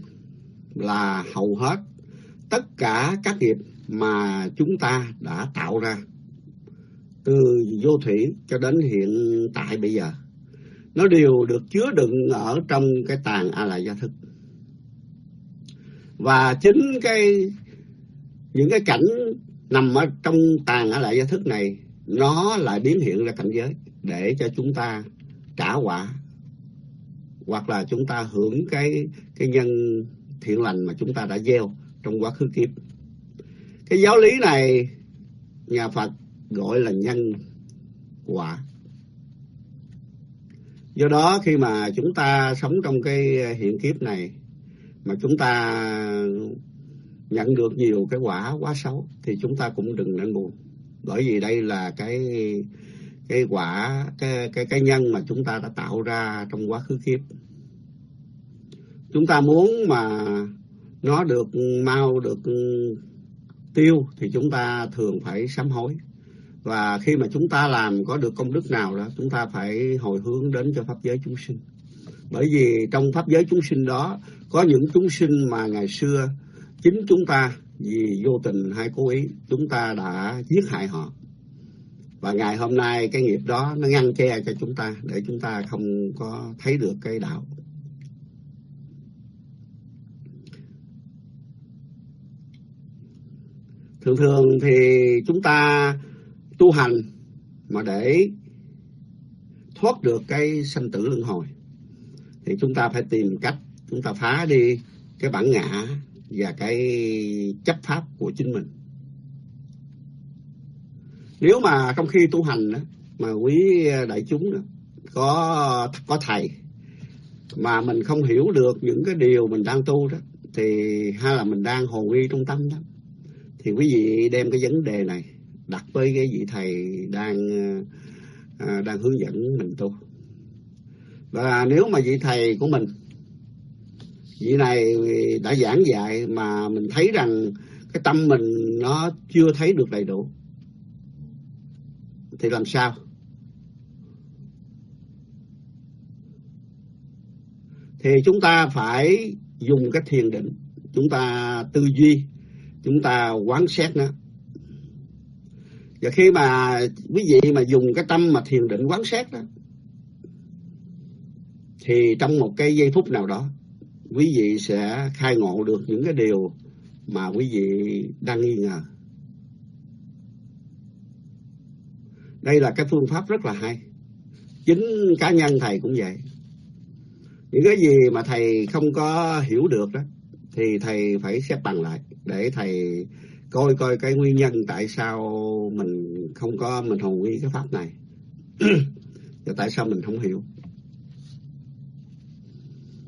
là hầu hết tất cả các nghiệp mà chúng ta đã tạo ra từ vô thủy cho đến hiện tại bây giờ nó đều được chứa đựng ở trong cái tàn a la gia thức và chính cái, những cái cảnh nằm ở trong tàn a la gia thức này, nó lại biến hiện ra cảnh giới để cho chúng ta trả quả, hoặc là chúng ta hưởng cái cái nhân thiện lành mà chúng ta đã gieo trong quá khứ kiếp. Cái giáo lý này, nhà Phật gọi là nhân quả. Do đó khi mà chúng ta sống trong cái ờ, hiện kiếp này mà chúng ta nhận được nhiều cái quả quá xấu thì chúng ta cũng đừng nên buồn. Bởi vì đây là cái cái quả, cái cái cái nhân mà chúng ta đã tạo ra trong quá khứ kiếp chúng ta muốn mà nó được mau, được ừ, tiêu thì chúng ta thường phải sám hối và khi mà chúng ta làm có được công đức nào đó, chúng ta phải hồi hướng đến cho pháp giới chúng sinh. Bởi vì trong pháp giới chúng sinh đó, có những chúng sinh mà ngày xưa chính chúng ta vì vô tình hay cố ý, chúng ta đã giết hại họ. Và ngày hôm nay cái nghiệp đó nó ngăn che cho chúng ta để chúng ta không có thấy được cái đạo. Thường thường thì chúng ta tu hành mà để thoát được cái sanh tử luân hồi. Thì chúng ta phải tìm cách chúng ta phá đi cái bản ngã và cái chấp pháp của chính mình. Nếu mà trong khi tu hành đó, mà quý đại chúng đó, có có thầy mà mình không hiểu được những cái điều mình đang tu đó thì hay là mình đang hồ nghi trong tâm đó thì quý vị đem cái vấn đề này đặt với cái vị thầy đang à, đang hướng dẫn mình tu. Và nếu mà vị thầy của mình vị này đã giảng dạy mà mình thấy rằng cái tâm mình nó chưa thấy được đầy đủ thì làm sao? Thì chúng ta phải dùng cái thiền định chúng ta tư duy chúng ta quán xét nó và khi mà quý vị mà dùng cái tâm mà thiền định quán xét đó, thì trong một cái giây phút nào đó, quý vị sẽ khai ngộ được những cái điều mà quý vị đang nghi ngờ. Đây là cái phương pháp rất là hay. Chính cá nhân thầy cũng vậy. Những cái gì mà thầy không có hiểu được đó, thì thầy phải xếp bằng lại để thầy coi coi cái nguyên nhân tại sao mình không có, mình hồn quy cái pháp này. [CLEARS THROAT] Và tại sao mình không hiểu.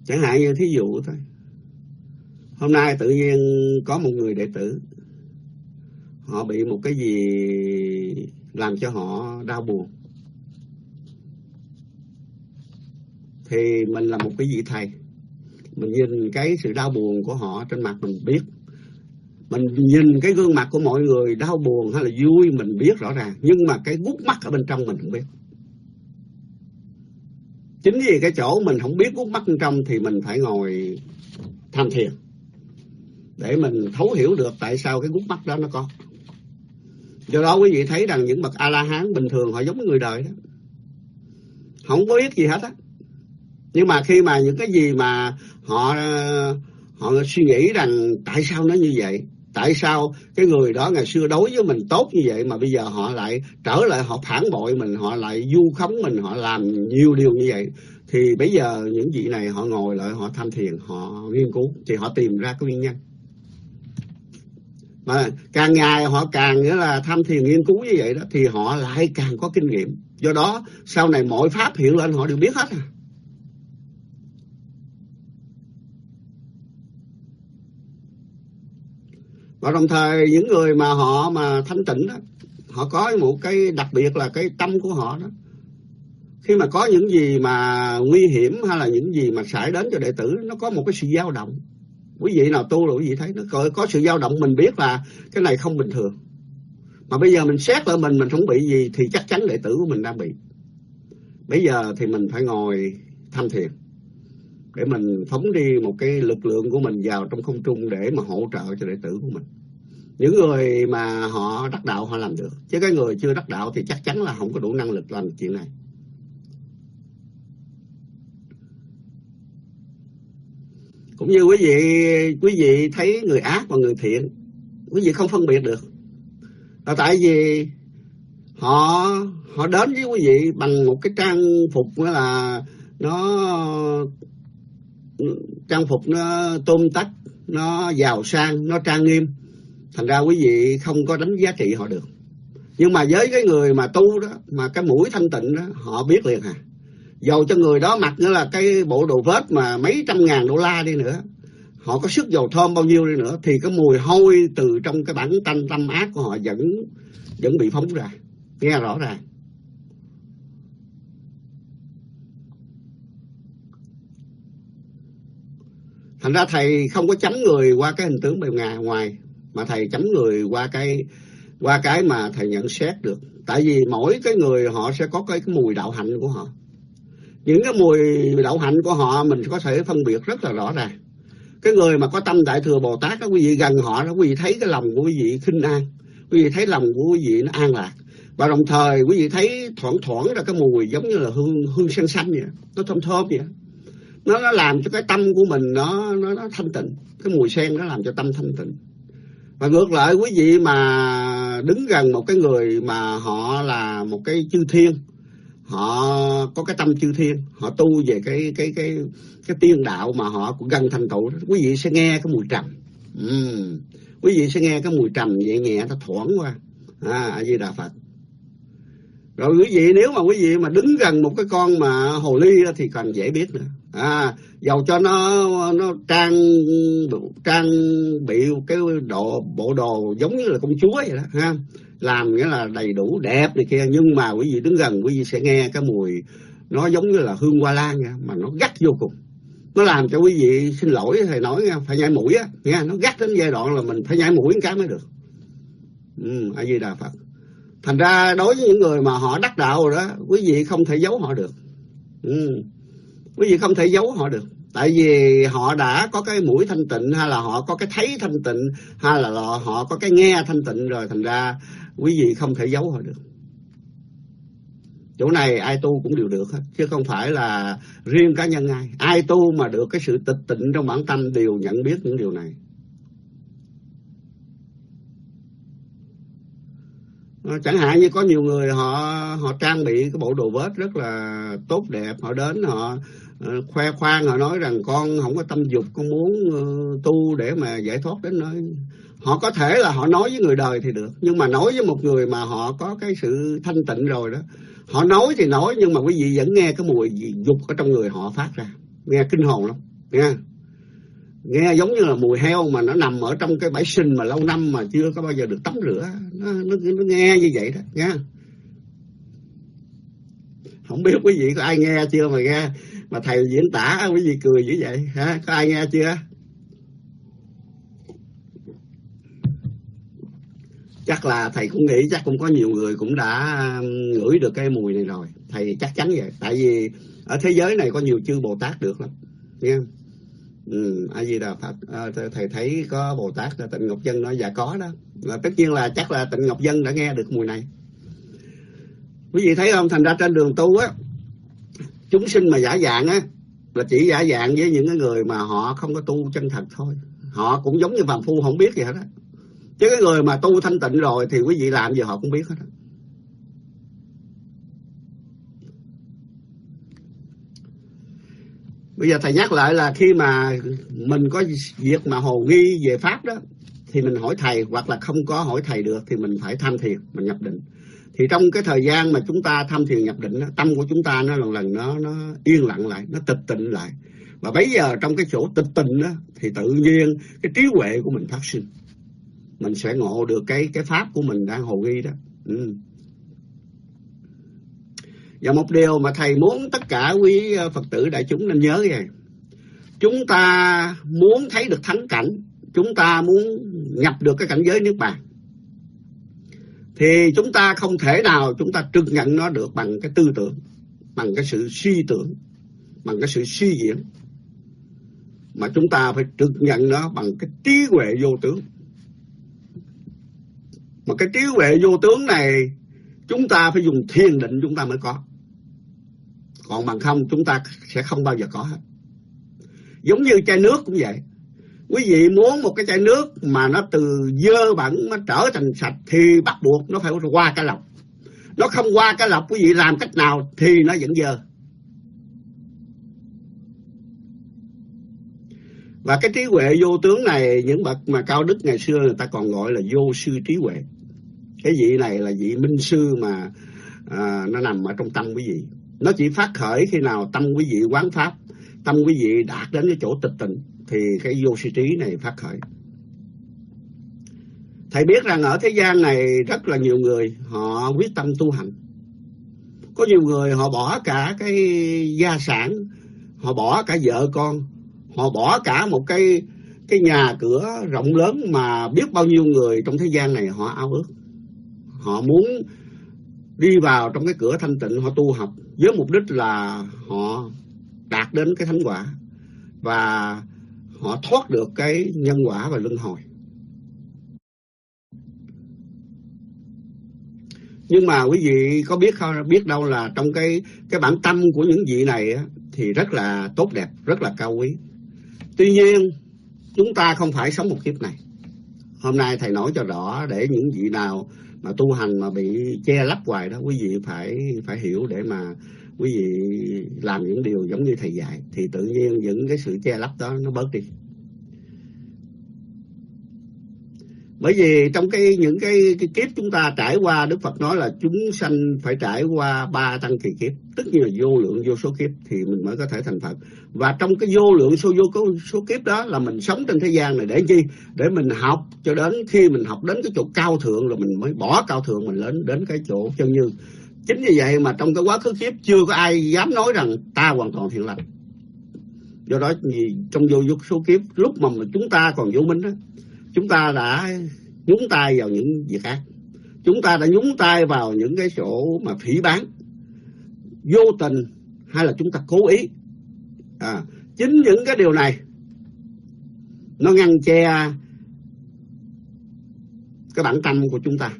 Chẳng hạn như thí dụ thôi. Hôm nay tự nhiên có một người đệ tử. Họ bị một cái gì làm cho họ đau buồn. Thì mình là một cái vị thầy. Mình nhìn cái sự đau buồn của họ trên mặt mình biết mình nhìn cái gương mặt của mọi người đau buồn hay là vui mình biết rõ ràng, nhưng mà cái gút mắt ở bên trong mình không biết. Chính vì cái chỗ mình không biết gút mắt bên trong thì mình phải ngồi tham thiền để mình thấu hiểu được tại sao cái gút mắt đó nó có. Do đó quý vị thấy rằng những bậc a la hán bình thường họ giống người đời đó. Không có biết gì hết á. Nhưng mà khi mà những cái gì mà họ họ suy nghĩ rằng tại sao nó như vậy tại sao cái người đó ngày xưa đối với mình tốt như vậy mà bây giờ họ lại trở lại, họ phản bội mình, họ lại du khống mình, họ làm nhiều điều như vậy? Thì bây giờ những vị này họ ngồi lại, họ tham thiền, họ nghiên cứu, thì họ tìm ra cái nguyên nhân. Mà càng ngày họ càng nghĩa là tham thiền nghiên cứu như vậy đó, thì họ lại càng có kinh nghiệm. Do đó, sau này mọi pháp hiện lên, họ đều biết hết à. Và đồng thời những người mà họ mà thanh tịnh đó họ có một cái đặc biệt là cái tâm của họ đó. Khi mà có những gì mà nguy hiểm hay là những gì mà xảy đến cho đệ tử nó có một cái sự dao động. Quý vị nào tu rồi quý vị thấy nó có, có sự dao động mình biết là cái này không bình thường. Mà bây giờ mình xét lại mình mình không bị gì thì chắc chắn đệ tử của mình đang bị. Bây giờ thì mình phải ngồi tham thiền để mình phóng đi một cái lực lượng của mình vào trong không trung để mà hỗ trợ cho đệ tử của mình. Những người mà họ đắc đạo họ làm được. Chứ cái người chưa đắc đạo thì chắc chắn là không có đủ năng lực làm chuyện này. Cũng như quý vị quý vị thấy người ác và người thiện, quý vị không phân biệt được. Là tại vì họ họ đến với quý vị bằng một cái trang phục là nó trang phục nó tôm tách, nó giàu sang, nó trang nghiêm. Thành ra quý vị không có đánh giá trị họ được. Nhưng mà với cái người mà tu đó, mà cái mũi thanh tịnh đó, họ biết liền à. Dầu cho người đó mặc nữa là cái bộ đồ vết mà mấy trăm ngàn đô la đi nữa, họ có sức dầu thơm bao nhiêu đi nữa, thì cái mùi hôi từ trong cái bản tanh tâm ác của họ vẫn vẫn bị phóng ra. Nghe rõ ràng. Thành ra thầy không có chấm người qua cái hình tướng bề ngoài ngoài mà thầy chấm người qua cái qua cái mà thầy nhận xét được. Tại vì mỗi cái người họ sẽ có cái, cái mùi đạo hạnh của họ. Những cái mùi đạo hạnh của họ mình có thể phân biệt rất là rõ ràng. Cái người mà có tâm đại thừa bồ tát đó quý vị gần họ đó quý vị thấy cái lòng của quý vị khinh an quý vị thấy lòng của quý vị nó an lạc. Và đồng thời quý vị thấy thoảng thoảng ra cái mùi giống như là hương hương xanh xanh vậy nó thơm thơm vậy nó nó làm cho cái tâm của mình nó nó, nó thanh tịnh. Cái mùi sen nó làm cho tâm thanh tịnh. Và ngược lại quý vị mà đứng gần một cái người mà họ là một cái chư thiên họ có cái tâm chư thiên họ tu về cái cái cái cái tiên đạo mà họ cũng gần thành tựu quý vị sẽ nghe cái mùi trầm. Uhm. quý vị sẽ nghe cái mùi trầm nhẹ nhẹ nó thoảng qua. À a di đà phật. Rồi quý vị nếu mà quý vị mà đứng gần một cái con mà hồ ly thì còn dễ biết nữa à dầu cho nó nó trang trang bị cái độ bộ đồ giống như là công chúa vậy đó ha. Làm nghĩa là đầy đủ đẹp này kia nhưng mà quý vị đứng gần quý vị sẽ nghe cái mùi nó giống như là hương hoa lan nha, mà nó gắt vô cùng. Nó làm cho quý vị xin lỗi thầy nói nha, phải nhai mũi á nha nó gắt đến giai đoạn là mình phải nhai mũi cái mới được. Ừ, a di đà phật. Thành ra đối với những người mà họ đắc đạo rồi đó quý vị không thể giấu họ được. Ừ quý vị không thể giấu họ được. Tại vì họ đã có cái mũi thanh tịnh, hay là họ có cái thấy thanh tịnh, hay là họ có cái nghe thanh tịnh rồi, thành ra quý vị không thể giấu họ được. Chỗ này ai tu cũng đều được hết, chứ không phải là riêng cá nhân ai. Ai tu mà được cái sự tịch tịnh trong bản tâm đều nhận biết những điều này. Chẳng hạn như có nhiều người họ họ trang bị cái bộ đồ vết rất là tốt đẹp, họ đến họ Ờ, khoe khoang họ nói rằng con không có tâm dục con muốn ờ, tu để mà giải thoát đến nơi. Họ có thể là họ nói với người đời thì được nhưng mà nói với một người mà họ có cái sự thanh tịnh rồi đó họ nói thì nói nhưng mà quý vị vẫn nghe cái mùi dục ở trong người họ phát ra. Nghe kinh hồn lắm nghe nghe giống như là mùi heo mà nó nằm ở trong cái bãi sinh mà lâu năm mà chưa có bao giờ được tắm rửa. Nó, nó, nó nghe như vậy đó nghe không biết quý vị có ai nghe chưa mà nghe mà thầy diễn tả quý vị cười như vậy. Hả? Có ai nghe chưa? Chắc là thầy cũng nghĩ chắc cũng có nhiều người cũng đã um, ngửi được cái mùi này rồi. Thầy chắc chắn vậy. Tại vì ở thế giới này có nhiều chư bồ tát được lắm. Nghe ừ, a di đà phật. À, thầy thấy có bồ tát là tịnh ngọc dân nói dạ có đó. Là tất nhiên là chắc là tịnh ngọc dân đã nghe được mùi này. Quý vị thấy không? Thành ra trên đường tu á chúng sinh mà giả dạng á, là chỉ giả dạng với những cái người mà họ không có tu chân thật thôi. Họ cũng giống như phàm phu không biết gì hết á. Chứ cái người mà tu thanh tịnh rồi thì quý vị làm gì họ cũng biết hết á. Bây giờ thầy nhắc lại là khi mà mình có việc mà hồ nghi về pháp đó, thì mình hỏi thầy hoặc là không có hỏi thầy được thì mình phải tham thiền, mình nhập định thì trong cái thời gian mà chúng ta tham thiền nhập định đó, tâm của chúng ta nó lần lần nó nó yên lặng lại nó tịch tịnh lại. Và bây giờ trong cái chỗ tịch tịnh đó thì tự nhiên cái trí huệ của mình phát sinh. Mình sẽ ngộ được cái cái pháp của mình đang hồ ghi đó. Ừ. và một điều mà thầy muốn tất cả quý ờ, phật tử đại chúng nên nhớ vậy. Chúng ta muốn thấy được thắng cảnh chúng ta muốn nhập được cái cảnh giới nước bàn thì chúng ta không thể nào chúng ta trực nhận nó được bằng cái tư tưởng, bằng cái sự suy tưởng, bằng cái sự suy diễn. Mà chúng ta phải trực nhận nó bằng cái trí huệ vô tướng. Mà cái trí huệ vô tướng này chúng ta phải dùng thiền định chúng ta mới có. Còn bằng không chúng ta sẽ không bao giờ có hết. Giống như chai nước cũng vậy quý vị muốn một cái chai nước mà nó từ dơ bẩn nó trở thành sạch thì bắt buộc nó phải qua cái lọc. Nó không qua cái lọc quý vị làm cách nào thì nó vẫn dơ. Và cái trí huệ vô tướng này những bậc mà cao đức ngày xưa người ta còn gọi là vô sư trí huệ. Cái vị này là vị minh sư mà à, nó nằm ở trong tâm quý vị. Nó chỉ phát khởi khi nào tâm quý vị quán pháp tâm quý vị đạt đến cái chỗ tịch tịnh thì cái vô sư trí này phát khởi. Thầy biết rằng ở thế gian này rất là nhiều người họ quyết tâm tu hành. Có nhiều người họ bỏ cả cái gia sản, họ bỏ cả vợ con, họ bỏ cả một cái cái nhà cửa rộng lớn mà biết bao nhiêu người trong thế gian này họ ao ước. Họ muốn đi vào trong cái cửa thanh tịnh, họ tu học với mục đích là họ đạt đến cái thánh quả. Và họ thoát được cái nhân quả và luân hồi. Nhưng mà quý vị có biết không biết đâu là trong cái cái bản tâm của những vị này á, thì rất là tốt đẹp rất là cao quý. Tuy nhiên chúng ta không phải sống một kiếp này. Hôm nay thầy nói cho rõ để những vị nào mà tu hành mà bị che lấp hoài đó quý vị phải phải hiểu để mà quý vị làm những điều giống như thầy dạy thì tự nhiên những cái sự che lấp đó nó bớt đi. Bởi vì trong cái những cái, cái kiếp chúng ta trải qua Đức Phật nói là chúng sanh phải trải qua ba tăng kỳ kiếp tất nhiên là vô lượng vô số kiếp thì mình mới có thể thành Phật. Và trong cái vô lượng số vô số kiếp đó là mình sống trên thế gian này để chi? Để mình học cho đến khi mình học đến cái chỗ cao thượng rồi mình mới bỏ cao thượng mình lên đến cái chỗ chân như chính vì vậy mà trong cái quá khứ kiếp chưa có ai dám nói rằng ta hoàn toàn thiện lành. Do đó vì trong vô số kiếp lúc mà chúng ta còn vô minh đó chúng ta đã nhúng tay vào những việc khác. Chúng ta đã nhúng tay vào những cái chỗ mà phỉ bán vô tình hay là chúng ta cố ý. À, chính những cái điều này nó ngăn che cái bản tâm của chúng ta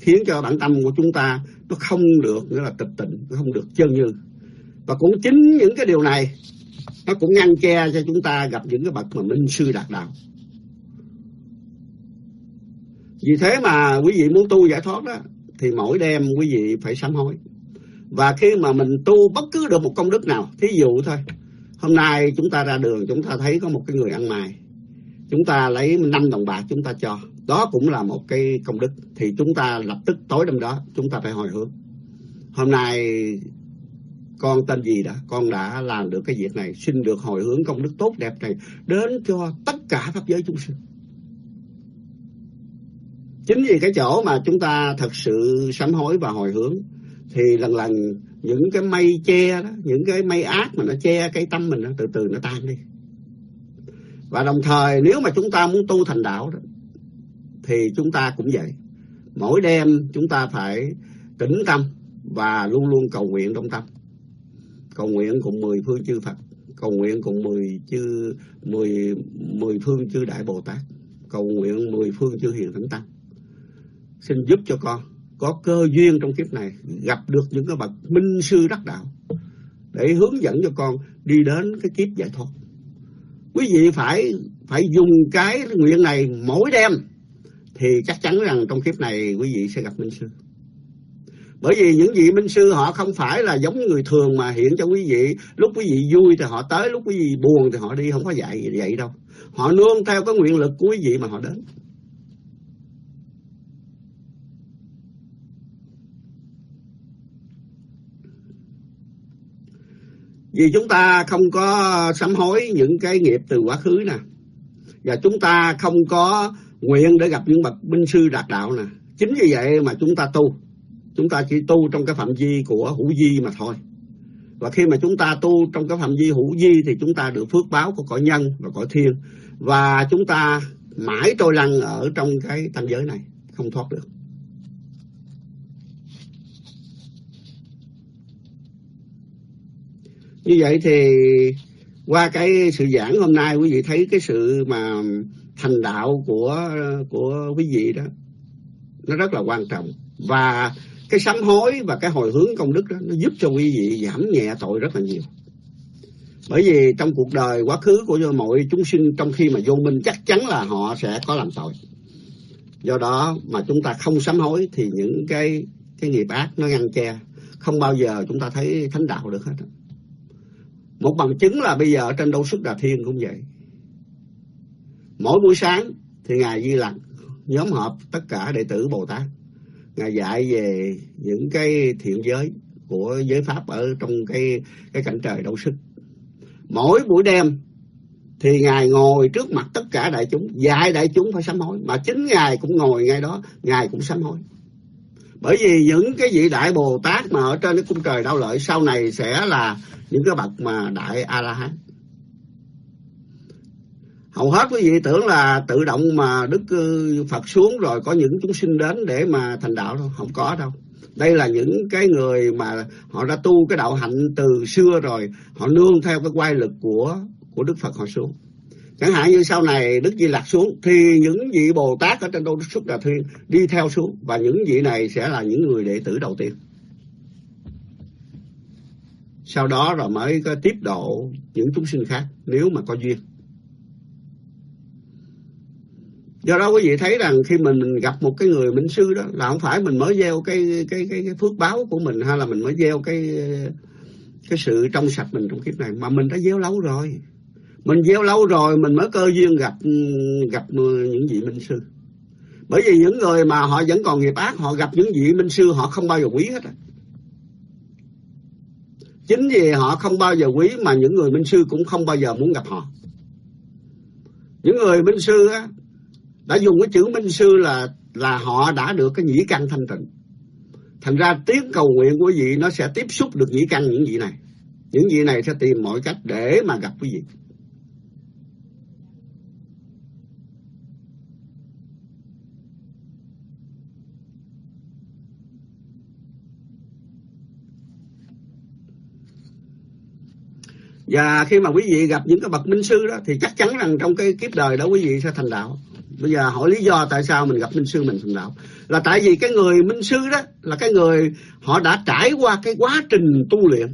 khiến cho bản tâm của chúng ta nó không được, nghĩa là tịch tịnh, nó không được chân như. Và cũng chính những cái điều này, nó cũng ngăn che cho chúng ta gặp những cái bậc mà minh sư đạt đạo. Vì thế mà quý vị muốn tu giải thoát đó, thì mỗi đêm quý vị phải sám hối. Và khi mà mình tu bất cứ được một công đức nào, thí dụ thôi, hôm nay chúng ta ra đường, chúng ta thấy có một cái người ăn mày, chúng ta lấy năm đồng bạc chúng ta cho đó cũng là một cái công đức. Thì chúng ta lập tức tối đêm đó chúng ta phải hồi hướng. Hôm nay con tên gì đã? Con đã làm được cái việc này. Xin được hồi hướng công đức tốt đẹp này đến cho tất cả pháp giới chúng sinh. Chính vì cái chỗ mà chúng ta thật sự sám hối và hồi hướng thì lần lần những cái mây che đó những cái mây ác mà nó che cái tâm mình đó, từ từ nó tan đi. Và đồng thời nếu mà chúng ta muốn tu thành đạo đó thì chúng ta cũng vậy. Mỗi đêm chúng ta phải tĩnh tâm và luôn luôn cầu nguyện trong tâm. Cầu nguyện cùng mười phương chư Phật, cầu nguyện cùng mười chư, mười mười phương chư đại bồ tát, cầu nguyện mười phương chư hiền thánh tăng. Xin giúp cho con có cơ duyên trong kiếp này gặp được những cái bậc minh sư đắc đạo để hướng dẫn cho con đi đến cái kiếp giải thoát. Quý vị phải phải dùng cái nguyện này mỗi đêm thì chắc chắn rằng trong kiếp này quý vị sẽ gặp minh sư. Bởi vì những vị minh sư họ không phải là giống như người thường mà hiện cho quý vị. Lúc quý vị vui thì họ tới, lúc quý vị buồn thì họ đi, không có dạy vậy đâu. Họ nương theo cái nguyện lực của quý vị mà họ đến. Vì chúng ta không có sám hối những cái nghiệp từ quá khứ nè. Và chúng ta không có nguyện để gặp những bậc binh sư đạt đạo nè. Chính vì vậy mà chúng ta tu. Chúng ta chỉ tu trong cái phạm vi của hữu di mà thôi. Và khi mà chúng ta tu trong cái phạm vi hữu di thì chúng ta được phước báo của cõi nhân và cõi thiên. Và chúng ta mãi trôi lăn ở trong cái tam giới này, không thoát được. Như vậy thì qua cái sự giảng hôm nay, quý vị thấy cái sự mà thành đạo của của quý vị đó, nó rất là quan trọng. Và cái sám hối và cái hồi hướng công đức đó, nó giúp cho quý vị giảm nhẹ tội rất là nhiều. Bởi vì trong cuộc đời quá khứ của mọi chúng sinh, trong khi mà vô minh, chắc chắn là họ sẽ có làm tội. Do đó mà chúng ta không sám hối thì những cái cái nghiệp ác nó ngăn che. Không bao giờ chúng ta thấy thánh đạo được hết một bằng chứng là bây giờ trên đâu xuất đà thiên cũng vậy mỗi buổi sáng thì ngài di lặc nhóm họp tất cả đệ tử bồ tát. Ngài dạy về những cái thiện giới của giới pháp ở trong cái cái cảnh trời đấu sức. Mỗi buổi đêm thì ngài ngồi trước mặt tất cả đại chúng, dạy đại chúng phải sám hối. Mà chính ngài cũng ngồi ngay đó, ngài cũng sám hối. Bởi vì những cái vị đại bồ tát mà ở trên cái cung trời đau lợi, sau này sẽ là những cái bậc mà đại a la hán hầu hết quý vị tưởng là tự động mà đức ừ, phật xuống rồi có những chúng sinh đến để mà thành đạo đâu không có đâu. Đây là những cái người mà họ đã tu cái đạo hạnh từ xưa rồi. Họ nương theo cái quay lực của của đức phật họ xuống. Chẳng hạn như sau này đức di lặc xuống thì những vị bồ tát ở trên đô xuất đà thiên đi theo xuống và những vị này sẽ là những người đệ tử đầu tiên. Sau đó rồi mới có tiếp độ những chúng sinh khác nếu mà có duyên. Do đó quý vị thấy rằng khi mình gặp một cái người minh sư đó là không phải mình mới gieo cái cái cái, cái phước báo của mình hay là mình mới gieo cái cái sự trong sạch mình trong kiếp này mà mình đã gieo lâu rồi. Mình gieo lâu rồi mình mới cơ duyên gặp gặp những vị minh sư. Bởi vì những người mà họ vẫn còn nghiệp ác họ gặp những vị minh sư họ không bao giờ quý hết á. Chính vì họ không bao giờ quý mà những người minh sư cũng không bao giờ muốn gặp họ. Những người minh sư á đã dùng cái chữ minh sư là là họ đã được cái nhĩ căn thanh tịnh. Thành ra tiếng cầu nguyện của vị nó sẽ tiếp xúc được nhĩ căn những vị này. Những vị này sẽ tìm mọi cách để mà gặp quý vị. Và khi mà quý vị gặp những cái bậc minh sư đó, thì chắc chắn rằng trong cái kiếp đời đó quý vị sẽ thành đạo. Bây giờ hỏi lý do tại sao mình gặp minh sư mình thành đạo. Là tại vì cái người minh sư đó là cái người họ đã trải qua cái quá trình tu luyện.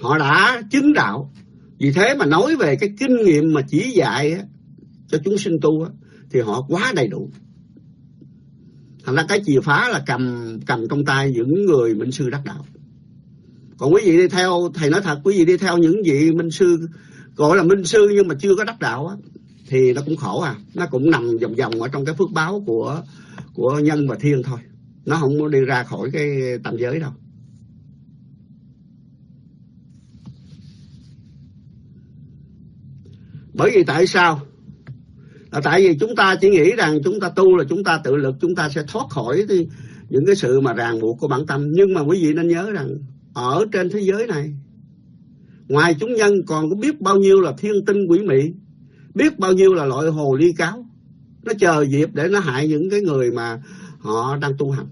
Họ đã chứng đạo. Vì thế mà nói về cái kinh nghiệm mà chỉ dạy cho chúng sinh tu thì họ quá đầy đủ. Thành ra cái chìa phá là cầm cầm trong tay những người minh sư đắc đạo còn quý vị đi theo, thầy nói thật, quý vị đi theo những vị minh sư, gọi là minh sư nhưng mà chưa có đắc đạo á, thì nó cũng khổ à. Nó cũng nằm vòng vòng ở trong cái phước báo của của nhân và thiên thôi. Nó không có đi ra khỏi cái tam giới đâu. Bởi vì tại sao? Là tại vì chúng ta chỉ nghĩ rằng chúng ta tu là chúng ta tự lực, chúng ta sẽ thoát khỏi thì những cái sự mà ràng buộc của bản tâm. Nhưng mà quý vị nên nhớ rằng ở trên thế giới này. Ngoài chúng nhân còn có biết bao nhiêu là thiên tinh quỷ mị, biết bao nhiêu là loại hồ ly cáo. Nó chờ dịp để nó hại những cái người mà họ đang tu hành.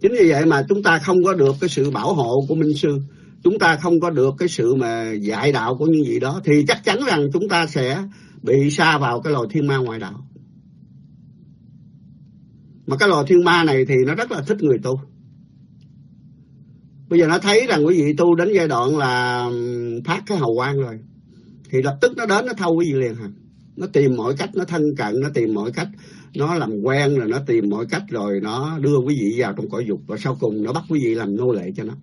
Chính vì vậy mà chúng ta không có được cái sự bảo hộ của minh sư. Chúng ta không có được cái sự mà dạy đạo của những gì đó. Thì chắc chắn rằng chúng ta sẽ bị xa vào cái loài thiên ma ngoại đạo mà cái loài thiên ma này thì nó rất là thích người tu. Bây giờ nó thấy rằng quý vị tu đến giai đoạn là phát cái hầu quang rồi, thì lập tức nó đến, nó thâu quý vị liền hả? Nó tìm mọi cách, nó thân cận, nó tìm mọi cách, nó làm quen rồi nó tìm mọi cách rồi nó đưa quý vị vào trong cõi dục và sau cùng nó bắt quý vị làm nô lệ cho nó.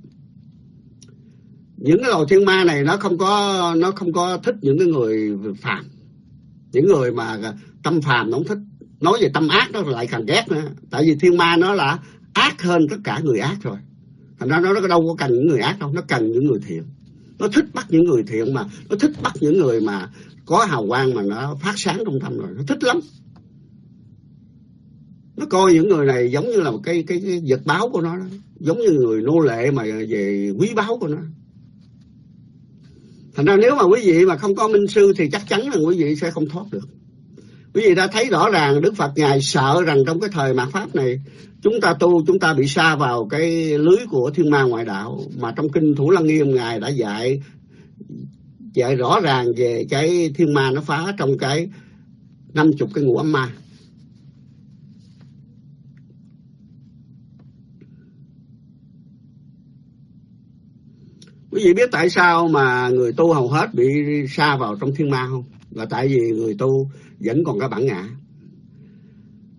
Những cái loài thiên ma này nó không có, nó không có thích những cái người phàm. Những người mà tâm phàm nó không thích nói về tâm ác nó lại càng ghét nữa. Tại vì thiên ma nó là ác hơn tất cả người ác rồi. Thành ra nó đâu có cần những người ác đâu nó cần những người thiện. Nó thích bắt những người thiện mà nó thích bắt những người mà có hào quang mà nó phát sáng trong tâm rồi. Nó thích lắm. Nó coi những người này giống như là một cái cái, cái vật báo của nó đó. giống như người nô lệ mà về quý báu của nó. Thành ra nếu mà quý vị mà không có minh sư thì chắc chắn là quý vị sẽ không thoát được quý vị đã thấy rõ ràng đức phật ngài sợ rằng trong cái thời mạt pháp này, chúng ta tu, chúng ta bị xa vào cái lưới của thiên ma ngoại đạo. Mà trong kinh thủ lăng nghiêm, ngài đã dạy dạy rõ ràng về cái thiên ma nó phá trong cái năm chục cái ngũ ấm ma. Quý vị biết tại sao mà người tu hầu hết bị xa vào trong thiên ma không? Là tại vì người tu vẫn còn cái bản ngã.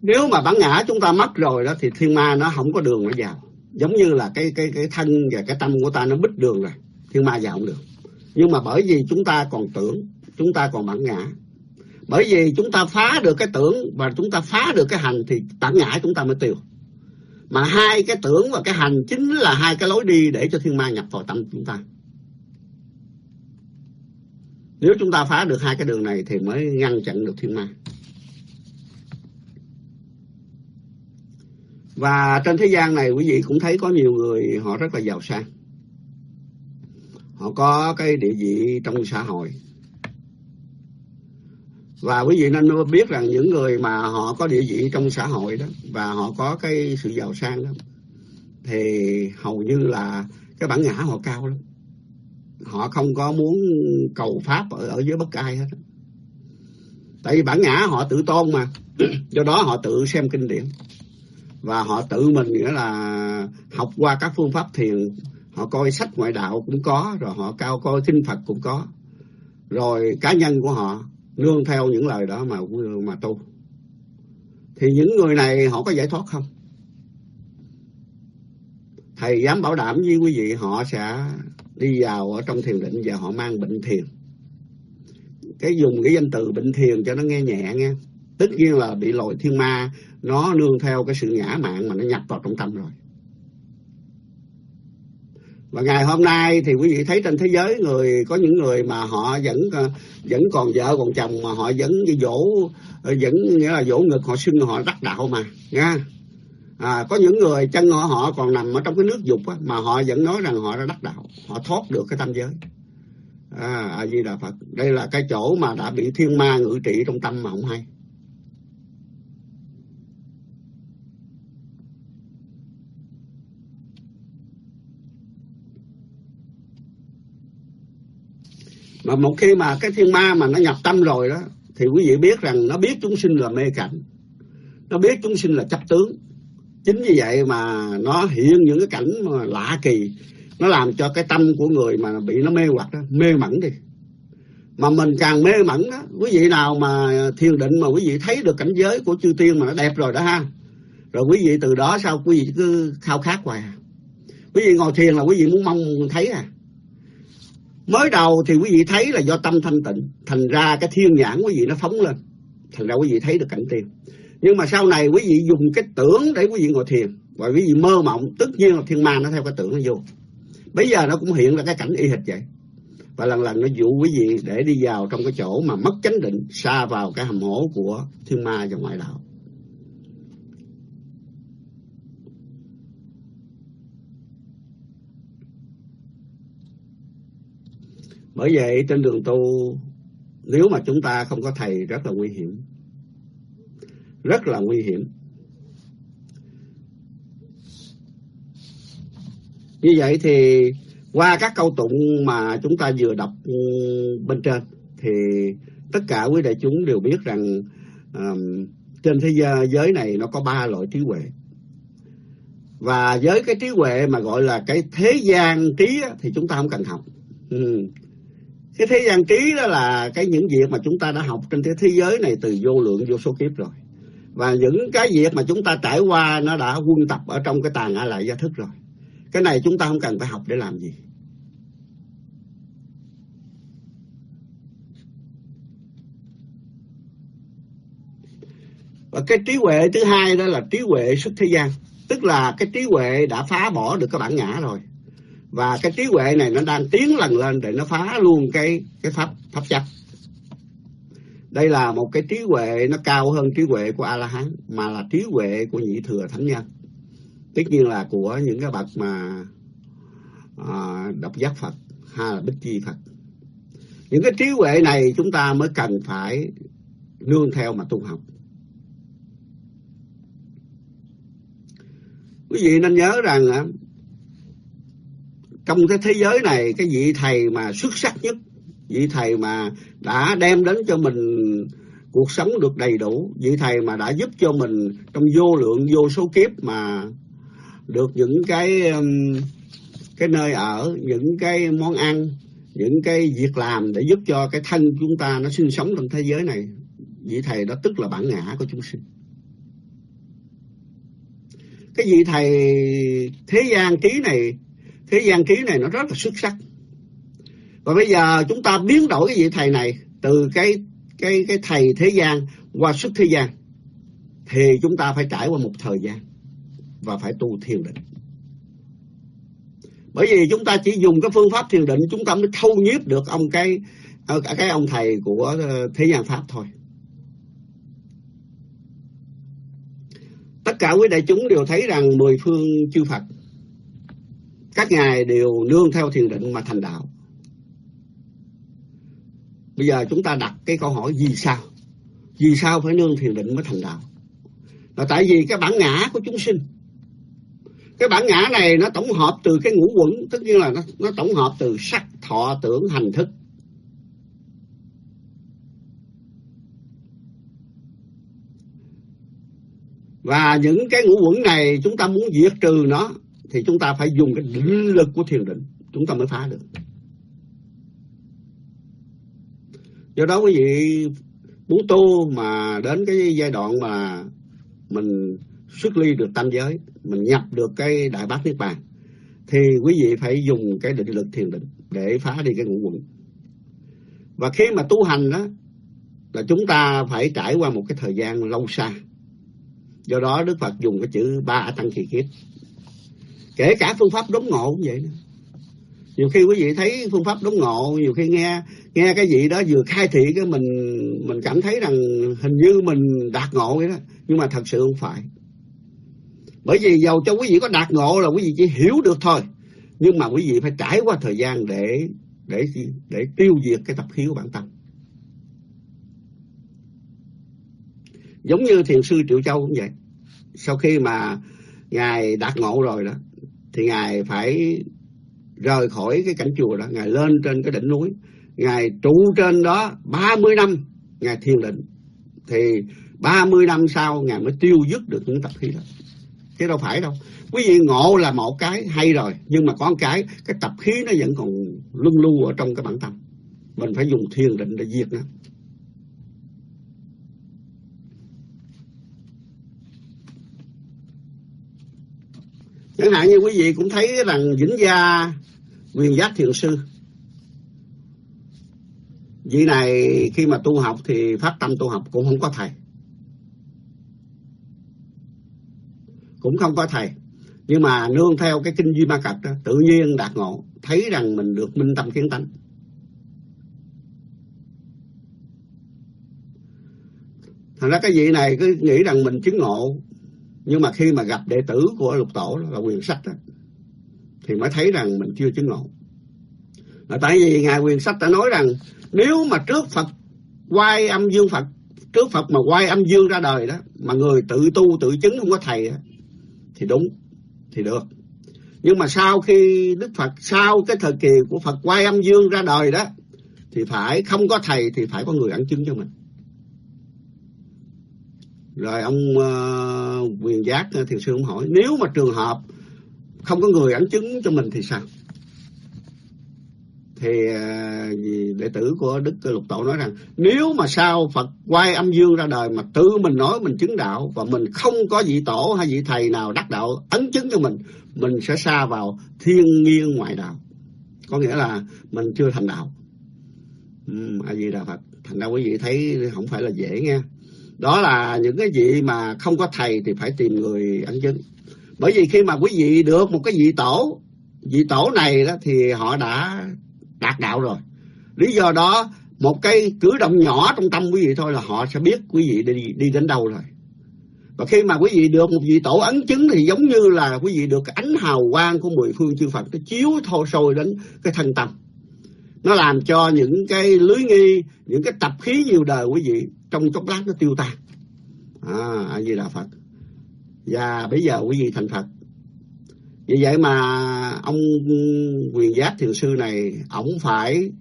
Nếu mà bản ngã chúng ta mất rồi đó, thì thiên ma nó không có đường nó vào. Giống như là cái cái cái thân và cái tâm của ta nó bích đường rồi, thiên ma vào không được. Nhưng mà bởi vì chúng ta còn tưởng, chúng ta còn bản ngã. Bởi vì chúng ta phá được cái tưởng và chúng ta phá được cái hành thì bản ngã chúng ta mới tiêu. Mà hai cái tưởng và cái hành chính là hai cái lối đi để cho thiên ma nhập vào tâm chúng ta nếu chúng ta phá được hai cái đường này thì mới ngăn chặn được thiên ma. Và trên thế gian này, quý vị cũng thấy có nhiều người họ rất là giàu sang. Họ có cái địa vị trong xã hội. Và quý vị nên biết rằng những người mà họ có địa vị trong xã hội đó và họ có cái sự giàu sang đó, thì hầu như là cái bản ngã họ cao lắm họ không có muốn cầu pháp ở, ở dưới bất cứ ai hết. Tại vì bản ngã họ tự tôn mà. Do đó họ tự xem kinh điển. Và họ tự mình nghĩa là học qua các phương pháp thiền. Họ coi sách ngoại đạo cũng có rồi họ cao coi kinh phật cũng có. Rồi cá nhân của họ nương theo những lời đó mà mà tu. Thì những người này họ có giải thoát không? Thầy dám bảo đảm với quý vị họ sẽ đi vào ở trong thiền định và họ mang bệnh thiền. Cái dùng cái danh từ bệnh thiền cho nó nghe nhẹ nghe. Tất nhiên là bị lội thiên ma, nó nương theo cái sự ngã mạng mà nó nhập vào trong tâm rồi. Và ngày hôm nay thì quý vị thấy trên thế giới người, có những người mà họ vẫn vẫn còn vợ còn chồng mà họ vẫn dỗ vẫn nghĩa là dỗ ngực, họ xưng họ đắc đạo mà nha à, có những người chân họ họ còn nằm ở trong cái nước dục á, mà họ vẫn nói rằng họ đã đắc đạo họ thoát được cái tâm giới. À, a di đà phật đây là cái chỗ mà đã bị thiên ma ngự trị trong tâm mà không hay. Mà một khi mà cái thiên ma mà nó nhập tâm rồi đó thì quý vị biết rằng nó biết chúng sinh là mê cảnh nó biết chúng sinh là chấp tướng chính vì vậy mà nó hiện những cái cảnh mà lạ kỳ. Nó làm cho cái tâm của người mà bị nó mê hoặc đó mê mẩn đi. Mà mình càng mê mẩn đó quý vị nào mà thiền định mà quý vị thấy được cảnh giới của chư tiên mà nó đẹp rồi đó ha. Rồi quý vị từ đó sao quý vị cứ khao khát hoài à? Quý vị ngồi thiền là quý vị muốn mong thấy à? Mới đầu thì quý vị thấy là do tâm thanh tịnh, thành ra cái thiên nhãn quý vị nó phóng lên, thành ra quý vị thấy được cảnh tiên nhưng mà sau này quý vị dùng cái tưởng để quý vị ngồi thiền. Và quý vị mơ mộng tất nhiên là thiên ma nó theo cái tưởng nó vô. Bây giờ nó cũng hiện ra cái cảnh y hệt vậy. Và lần lần nó dụ quý vị để đi vào trong cái chỗ mà mất chánh định, xa vào cái hầm hố của thiên ma và ngoại đạo. Bởi vậy trên đường tu, nếu mà chúng ta không có thầy rất là nguy hiểm rất là nguy hiểm. Như vậy thì qua các câu tụng mà chúng ta vừa đọc ừ, bên trên thì tất cả quý đại chúng đều biết rằng um, trên thế giới này nó có ba loại trí huệ. Và với cái trí huệ mà gọi là cái thế gian trí á, thì chúng ta không cần học. Ừ. cái thế gian trí đó là cái những việc mà chúng ta đã học trên thế giới này từ vô lượng vô số kiếp rồi và những cái việc mà chúng ta trải qua nó đã quân tập ở trong cái tàn a lại gia thức rồi. Cái này chúng ta không cần phải học để làm gì. Và cái trí huệ thứ hai đó là trí huệ xuất thế gian. Tức là cái trí huệ đã phá bỏ được cái bản ngã rồi. Và cái trí huệ này nó đang tiến lần lên để nó phá luôn cái cái pháp pháp chấp đây là một cái trí huệ nó cao hơn trí huệ của a la hán mà là trí huệ của nhị thừa thánh nhân. Tất nhiên là của những cái bậc mà à, độc giác phật hay là bích chi phật. Những cái trí huệ này chúng ta mới cần phải nương theo mà tu học. Quý vị nên nhớ rằng trong cái thế giới này cái vị thầy mà xuất sắc nhất vị thầy mà đã đem đến cho mình cuộc sống được đầy đủ, vị thầy mà đã giúp cho mình trong vô lượng, vô số kiếp mà được những cái um, cái nơi ở, những cái món ăn, những cái việc làm để giúp cho cái thân chúng ta nó sinh sống trong thế giới này. Vị thầy đó tức là bản ngã của chúng sinh. Cái vị thầy thế gian trí này, thế gian trí này nó rất là xuất sắc và bây giờ chúng ta biến đổi cái vị thầy này từ cái cái cái thầy thế gian qua xuất thế gian, thì chúng ta phải trải qua một thời gian và phải tu thiền định bởi vì chúng ta chỉ dùng cái phương pháp thiền định chúng ta mới thâu nhiếp được ông cái ờ, cái ông thầy của ờ, thế gian pháp thôi tất cả quý đại chúng đều thấy rằng mười phương chư Phật, các ngài đều nương theo thiền định mà thành đạo. Bây giờ chúng ta đặt cái câu hỏi vì sao? Vì sao phải nương thiền định mới thành đạo? Là tại vì cái bản ngã của chúng sinh. Cái bản ngã này nó tổng hợp từ cái ngũ quẩn, tất nhiên là nó, nó tổng hợp từ sắc, thọ, tưởng, hành thức. Và những cái ngũ quẩn này chúng ta muốn diệt trừ nó thì chúng ta phải dùng cái định lực của thiền định chúng ta mới phá được. Do đó quý vị muốn tu mà đến cái giai đoạn mà mình xuất ly được tam giới, mình nhập được cái đại bát niết bàn thì quý vị phải dùng cái định lực thiền định để phá đi cái ngũ quẩn. Và khi mà tu hành đó là chúng ta phải trải qua một cái thời gian lâu xa. Do đó đức phật dùng cái chữ ba tăng kỳ kiếp. Kể cả phương pháp đốn ngộ cũng vậy nhiều khi quý vị thấy phương pháp đốn ngộ, nhiều khi nghe nghe cái gì đó vừa khai thị cái mình mình cảm thấy rằng hình như mình đạt ngộ vậy đó, nhưng mà thật sự không phải. Bởi vì giàu cho quý vị có đạt ngộ là quý vị chỉ hiểu được thôi, nhưng mà quý vị phải trải qua thời gian để để để tiêu diệt cái tập khí của bản thân. Giống như thiền sư triệu châu cũng vậy, sau khi mà ngài đạt ngộ rồi đó, thì ngài phải rời khỏi cái cảnh chùa đó. Ngài lên trên cái đỉnh núi. Ngài trụ trên đó 30 năm, ngài thiền định. Thì 30 năm sau ngài mới tiêu dứt được những tập khí đó. Chứ đâu phải đâu. Quý vị ngộ là một cái hay rồi, nhưng mà có một cái cái tập khí nó vẫn còn luân lưu ở trong cái bản tâm. Mình phải dùng thiền định để diệt nó. Chẳng hạn như quý vị cũng thấy rằng vĩnh gia nguyên giác thiền sư. Vị này khi mà tu học thì phát tâm tu học cũng không có thầy. Cũng không có thầy. Nhưng mà nương theo cái kinh duy ma cật đó tự nhiên đạt ngộ thấy rằng mình được minh tâm kiến tánh. Thành ra cái vị này cứ nghĩ rằng mình chứng ngộ nhưng mà khi mà gặp đệ tử của lục tổ là quyền sách đó, thì mới thấy rằng mình chưa chứng ngộ. Là tại vì ngài quyền sách đã nói rằng nếu mà trước phật quay âm dương phật trước phật mà quay âm dương ra đời đó mà người tự tu tự chứng không có thầy đó, thì đúng thì được. Nhưng mà sau khi đức phật sau cái thời kỳ của phật quay âm dương ra đời đó thì phải không có thầy thì phải có người ẩn chứng cho mình. Rồi ông uh, quyền giác ờ, thiền sư ông hỏi nếu mà trường hợp không có người ấn chứng cho mình thì sao? Thì à, đệ tử của đức lục tổ nói rằng nếu mà sau phật quay âm dương ra đời mà tự mình nói mình chứng đạo và mình không có vị tổ hay vị thầy nào đắc đạo ấn chứng cho mình mình sẽ xa vào thiên nhiên ngoại đạo. Có nghĩa là mình chưa thành đạo. Ừ, a di đà phật thành ra quý vị thấy không phải là dễ nghe. Đó là những cái gì mà không có thầy thì phải tìm người ấn chứng bởi vì khi mà quý vị được một cái vị tổ vị tổ này đó thì họ đã đạt đạo rồi. Lý do đó, một cái cử động nhỏ trong tâm quý vị thôi là họ sẽ biết quý vị đi đi đến đâu rồi. Và khi mà quý vị được một vị tổ ấn chứng thì giống như là quý vị được cái ánh hào quang của mười phương chư Phật nó chiếu thô sôi đến cái thân tâm. Nó làm cho những cái lưới nghi, những cái tập khí nhiều đời quý vị trong chốc lát nó tiêu tan. À a di đà phật và bây giờ quý vị thành phật vì vậy mà ông quyền giác thiền sư này ổng phải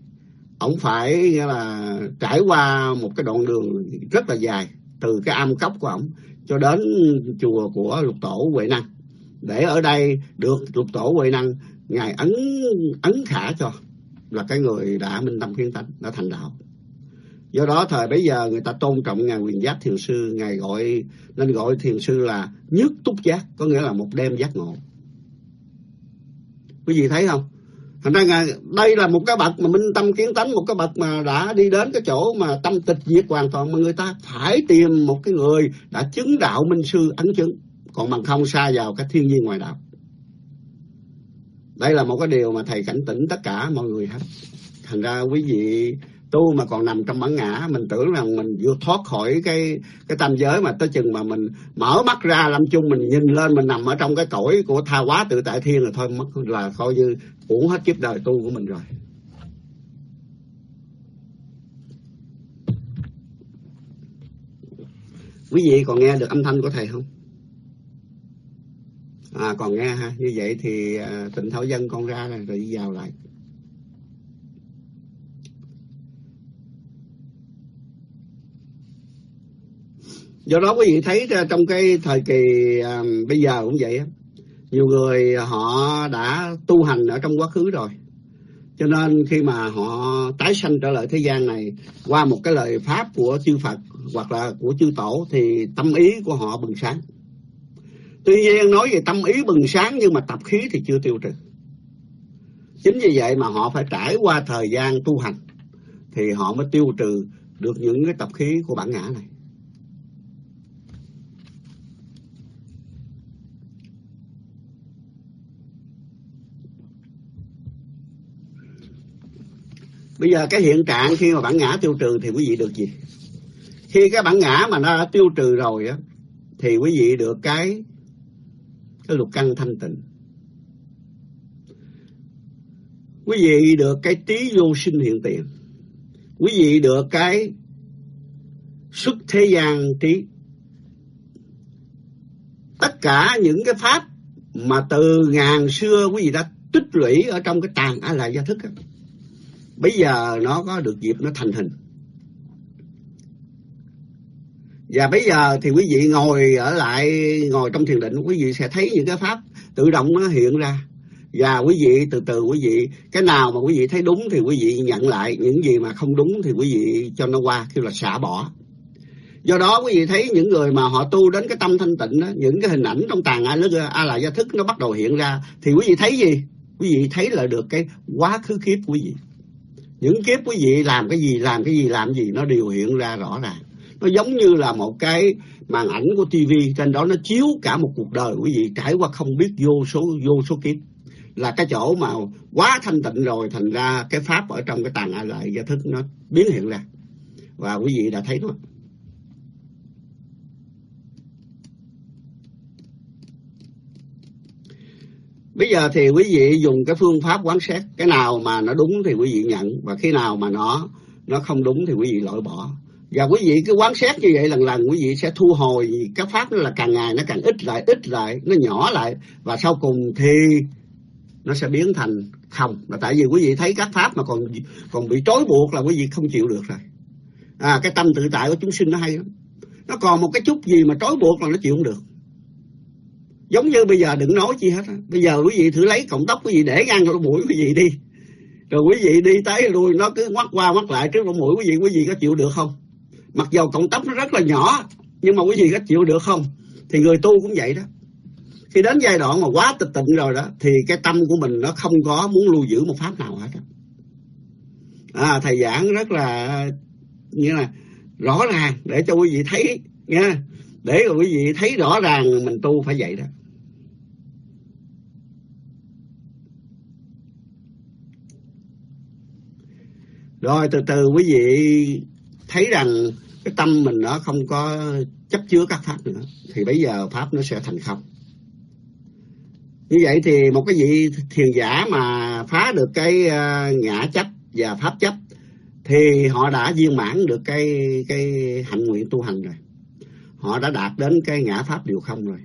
ổng phải, nghĩa là trải qua một cái đoạn đường rất là dài, từ cái am cốc của ổng cho đến chùa của lục tổ huệ năng. Để ở đây được lục tổ huệ năng, ngài ấn ấn khả cho là cái người đã minh tâm kiến tánh, đã thành đạo do đó thời bấy giờ người ta tôn trọng ngài quyền giác thiền sư. Ngài gọi nên gọi thiền sư là nhất túc giác có nghĩa là một đêm giác ngộ. Quý vị thấy không? Thành ra ngài, đây là một cái bậc mà minh tâm kiến tánh một cái bậc mà đã đi đến cái chỗ mà tâm tịch diệt hoàn toàn mà người ta phải tìm một cái người đã chứng đạo minh sư ấn chứng. Còn bằng không xa vào cái thiên nhiên ngoài đạo. Đây là một cái điều mà thầy cảnh tỉnh tất cả mọi người hết. Thành ra quý vị tu mà còn nằm trong bản ngã mình tưởng rằng mình vừa thoát khỏi cái cái tam giới mà tới chừng mà mình mở mắt ra lâm chung mình nhìn lên mình nằm ở trong cái cõi của tha hóa tự tại thiên là thôi mất là coi như uổng hết kiếp đời tu của mình rồi. Quý vị còn nghe được âm thanh của thầy không? À còn nghe ha. Như vậy thì à, tịnh thảo dân con ra rồi, rồi đi vào lại. Do đó quý vị thấy trong cái thời kỳ à, bây giờ cũng vậy nhiều người họ đã tu hành ở trong quá khứ rồi. Cho nên khi mà họ tái sanh trở lại thế gian này qua một cái lời pháp của chư Phật hoặc là của chư tổ thì tâm ý của họ bừng sáng. Tuy nhiên nói về tâm ý bừng sáng nhưng mà tập khí thì chưa tiêu trừ. Chính vì vậy mà họ phải trải qua thời gian tu hành thì họ mới tiêu trừ được những cái tập khí của bản ngã này. Bây giờ cái hiện trạng khi mà bản ngã tiêu trừ thì quý vị được gì? Khi cái bản ngã mà nó đã tiêu trừ rồi á, thì quý vị được cái cái lục căn thanh tịnh. Quý vị được cái trí vô sinh hiện tiền. Quý vị được cái xuất thế gian trí. Tất cả những cái pháp mà từ ngàn xưa quý vị đã tích lũy ở trong cái tàn a la gia thức á bây giờ nó có được dịp nó thành hình. Và bây giờ thì quý vị ngồi ở lại ngồi trong thiền định quý vị sẽ thấy những cái pháp tự động nó hiện ra. Và quý vị từ từ quý vị cái nào mà quý vị thấy đúng thì quý vị nhận lại những gì mà không đúng thì quý vị cho nó qua kêu là xả bỏ. Do đó quý vị thấy những người mà họ tu đến cái tâm thanh tịnh đó, những cái hình ảnh trong tàng a lớp a là gia thức nó bắt đầu hiện ra thì quý vị thấy gì? Quý vị thấy là được cái quá khứ kiếp quý vị những kiếp quý vị làm cái gì, làm cái gì, làm gì nó đều hiện ra rõ ràng. Nó giống như là một cái màn ảnh của tivi trên đó nó chiếu cả một cuộc đời quý vị trải qua không biết vô số vô số kiếp. Là cái chỗ mà quá thanh tịnh rồi, thành ra cái pháp ở trong cái tàn a lại gia thức nó biến hiện ra. Và quý vị đã thấy nó. Bây giờ thì quý vị dùng cái phương pháp quán xét, cái nào mà nó đúng thì quý vị nhận, và khi nào mà nó nó không đúng thì quý vị loại bỏ. Và quý vị cứ quán xét như vậy lần lần, quý vị sẽ thu hồi các pháp nó là càng ngày nó càng ít lại ít lại, nó nhỏ lại, và sau cùng thì nó sẽ biến thành không. Là tại vì quý vị thấy các pháp mà còn còn bị trói buộc là quý vị không chịu được rồi. À cái tâm tự tại của chúng sinh nó hay lắm. Nó còn một cái chút gì mà trói buộc là nó chịu không được giống như bây giờ đừng nói chi hết bây giờ quý vị thử lấy cọng tóc quý vị để ngang lỗ mũi quý vị đi. Rồi quý vị đi tới lui nó cứ ngoắt qua ngoắt lại trước lỗ mũi quý vị quý vị có chịu được không? Mặc dầu cọng tóc nó rất là nhỏ nhưng mà quý vị có chịu được không? Thì người tu cũng vậy đó. Khi đến giai đoạn mà quá tịch tịnh rồi đó thì cái tâm của mình nó không có muốn lưu giữ một pháp nào hết à, thầy giảng rất là như là rõ ràng để cho quý vị thấy nha để quý vị thấy rõ ràng mình tu phải vậy đó. Rồi, từ từ quý vị thấy rằng cái tâm mình nó không có chấp chứa các pháp nữa, thì bây giờ pháp nó sẽ thành không. Như vậy thì một cái vị thiền giả mà phá được cái ờ, ngã chấp và pháp chấp, thì họ đã viên mãn được cái cái hạnh nguyện tu hành rồi. Họ đã đạt đến cái ngã pháp điều không rồi.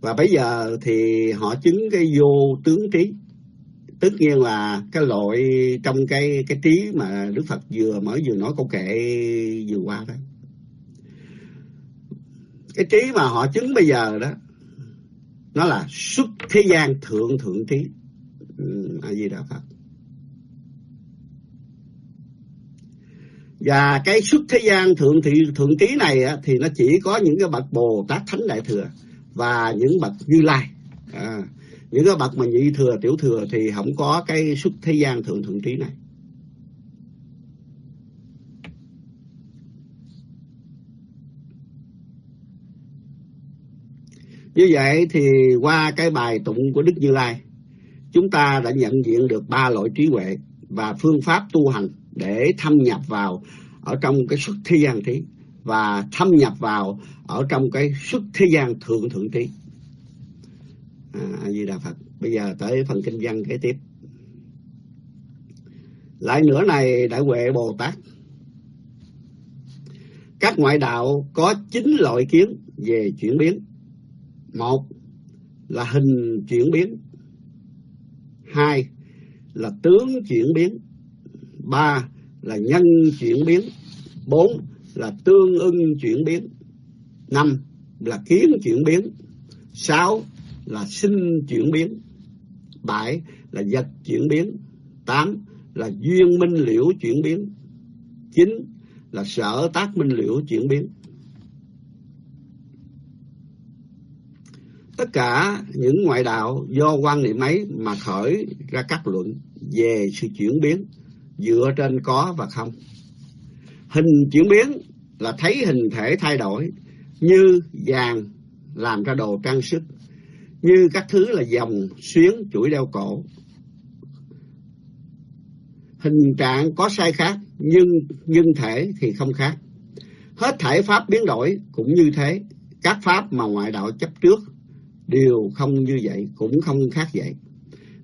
Và bây giờ thì họ chứng cái vô tướng trí tất nhiên là cái loại trong cái cái trí mà Đức Phật vừa mới vừa nói câu kệ vừa qua đó. Cái trí mà họ chứng bây giờ đó nó là xuất thế gian thượng thượng trí. Ừ, a di đà phật. Và cái xuất thế gian thượng thị thượng trí này á, thì nó chỉ có những cái bậc bồ tát thánh đại thừa và những bậc như lai. À, những cái bậc mà nhị thừa tiểu thừa thì không có cái xuất thế gian thượng thượng trí này Như vậy thì qua cái bài tụng của Đức Như Lai, chúng ta đã nhận diện được ba loại trí huệ và phương pháp tu hành để thâm nhập vào ở trong cái xuất thế gian trí và thâm nhập vào ở trong cái xuất thế gian thượng thượng trí. À, A Di Đà Phật. Bây giờ tới phần kinh văn kế tiếp. Lại nữa này đại huệ Bồ Tát. Các ngoại đạo có chín loại kiến về chuyển biến một là hình chuyển biến hai là tướng chuyển biến ba là nhân chuyển biến bốn là tương ưng chuyển biến năm là kiến chuyển biến sáu là sinh chuyển biến. Bảy là vật chuyển biến. Tám là duyên minh liễu chuyển biến. Chín là sở tác minh liễu chuyển biến. Tất cả những ngoại đạo do quan niệm ấy mà khởi ra các luận về sự chuyển biến dựa trên có và không. Hình chuyển biến là thấy hình thể thay đổi như vàng làm ra đồ trang sức, như các thứ là dòng xuyến chuỗi đeo cổ. Hình trạng có sai khác nhưng nhân thể thì không khác. Hết thể pháp biến đổi cũng như thế, các pháp mà ngoại đạo chấp trước đều không như vậy, cũng không khác vậy.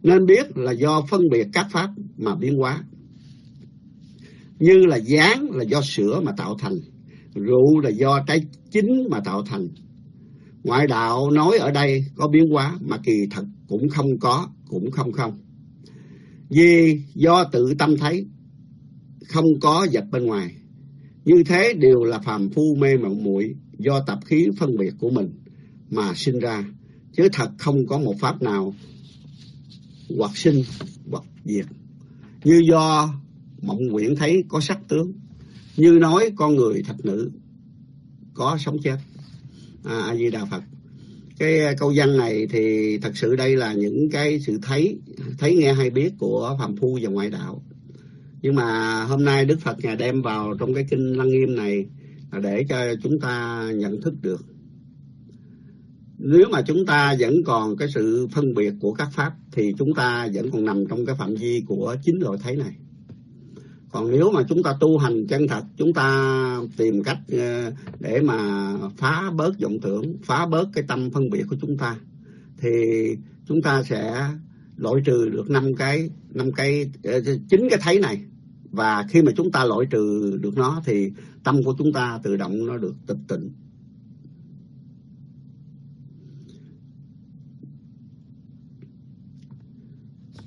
Nên biết là do phân biệt các pháp mà biến hóa. Như là dáng là do sữa mà tạo thành, rượu là do trái chín mà tạo thành. Ngoại đạo nói ở đây có biến hóa mà kỳ thật cũng không có, cũng không không. Vì do tự tâm thấy, không có vật bên ngoài. Như thế đều là phàm phu mê mộng muội do tập khí phân biệt của mình mà sinh ra chứ thật không có một pháp nào hoặc sinh hoặc diệt như do mộng nguyện thấy có sắc tướng như nói con người thật nữ có sống chết à, a di đà phật. Cái à, câu văn này thì thật sự đây là những cái sự thấy thấy nghe hay biết của phàm phu và ngoại đạo. Nhưng mà hôm nay đức phật ngài đem vào trong cái kinh lăng nghiêm này là để cho chúng ta nhận thức được. Nếu mà chúng ta vẫn còn cái sự phân biệt của các pháp thì chúng ta vẫn còn nằm trong cái phạm vi của chính loại thấy này còn nếu mà chúng ta tu hành chân thật, chúng ta tìm cách ờ, để mà phá bớt vọng tưởng, phá bớt cái tâm phân biệt của chúng ta, thì chúng ta sẽ loại trừ được năm cái năm cái ờ, chín cái thấy này. Và khi mà chúng ta loại trừ được nó, thì tâm của chúng ta tự động nó được tịch tịnh.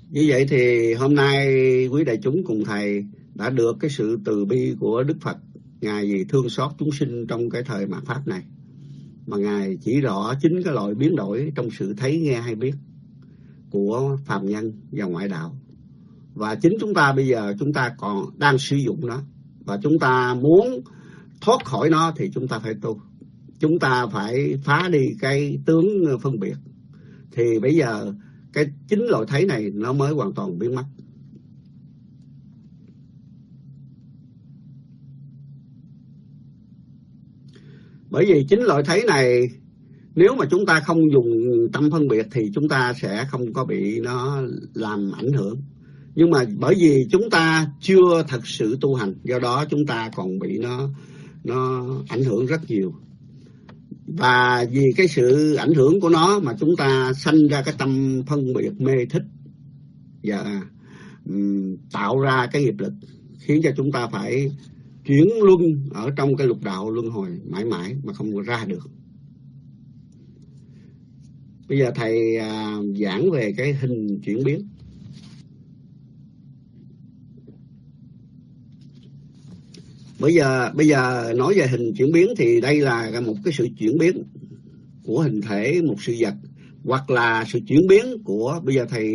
Như vậy thì hôm nay quý đại chúng cùng thầy đã được cái sự từ bi của Đức Phật. Ngài vì thương xót chúng sinh trong cái thời mạt Pháp này. Mà Ngài chỉ rõ chính cái loại biến đổi trong sự thấy, nghe hay biết của phàm nhân và ngoại đạo. Và chính chúng ta bây giờ chúng ta còn đang sử dụng nó. Và chúng ta muốn thoát khỏi nó thì chúng ta phải tu. Chúng ta phải phá đi cái tướng phân biệt. Thì bây giờ cái chính loại thấy này nó mới hoàn toàn biến mất. Bởi vì chính loại thấy này nếu mà chúng ta không dùng tâm phân biệt thì chúng ta sẽ không có bị nó làm ảnh hưởng. Nhưng mà bởi vì chúng ta chưa thật sự tu hành, do đó chúng ta còn bị nó nó ảnh hưởng rất nhiều. Và vì cái sự ảnh hưởng của nó mà chúng ta sanh ra cái tâm phân biệt mê thích và um, tạo ra cái nghiệp lực khiến cho chúng ta phải chuyển luân ở trong cái lục đạo luân hồi mãi mãi mà không ra được. Bây giờ thầy à, giảng về cái hình chuyển biến. Bây giờ bây giờ nói về hình chuyển biến thì đây là một cái sự chuyển biến của hình thể một sự vật hoặc là sự chuyển biến của bây giờ thầy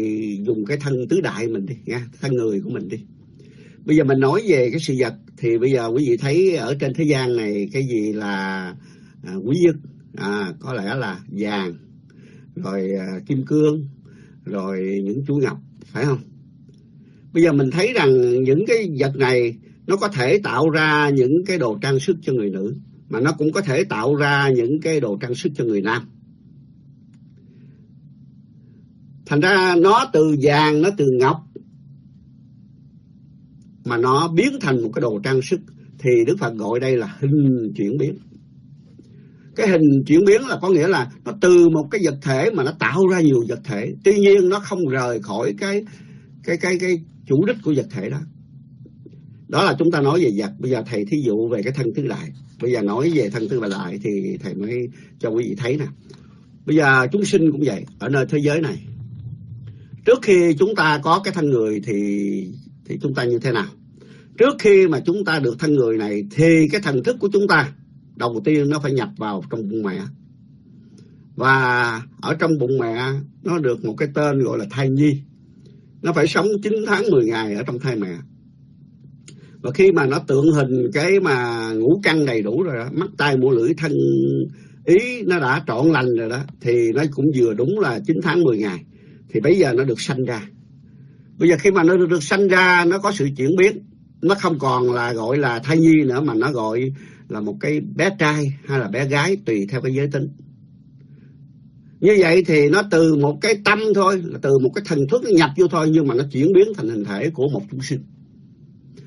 dùng cái thân tứ đại mình đi nha, thân người của mình đi. Bây giờ mình nói về cái sự vật thì bây giờ quý vị thấy ở trên thế gian này cái gì là à, quý nhất? À, có lẽ là vàng rồi à, kim cương rồi những chuỗi ngọc phải không? Bây giờ mình thấy rằng những cái vật này nó có thể tạo ra những cái đồ trang sức cho người nữ mà nó cũng có thể tạo ra những cái đồ trang sức cho người nam. Thành ra nó từ vàng nó từ ngọc mà nó biến thành một cái đồ trang sức, thì Đức Phật gọi đây là hình chuyển biến. Cái hình chuyển biến là có nghĩa là nó từ một cái vật thể mà nó tạo ra nhiều vật thể. Tuy nhiên nó không rời khỏi cái cái cái cái chủ đích của vật thể đó. Đó là chúng ta nói về vật. Bây giờ thầy thí dụ về cái thân tứ đại. Bây giờ nói về thân tứ đại thì thầy mới cho quý vị thấy nè. Bây giờ chúng sinh cũng vậy, ở nơi thế giới này. Trước khi chúng ta có cái thân người thì thì chúng ta như thế nào? Trước khi mà chúng ta được thân người này thì cái thần thức của chúng ta đầu tiên nó phải nhập vào trong bụng mẹ. Và ở trong bụng mẹ nó được một cái tên gọi là thai nhi. Nó phải sống 9 tháng 10 ngày ở trong thai mẹ. Và khi mà nó tượng hình cái mà ngũ căn đầy đủ rồi đó, mắt tai mũi lưỡi thân ý nó đã trọn lành rồi đó thì nó cũng vừa đúng là 9 tháng 10 ngày thì bây giờ nó được sanh ra bây giờ khi mà nó được, được sanh ra nó có sự chuyển biến nó không còn là gọi là thai nhi nữa mà nó gọi là một cái bé trai hay là bé gái tùy theo cái giới tính. Như vậy thì nó từ một cái tâm thôi là từ một cái thần thức nhập vô thôi nhưng mà nó chuyển biến thành hình thể của một chúng sinh.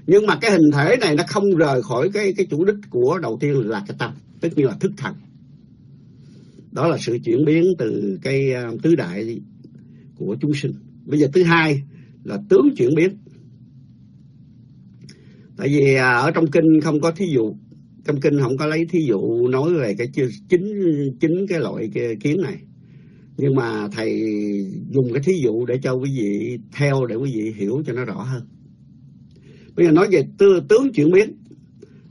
Nhưng mà cái hình thể này nó không rời khỏi cái cái chủ đích của đầu tiên là cái tâm tức như là thức thần. Đó là sự chuyển biến từ cái à, tứ đại của chúng sinh. Bây giờ thứ hai là tướng chuyển biến. Tại vì à, ở trong kinh không có thí dụ trong kinh không có lấy thí dụ nói về cái chính chính cái loại cái kiến này. Nhưng mà thầy dùng cái thí dụ để cho quý vị theo để quý vị hiểu cho nó rõ hơn. Bây giờ nói về tư, tướng chuyển biến.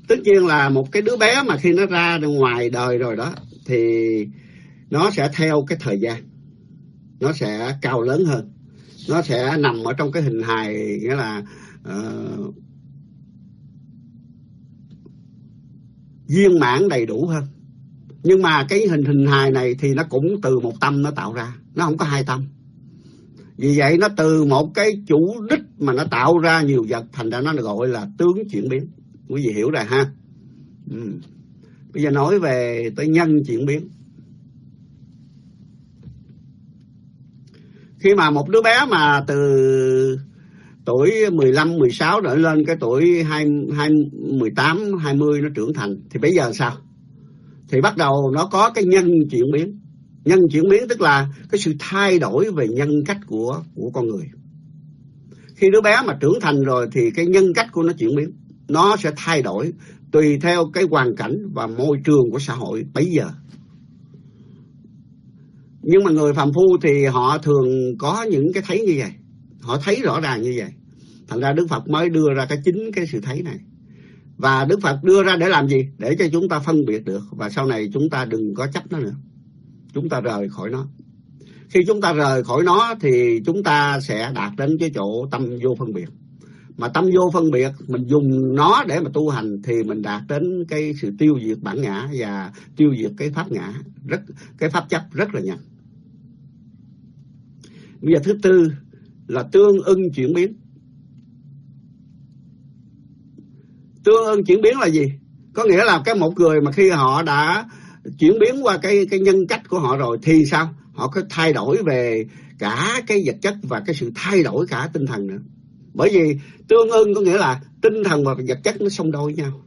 Tất nhiên là một cái đứa bé mà khi nó ra ngoài đời rồi đó thì nó sẽ theo cái thời gian. Nó sẽ cao lớn hơn nó sẽ nằm ở trong cái hình hài nghĩa là uh, viên mãn đầy đủ hơn. Nhưng mà cái hình hình hài này thì nó cũng từ một tâm nó tạo ra nó không có hai tâm. Vì vậy nó từ một cái chủ đích mà nó tạo ra nhiều vật thành ra nó gọi là tướng chuyển biến. Quý vị hiểu rồi ha? Ừ. bây giờ nói về tới nhân chuyển biến. Khi mà một đứa bé mà từ tuổi 15, 16 rồi lên cái tuổi 2, 2, 18, 20 nó trưởng thành thì bây giờ sao? Thì bắt đầu nó có cái nhân chuyển biến. Nhân chuyển biến tức là cái sự thay đổi về nhân cách của của con người. Khi đứa bé mà trưởng thành rồi thì cái nhân cách của nó chuyển biến. Nó sẽ thay đổi tùy theo cái hoàn cảnh và môi trường của xã hội bây giờ nhưng mà người phàm phu thì họ thường có những cái thấy như vậy. Họ thấy rõ ràng như vậy. Thành ra đức phật mới đưa ra cái chính cái sự thấy này. Và đức phật đưa ra để làm gì? Để cho chúng ta phân biệt được. Và sau này chúng ta đừng có chấp nó nữa. Chúng ta rời khỏi nó. Khi chúng ta rời khỏi nó thì chúng ta sẽ đạt đến cái chỗ tâm vô phân biệt mà tâm vô phân biệt, mình dùng nó để mà tu hành thì mình đạt đến cái sự tiêu diệt bản ngã và tiêu diệt cái pháp ngã. Rất, cái pháp chấp rất là nhanh. Bây giờ thứ tư là tương ưng chuyển biến. Tương ưng chuyển biến là gì? Có nghĩa là cái một người mà khi họ đã chuyển biến qua cái cái nhân cách của họ rồi thì sao? Họ có thay đổi về cả cái vật chất và cái sự thay đổi cả tinh thần nữa bởi vì tương ưng có nghĩa là tinh thần và vật chất nó song đôi với nhau.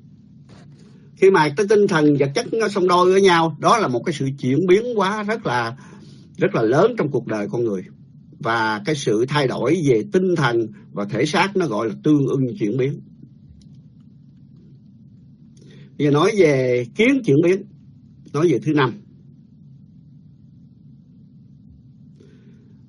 Khi mà cái tinh thần vật chất nó song đôi với nhau, đó là một cái sự chuyển biến quá rất là rất là lớn trong cuộc đời con người. Và cái sự thay đổi về tinh thần và thể xác nó gọi là tương ưng chuyển biến. Giờ nói về kiến chuyển biến, nói về thứ năm.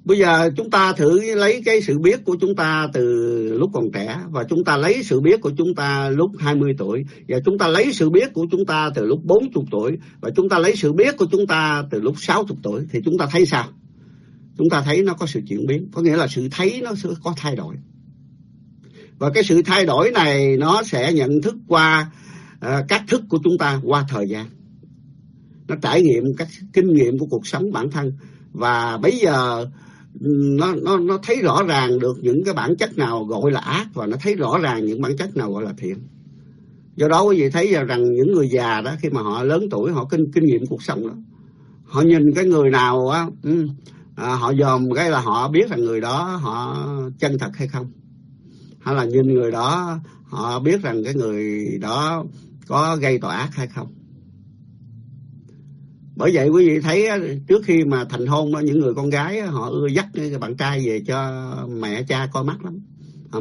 Bây giờ chúng ta thử lấy cái sự biết của chúng ta từ lúc còn trẻ và chúng ta lấy sự biết của chúng ta lúc 20 tuổi và chúng ta lấy sự biết của chúng ta từ lúc 40 tuổi và chúng ta lấy sự biết của chúng ta từ lúc 60 tuổi thì chúng ta thấy sao? Chúng ta thấy nó có sự chuyển biến, có nghĩa là sự thấy nó sẽ có thay đổi. Và cái sự thay đổi này nó sẽ nhận thức qua uh, các thức của chúng ta qua thời gian. Nó trải nghiệm các kinh nghiệm của cuộc sống bản thân và bây giờ nó nó nó thấy rõ ràng được những cái bản chất nào gọi là ác và nó thấy rõ ràng những bản chất nào gọi là thiện. Do đó quý vị thấy rằng những người già đó khi mà họ lớn tuổi họ kinh kinh nghiệm cuộc sống đó. Họ nhìn cái người nào á ừ, à, họ dòm cái là họ biết rằng người đó họ chân thật hay không. Hay là nhìn người đó họ biết rằng cái người đó có gây tội ác hay không bởi vậy quý vị thấy trước khi mà thành hôn những người con gái họ ưa dắt bạn trai về cho mẹ cha coi mắt lắm.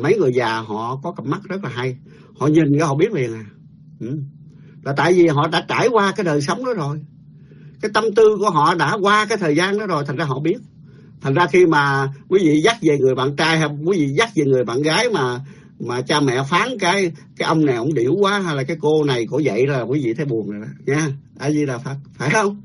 Mấy người già họ có cặp mắt rất là hay. Họ nhìn cái họ biết liền à. Ừ. là tại vì họ đã trải qua cái đời sống đó rồi. Cái tâm tư của họ đã qua cái thời gian đó rồi, thành ra họ biết. Thành ra khi mà quý vị dắt về người bạn trai hay quý vị dắt về người bạn gái mà mà cha mẹ phán cái cái ông này ông điểu quá, hay là cái cô này cổ vậy là quý vị thấy buồn rồi đó, nha. A di đà phật, phải không?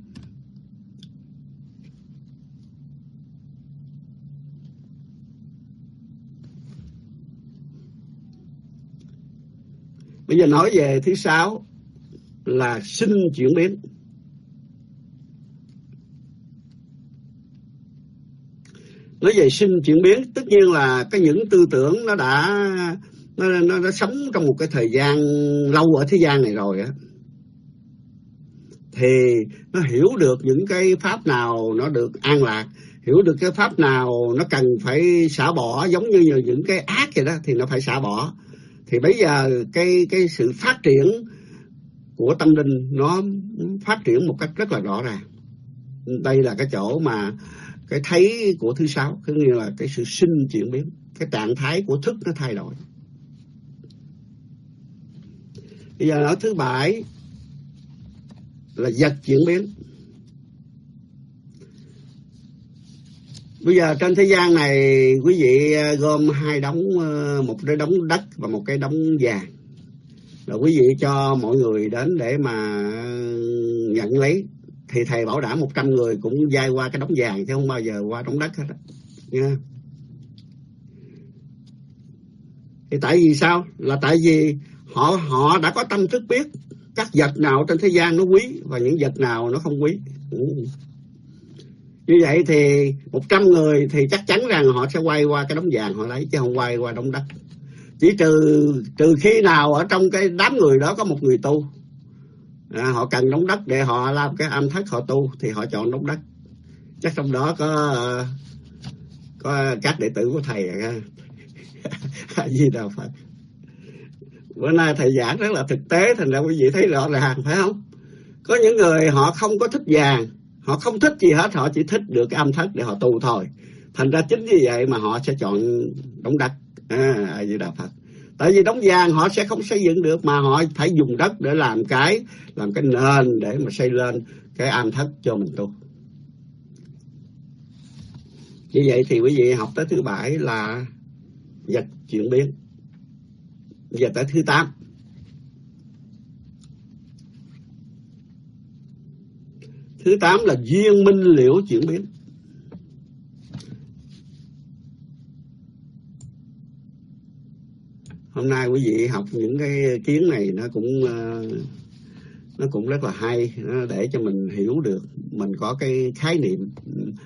Bây giờ nói về thứ sáu là sinh chuyển biến. Nói về sinh chuyển biến tất nhiên là cái những tư tưởng nó đã nó, nó, đã sống trong một cái thời gian lâu ở thế gian này rồi á. Thì nó hiểu được những cái pháp nào nó được an lạc hiểu được cái pháp nào nó cần phải xả bỏ giống như những cái ác vậy đó thì nó phải xả bỏ. Thì bây giờ cái cái sự phát triển của tâm linh nó phát triển một cách rất là rõ ràng. Đây là cái chỗ mà cái thấy của thứ sáu có nghĩa là cái sự sinh chuyển biến, cái trạng thái của thức nó thay đổi. Bây giờ nói thứ bảy là vật chuyển biến. Bây giờ trên thế gian này, quý vị ờ, gom hai đống ờ, một cái đống đất và một cái đống vàng. Là quý vị cho mọi người đến để mà ờ, nhận lấy thì thầy bảo đảm 100 người cũng dai qua cái đống vàng chứ không bao giờ qua đống đất hết nha thì tại vì sao? Là tại vì họ họ đã có tâm thức biết các vật nào trên thế gian nó quý và những vật nào nó không quý. Như vậy thì 100 người thì chắc chắn rằng họ sẽ quay qua cái đống vàng họ lấy, chứ không quay qua đống đất. Chỉ trừ trừ khi nào ở trong cái đám người đó có một người tu à, họ cần đống đất để họ làm cái âm thất họ tu thì họ chọn đống đất. Chắc trong đó có có các đệ tử của thầy gì đâu phải bữa nay thầy giảng rất là thực tế thành ra quý vị thấy rõ ràng phải không? Có những người họ không có thích vàng họ không thích gì hết họ chỉ thích được cái âm thất để họ tu thôi. Thành ra chính vì vậy mà họ sẽ chọn đống đất. À, gì đạo phật tại vì đóng vàng họ sẽ không xây dựng được mà họ phải dùng đất để làm cái làm cái nền để mà xây lên cái am thất cho mình tu. Như vậy thì quý vị học tới thứ bảy là vật chuyển biến. Giờ tới thứ tám. Thứ tám là duyên minh liễu chuyển biến. Hôm nay quý vị học những cái kiến này nó cũng ờ, nó cũng rất là hay để cho mình hiểu được, mình có cái khái niệm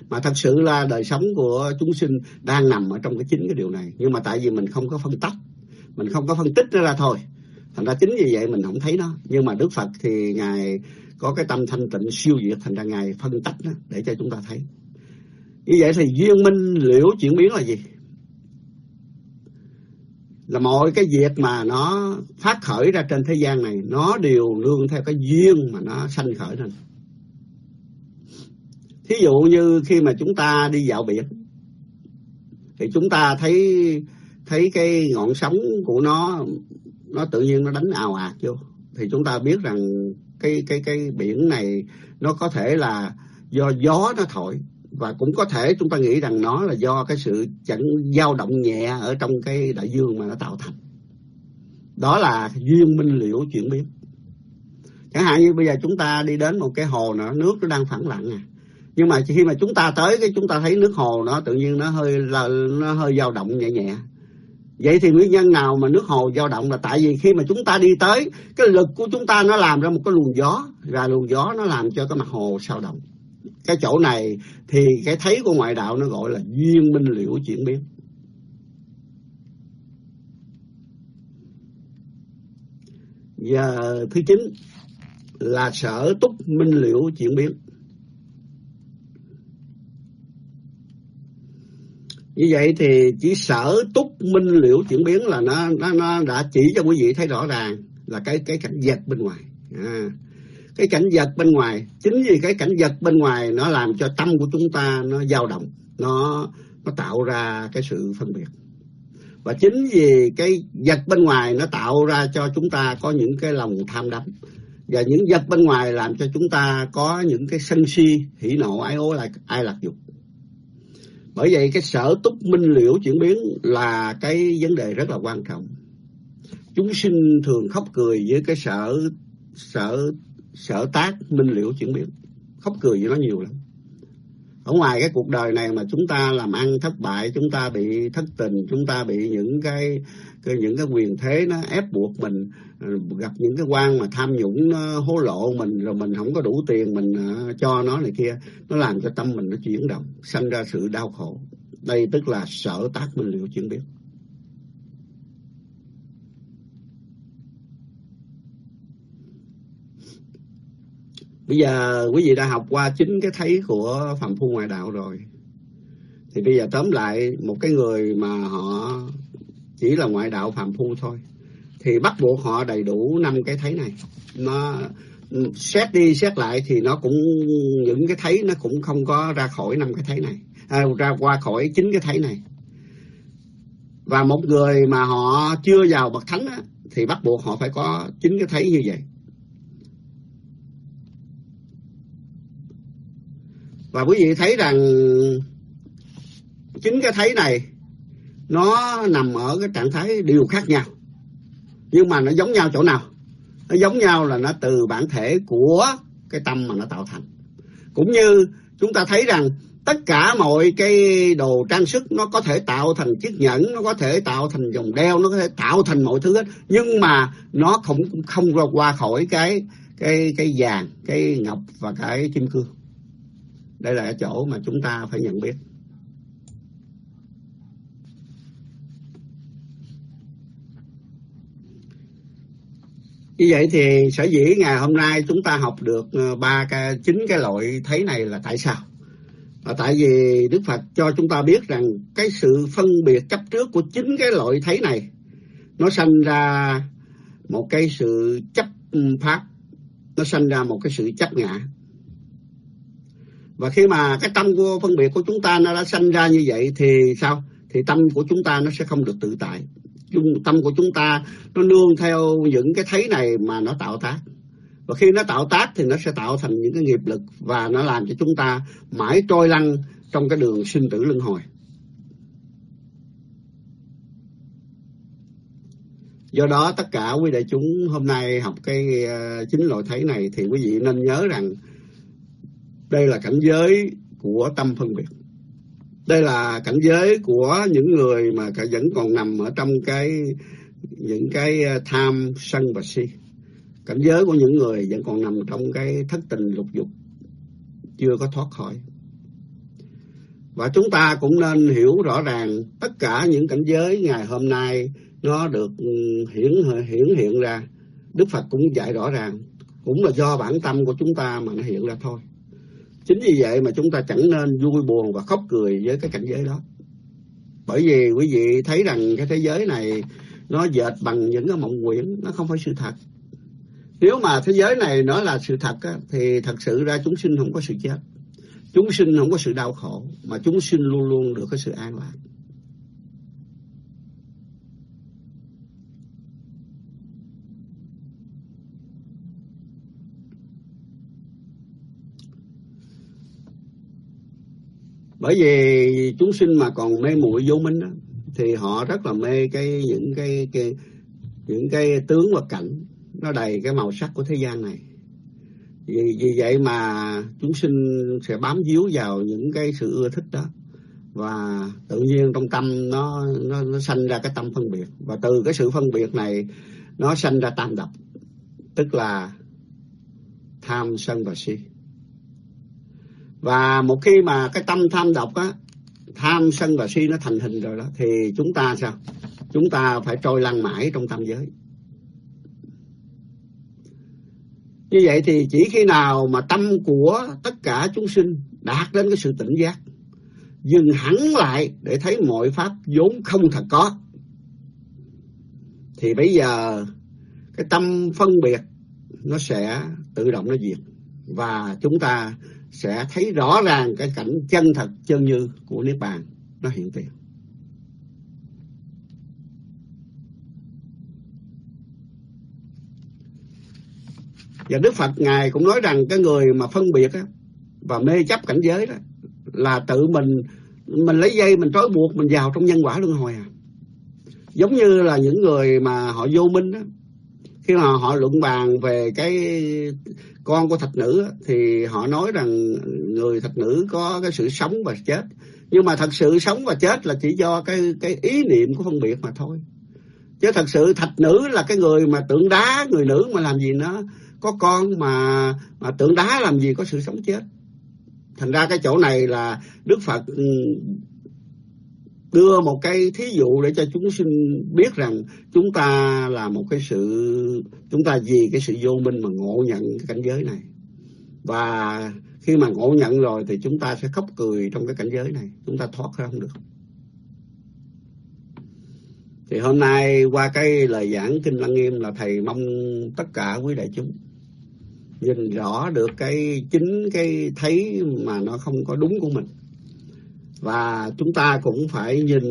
mà thật sự là đời sống của chúng sinh đang nằm ở trong cái chính cái điều này. Nhưng mà tại vì mình không có phân tách, mình không có phân tích nó ra thôi. Thành ra chính vì vậy mình không thấy nó. Nhưng mà đức phật thì ngài có cái tâm thanh tịnh siêu việt thành ra ngài phân tách nó để cho chúng ta thấy. Như vậy thì duyên minh liễu chuyển biến là gì? Là mọi cái việc mà nó phát khởi ra trên thế gian này, nó đều nương theo cái duyên mà nó sanh khởi lên. Thí dụ như khi mà chúng ta đi dạo biển, thì chúng ta thấy thấy cái ngọn sóng của nó nó tự nhiên nó đánh ào ạt vô. Thì chúng ta biết rằng cái cái cái biển này nó có thể là do gió nó thổi và cũng có thể chúng ta nghĩ rằng nó là do cái sự chẳng dao động nhẹ ở trong cái đại dương mà nó tạo thành. Đó là duyên minh liễu chuyển biến. Chẳng hạn như bây giờ chúng ta đi đến một cái hồ nữa nước nó đang phẳng lặng à. Nhưng mà khi mà chúng ta tới cái chúng ta thấy nước hồ nó, tự nhiên nó hơi là nó hơi dao động nhẹ nhẹ. Vậy thì nguyên nhân nào mà nước hồ dao động là tại vì khi mà chúng ta đi tới, cái lực của chúng ta nó làm ra một cái luồng gió, và luồng gió nó làm cho cái mặt hồ sao động cái chỗ này thì cái thấy của ngoại đạo nó gọi là duyên minh liễu chuyển biến. Và thứ chín là sở túc minh liễu chuyển biến. Như vậy thì chỉ sở túc minh liễu chuyển biến là nó nó nó đã chỉ cho quý vị thấy rõ ràng là cái cái cảnh vật bên ngoài. À, cái cảnh vật bên ngoài. Chính vì cái cảnh vật bên ngoài nó làm cho tâm của chúng ta nó dao động, nó nó tạo ra cái sự phân biệt. Và chính vì cái vật bên ngoài nó tạo ra cho chúng ta có những cái lòng tham đắm. Và những vật bên ngoài làm cho chúng ta có những cái sân si, hỉ nộ, ái ố lại ai lạc dục. Bởi vậy cái sở túc minh liễu chuyển biến là cái vấn đề rất là quan trọng. Chúng sinh thường khóc cười với cái sở sở sở tác minh liễu chuyển biến. Khóc cười với nó nhiều lắm. Ở ngoài cái cuộc đời này mà chúng ta làm ăn thất bại chúng ta bị thất tình chúng ta bị những cái, cái những cái quyền thế nó ép buộc mình ờ, gặp những cái quan mà tham nhũng nó hối lộ mình rồi mình không có đủ tiền mình ờ, cho nó này kia nó làm cho tâm mình nó chuyển động sanh ra sự đau khổ. Đây tức là sở tác minh liệu chuyển biến. Bây giờ quý vị đã học qua chính cái thấy của phạm phu ngoại đạo rồi. Thì bây giờ tóm lại một cái người mà họ chỉ là ngoại đạo phạm phu thôi thì bắt buộc họ đầy đủ năm cái thấy này. Nó xét đi xét lại thì nó cũng những cái thấy nó cũng không có ra khỏi năm cái thấy này à, ra qua khỏi chính cái thấy này. Và một người mà họ chưa vào bậc thánh á, thì bắt buộc họ phải có chính cái thấy như vậy. Và quý vị thấy rằng chính cái thấy này nó nằm ở cái trạng thái điều khác nhau. Nhưng mà nó giống nhau chỗ nào? Nó giống nhau là nó từ bản thể của cái tâm mà nó tạo thành. Cũng như chúng ta thấy rằng tất cả mọi cái đồ trang sức nó có thể tạo thành chiếc nhẫn, nó có thể tạo thành vòng đeo, nó có thể tạo thành mọi thứ hết. Nhưng mà nó không không qua khỏi cái cái cái vàng, cái ngọc và cái kim cương đây là cái chỗ mà chúng ta phải nhận biết. Như vậy thì sở dĩ ngày hôm nay chúng ta học được ờ, ba cái chín cái loại thấy này là tại sao? Là tại vì đức phật cho chúng ta biết rằng cái sự phân biệt chấp trước của chín cái loại thấy này, nó sanh ra một cái sự chấp ừ, pháp, nó sanh ra một cái sự chấp ngã và khi mà cái tâm của phân biệt của chúng ta nó đã sanh ra như vậy thì sao? Thì tâm của chúng ta nó sẽ không được tự tại. Tâm của chúng ta nó nương theo những cái thấy này mà nó tạo tác. Và khi nó tạo tác thì nó sẽ tạo thành những cái nghiệp lực và nó làm cho chúng ta mãi trôi lăn trong cái đường sinh tử luân hồi. Do đó tất cả quý đại chúng hôm nay học cái ờ, chính loại thấy này thì quý vị nên nhớ rằng đây là cảnh giới của tâm phân biệt. Đây là cảnh giới của những người mà vẫn còn nằm ở trong cái những cái à, tham sân và si. Cảnh giới của những người vẫn còn nằm trong cái thất tình lục dục chưa có thoát khỏi. Và chúng ta cũng nên hiểu rõ ràng tất cả những cảnh giới ngày hôm nay nó được ừ, hiển hiển hiện ra. Đức Phật cũng dạy rõ ràng, cũng là do bản tâm của chúng ta mà nó hiện ra thôi. Chính vì vậy mà chúng ta chẳng nên vui buồn và khóc cười với cái cảnh giới đó. Bởi vì quý vị thấy rằng cái thế giới này nó dệt bằng những cái mộng quyển, nó không phải sự thật. Nếu mà thế giới này nó là sự thật á, thì thật sự ra chúng sinh không có sự chết. Chúng sinh không có sự đau khổ, mà chúng sinh luôn luôn được cái sự an lạc. Bởi vì chúng sinh mà còn mê muội vô minh đó, thì họ rất là mê cái những cái, cái những cái tướng và cảnh. Nó đầy cái màu sắc của thế gian này. Vì, vì vậy mà chúng sinh sẽ bám víu vào những cái sự ưa thích đó. Và tự nhiên trong tâm nó nó nó sanh ra cái tâm phân biệt. Và từ cái sự phân biệt này nó sanh ra tam độc tức là tham sân và si và một khi mà cái tâm tham độc á, tham sân và si nó thành hình rồi đó, thì chúng ta sao? Chúng ta phải trôi lăn mãi trong tâm giới. Như vậy thì chỉ khi nào mà tâm của tất cả chúng sinh đạt đến cái sự tỉnh giác, dừng hẳn lại để thấy mọi pháp vốn không thật có, thì bây giờ cái tâm phân biệt nó sẽ tự động nó diệt. Và chúng ta sẽ thấy rõ ràng cái cảnh chân thật chân như của niết bàn. Nó hiện tiền. Và đức phật ngài cũng nói rằng cái người mà phân biệt á, và mê chấp cảnh giới đó là tự mình mình lấy dây mình trói buộc mình vào trong nhân quả luân hồi à. Giống như là những người mà họ vô minh đó khi mà họ luận bàn về cái con của thạch nữ thì họ nói rằng người thạch nữ có cái sự sống và chết. Nhưng mà thật sự sống và chết là chỉ do cái cái ý niệm của phân biệt mà thôi. Chứ thật sự thạch nữ là cái người mà tượng đá người nữ mà làm gì nó có con mà mà tượng đá làm gì có sự sống chết. Thành ra cái chỗ này là đức phật ừ, đưa một cái thí dụ để cho chúng sinh biết rằng chúng ta là một cái sự, chúng ta vì cái sự vô minh mà ngộ nhận cái cảnh giới này. Và khi mà ngộ nhận rồi thì chúng ta sẽ khóc cười trong cái cảnh giới này. Chúng ta thoát ra không được. Thì hôm nay qua cái lời giảng kinh lăng nghiêm là thầy mong tất cả quý đại chúng nhìn rõ được cái chính cái thấy mà nó không có đúng của mình và chúng ta cũng phải nhìn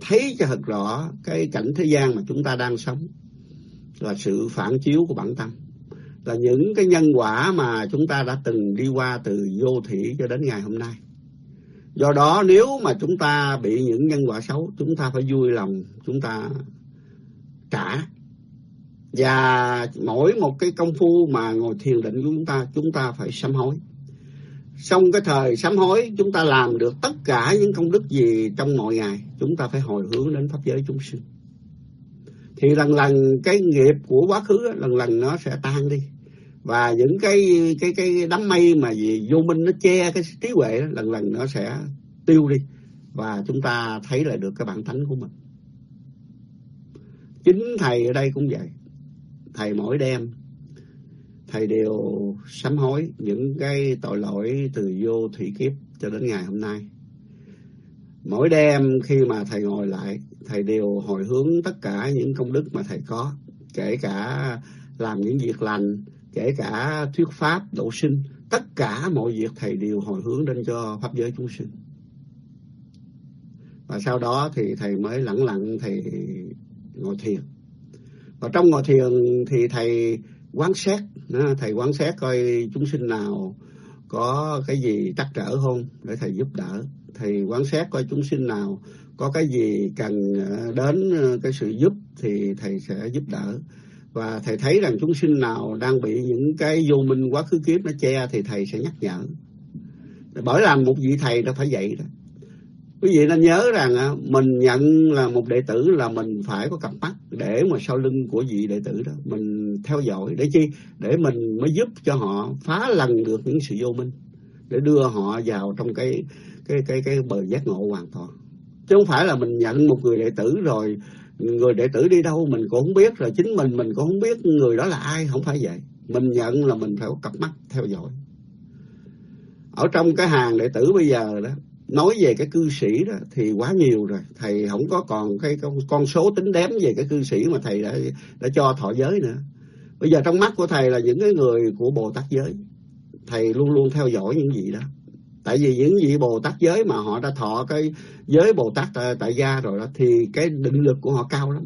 thấy cho thật rõ cái cảnh thế gian mà chúng ta đang sống là sự phản chiếu của bản tâm. Là những cái nhân quả mà chúng ta đã từng đi qua từ vô thủy cho đến ngày hôm nay. Do đó nếu mà chúng ta bị những nhân quả xấu, chúng ta phải vui lòng chúng ta trả. Và mỗi một cái công phu mà ngồi thiền định của chúng ta chúng ta phải sám hối. Xong cái thời sám hối chúng ta làm được tất cả những công đức gì trong mọi ngày, chúng ta phải hồi hướng đến pháp giới chúng sinh. Thì lần lần cái nghiệp của quá khứ lần lần nó sẽ tan đi. Và những cái cái cái đám mây mà gì vô minh nó che cái trí huệ lần lần nó sẽ tiêu đi và chúng ta thấy lại được cái bản tánh của mình. Chính thầy ở đây cũng vậy. Thầy mỗi đêm thầy đều sám hối những cái tội lỗi từ vô thủy kiếp cho đến ngày hôm nay. Mỗi đêm khi mà thầy ngồi lại, thầy đều hồi hướng tất cả những công đức mà thầy có, kể cả làm những việc lành, kể cả thuyết pháp, độ sinh, tất cả mọi việc thầy đều hồi hướng đến cho pháp giới chúng sinh. Và sau đó thì thầy mới lặng lặng thầy ngồi thiền. Và trong ngồi thiền thì thầy quán xét thầy quán xét coi chúng sinh nào có cái gì trắc trở không để thầy giúp đỡ. Thầy quan sát coi chúng sinh nào có cái gì cần ờ, đến ờ, cái sự giúp thì thầy sẽ giúp đỡ. Và thầy thấy rằng chúng sinh nào đang bị những cái vô minh quá khứ kiếp nó che thì thầy sẽ nhắc nhở. Bởi làm một vị thầy nó phải vậy đó. Quý vị nên nhớ rằng ờ, mình nhận là một đệ tử là mình phải có cặp mắt để mà sau lưng của vị đệ tử đó. Mình theo dõi để chi? Để mình mới giúp cho họ phá lần được những sự vô minh để đưa họ vào trong cái cái cái cái bờ giác ngộ hoàn toàn. Chứ không phải là mình nhận một người đệ tử rồi người đệ tử đi đâu mình cũng không biết rồi chính mình mình cũng không biết người đó là ai không phải vậy. Mình nhận là mình phải có cặp mắt theo dõi. Ở trong cái hàng đệ tử bây giờ đó nói về cái cư sĩ đó thì quá nhiều rồi. Thầy không có còn cái con, con số tính đếm về cái cư sĩ mà thầy đã đã cho thọ giới nữa bây giờ trong mắt của thầy là những cái người của bồ tát giới. Thầy luôn luôn theo dõi những gì đó. Tại vì những vị bồ tát giới mà họ đã thọ cái giới bồ tát tại, tại gia rồi đó thì cái định lực của họ cao lắm.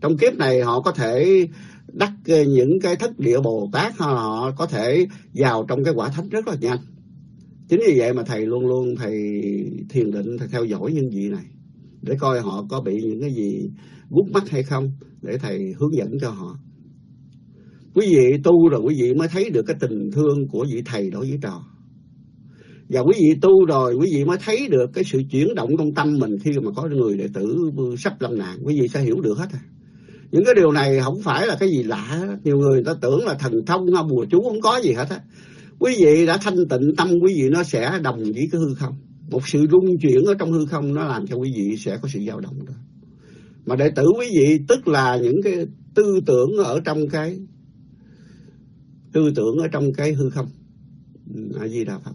Trong kiếp này họ có thể đắc ờ, những cái thất địa bồ tát họ có thể vào trong cái quả thánh rất là nhanh. Chính vì vậy mà thầy luôn luôn thầy thiền định thầy theo dõi những vị này để coi họ có bị những cái gì gút mắt hay không để thầy hướng dẫn cho họ quý vị tu rồi quý vị mới thấy được cái tình thương của vị thầy đối với trò. Và quý vị tu rồi, quý vị mới thấy được cái sự chuyển động trong tâm mình khi mà có người đệ tử sắp lâm nạn. Quý vị sẽ hiểu được hết à những cái điều này không phải là cái gì lạ. Nhiều người ta tưởng là thần thông hay bùa chú không có gì hết á. Quý vị đã thanh tịnh tâm, quý vị nó sẽ đồng với cái hư không. Một sự rung chuyển ở trong hư không nó làm cho quý vị sẽ có sự dao động đó. Mà đệ tử quý vị, tức là những cái tư tưởng ở trong cái tư tưởng ở trong cái hư không. A di đà phật.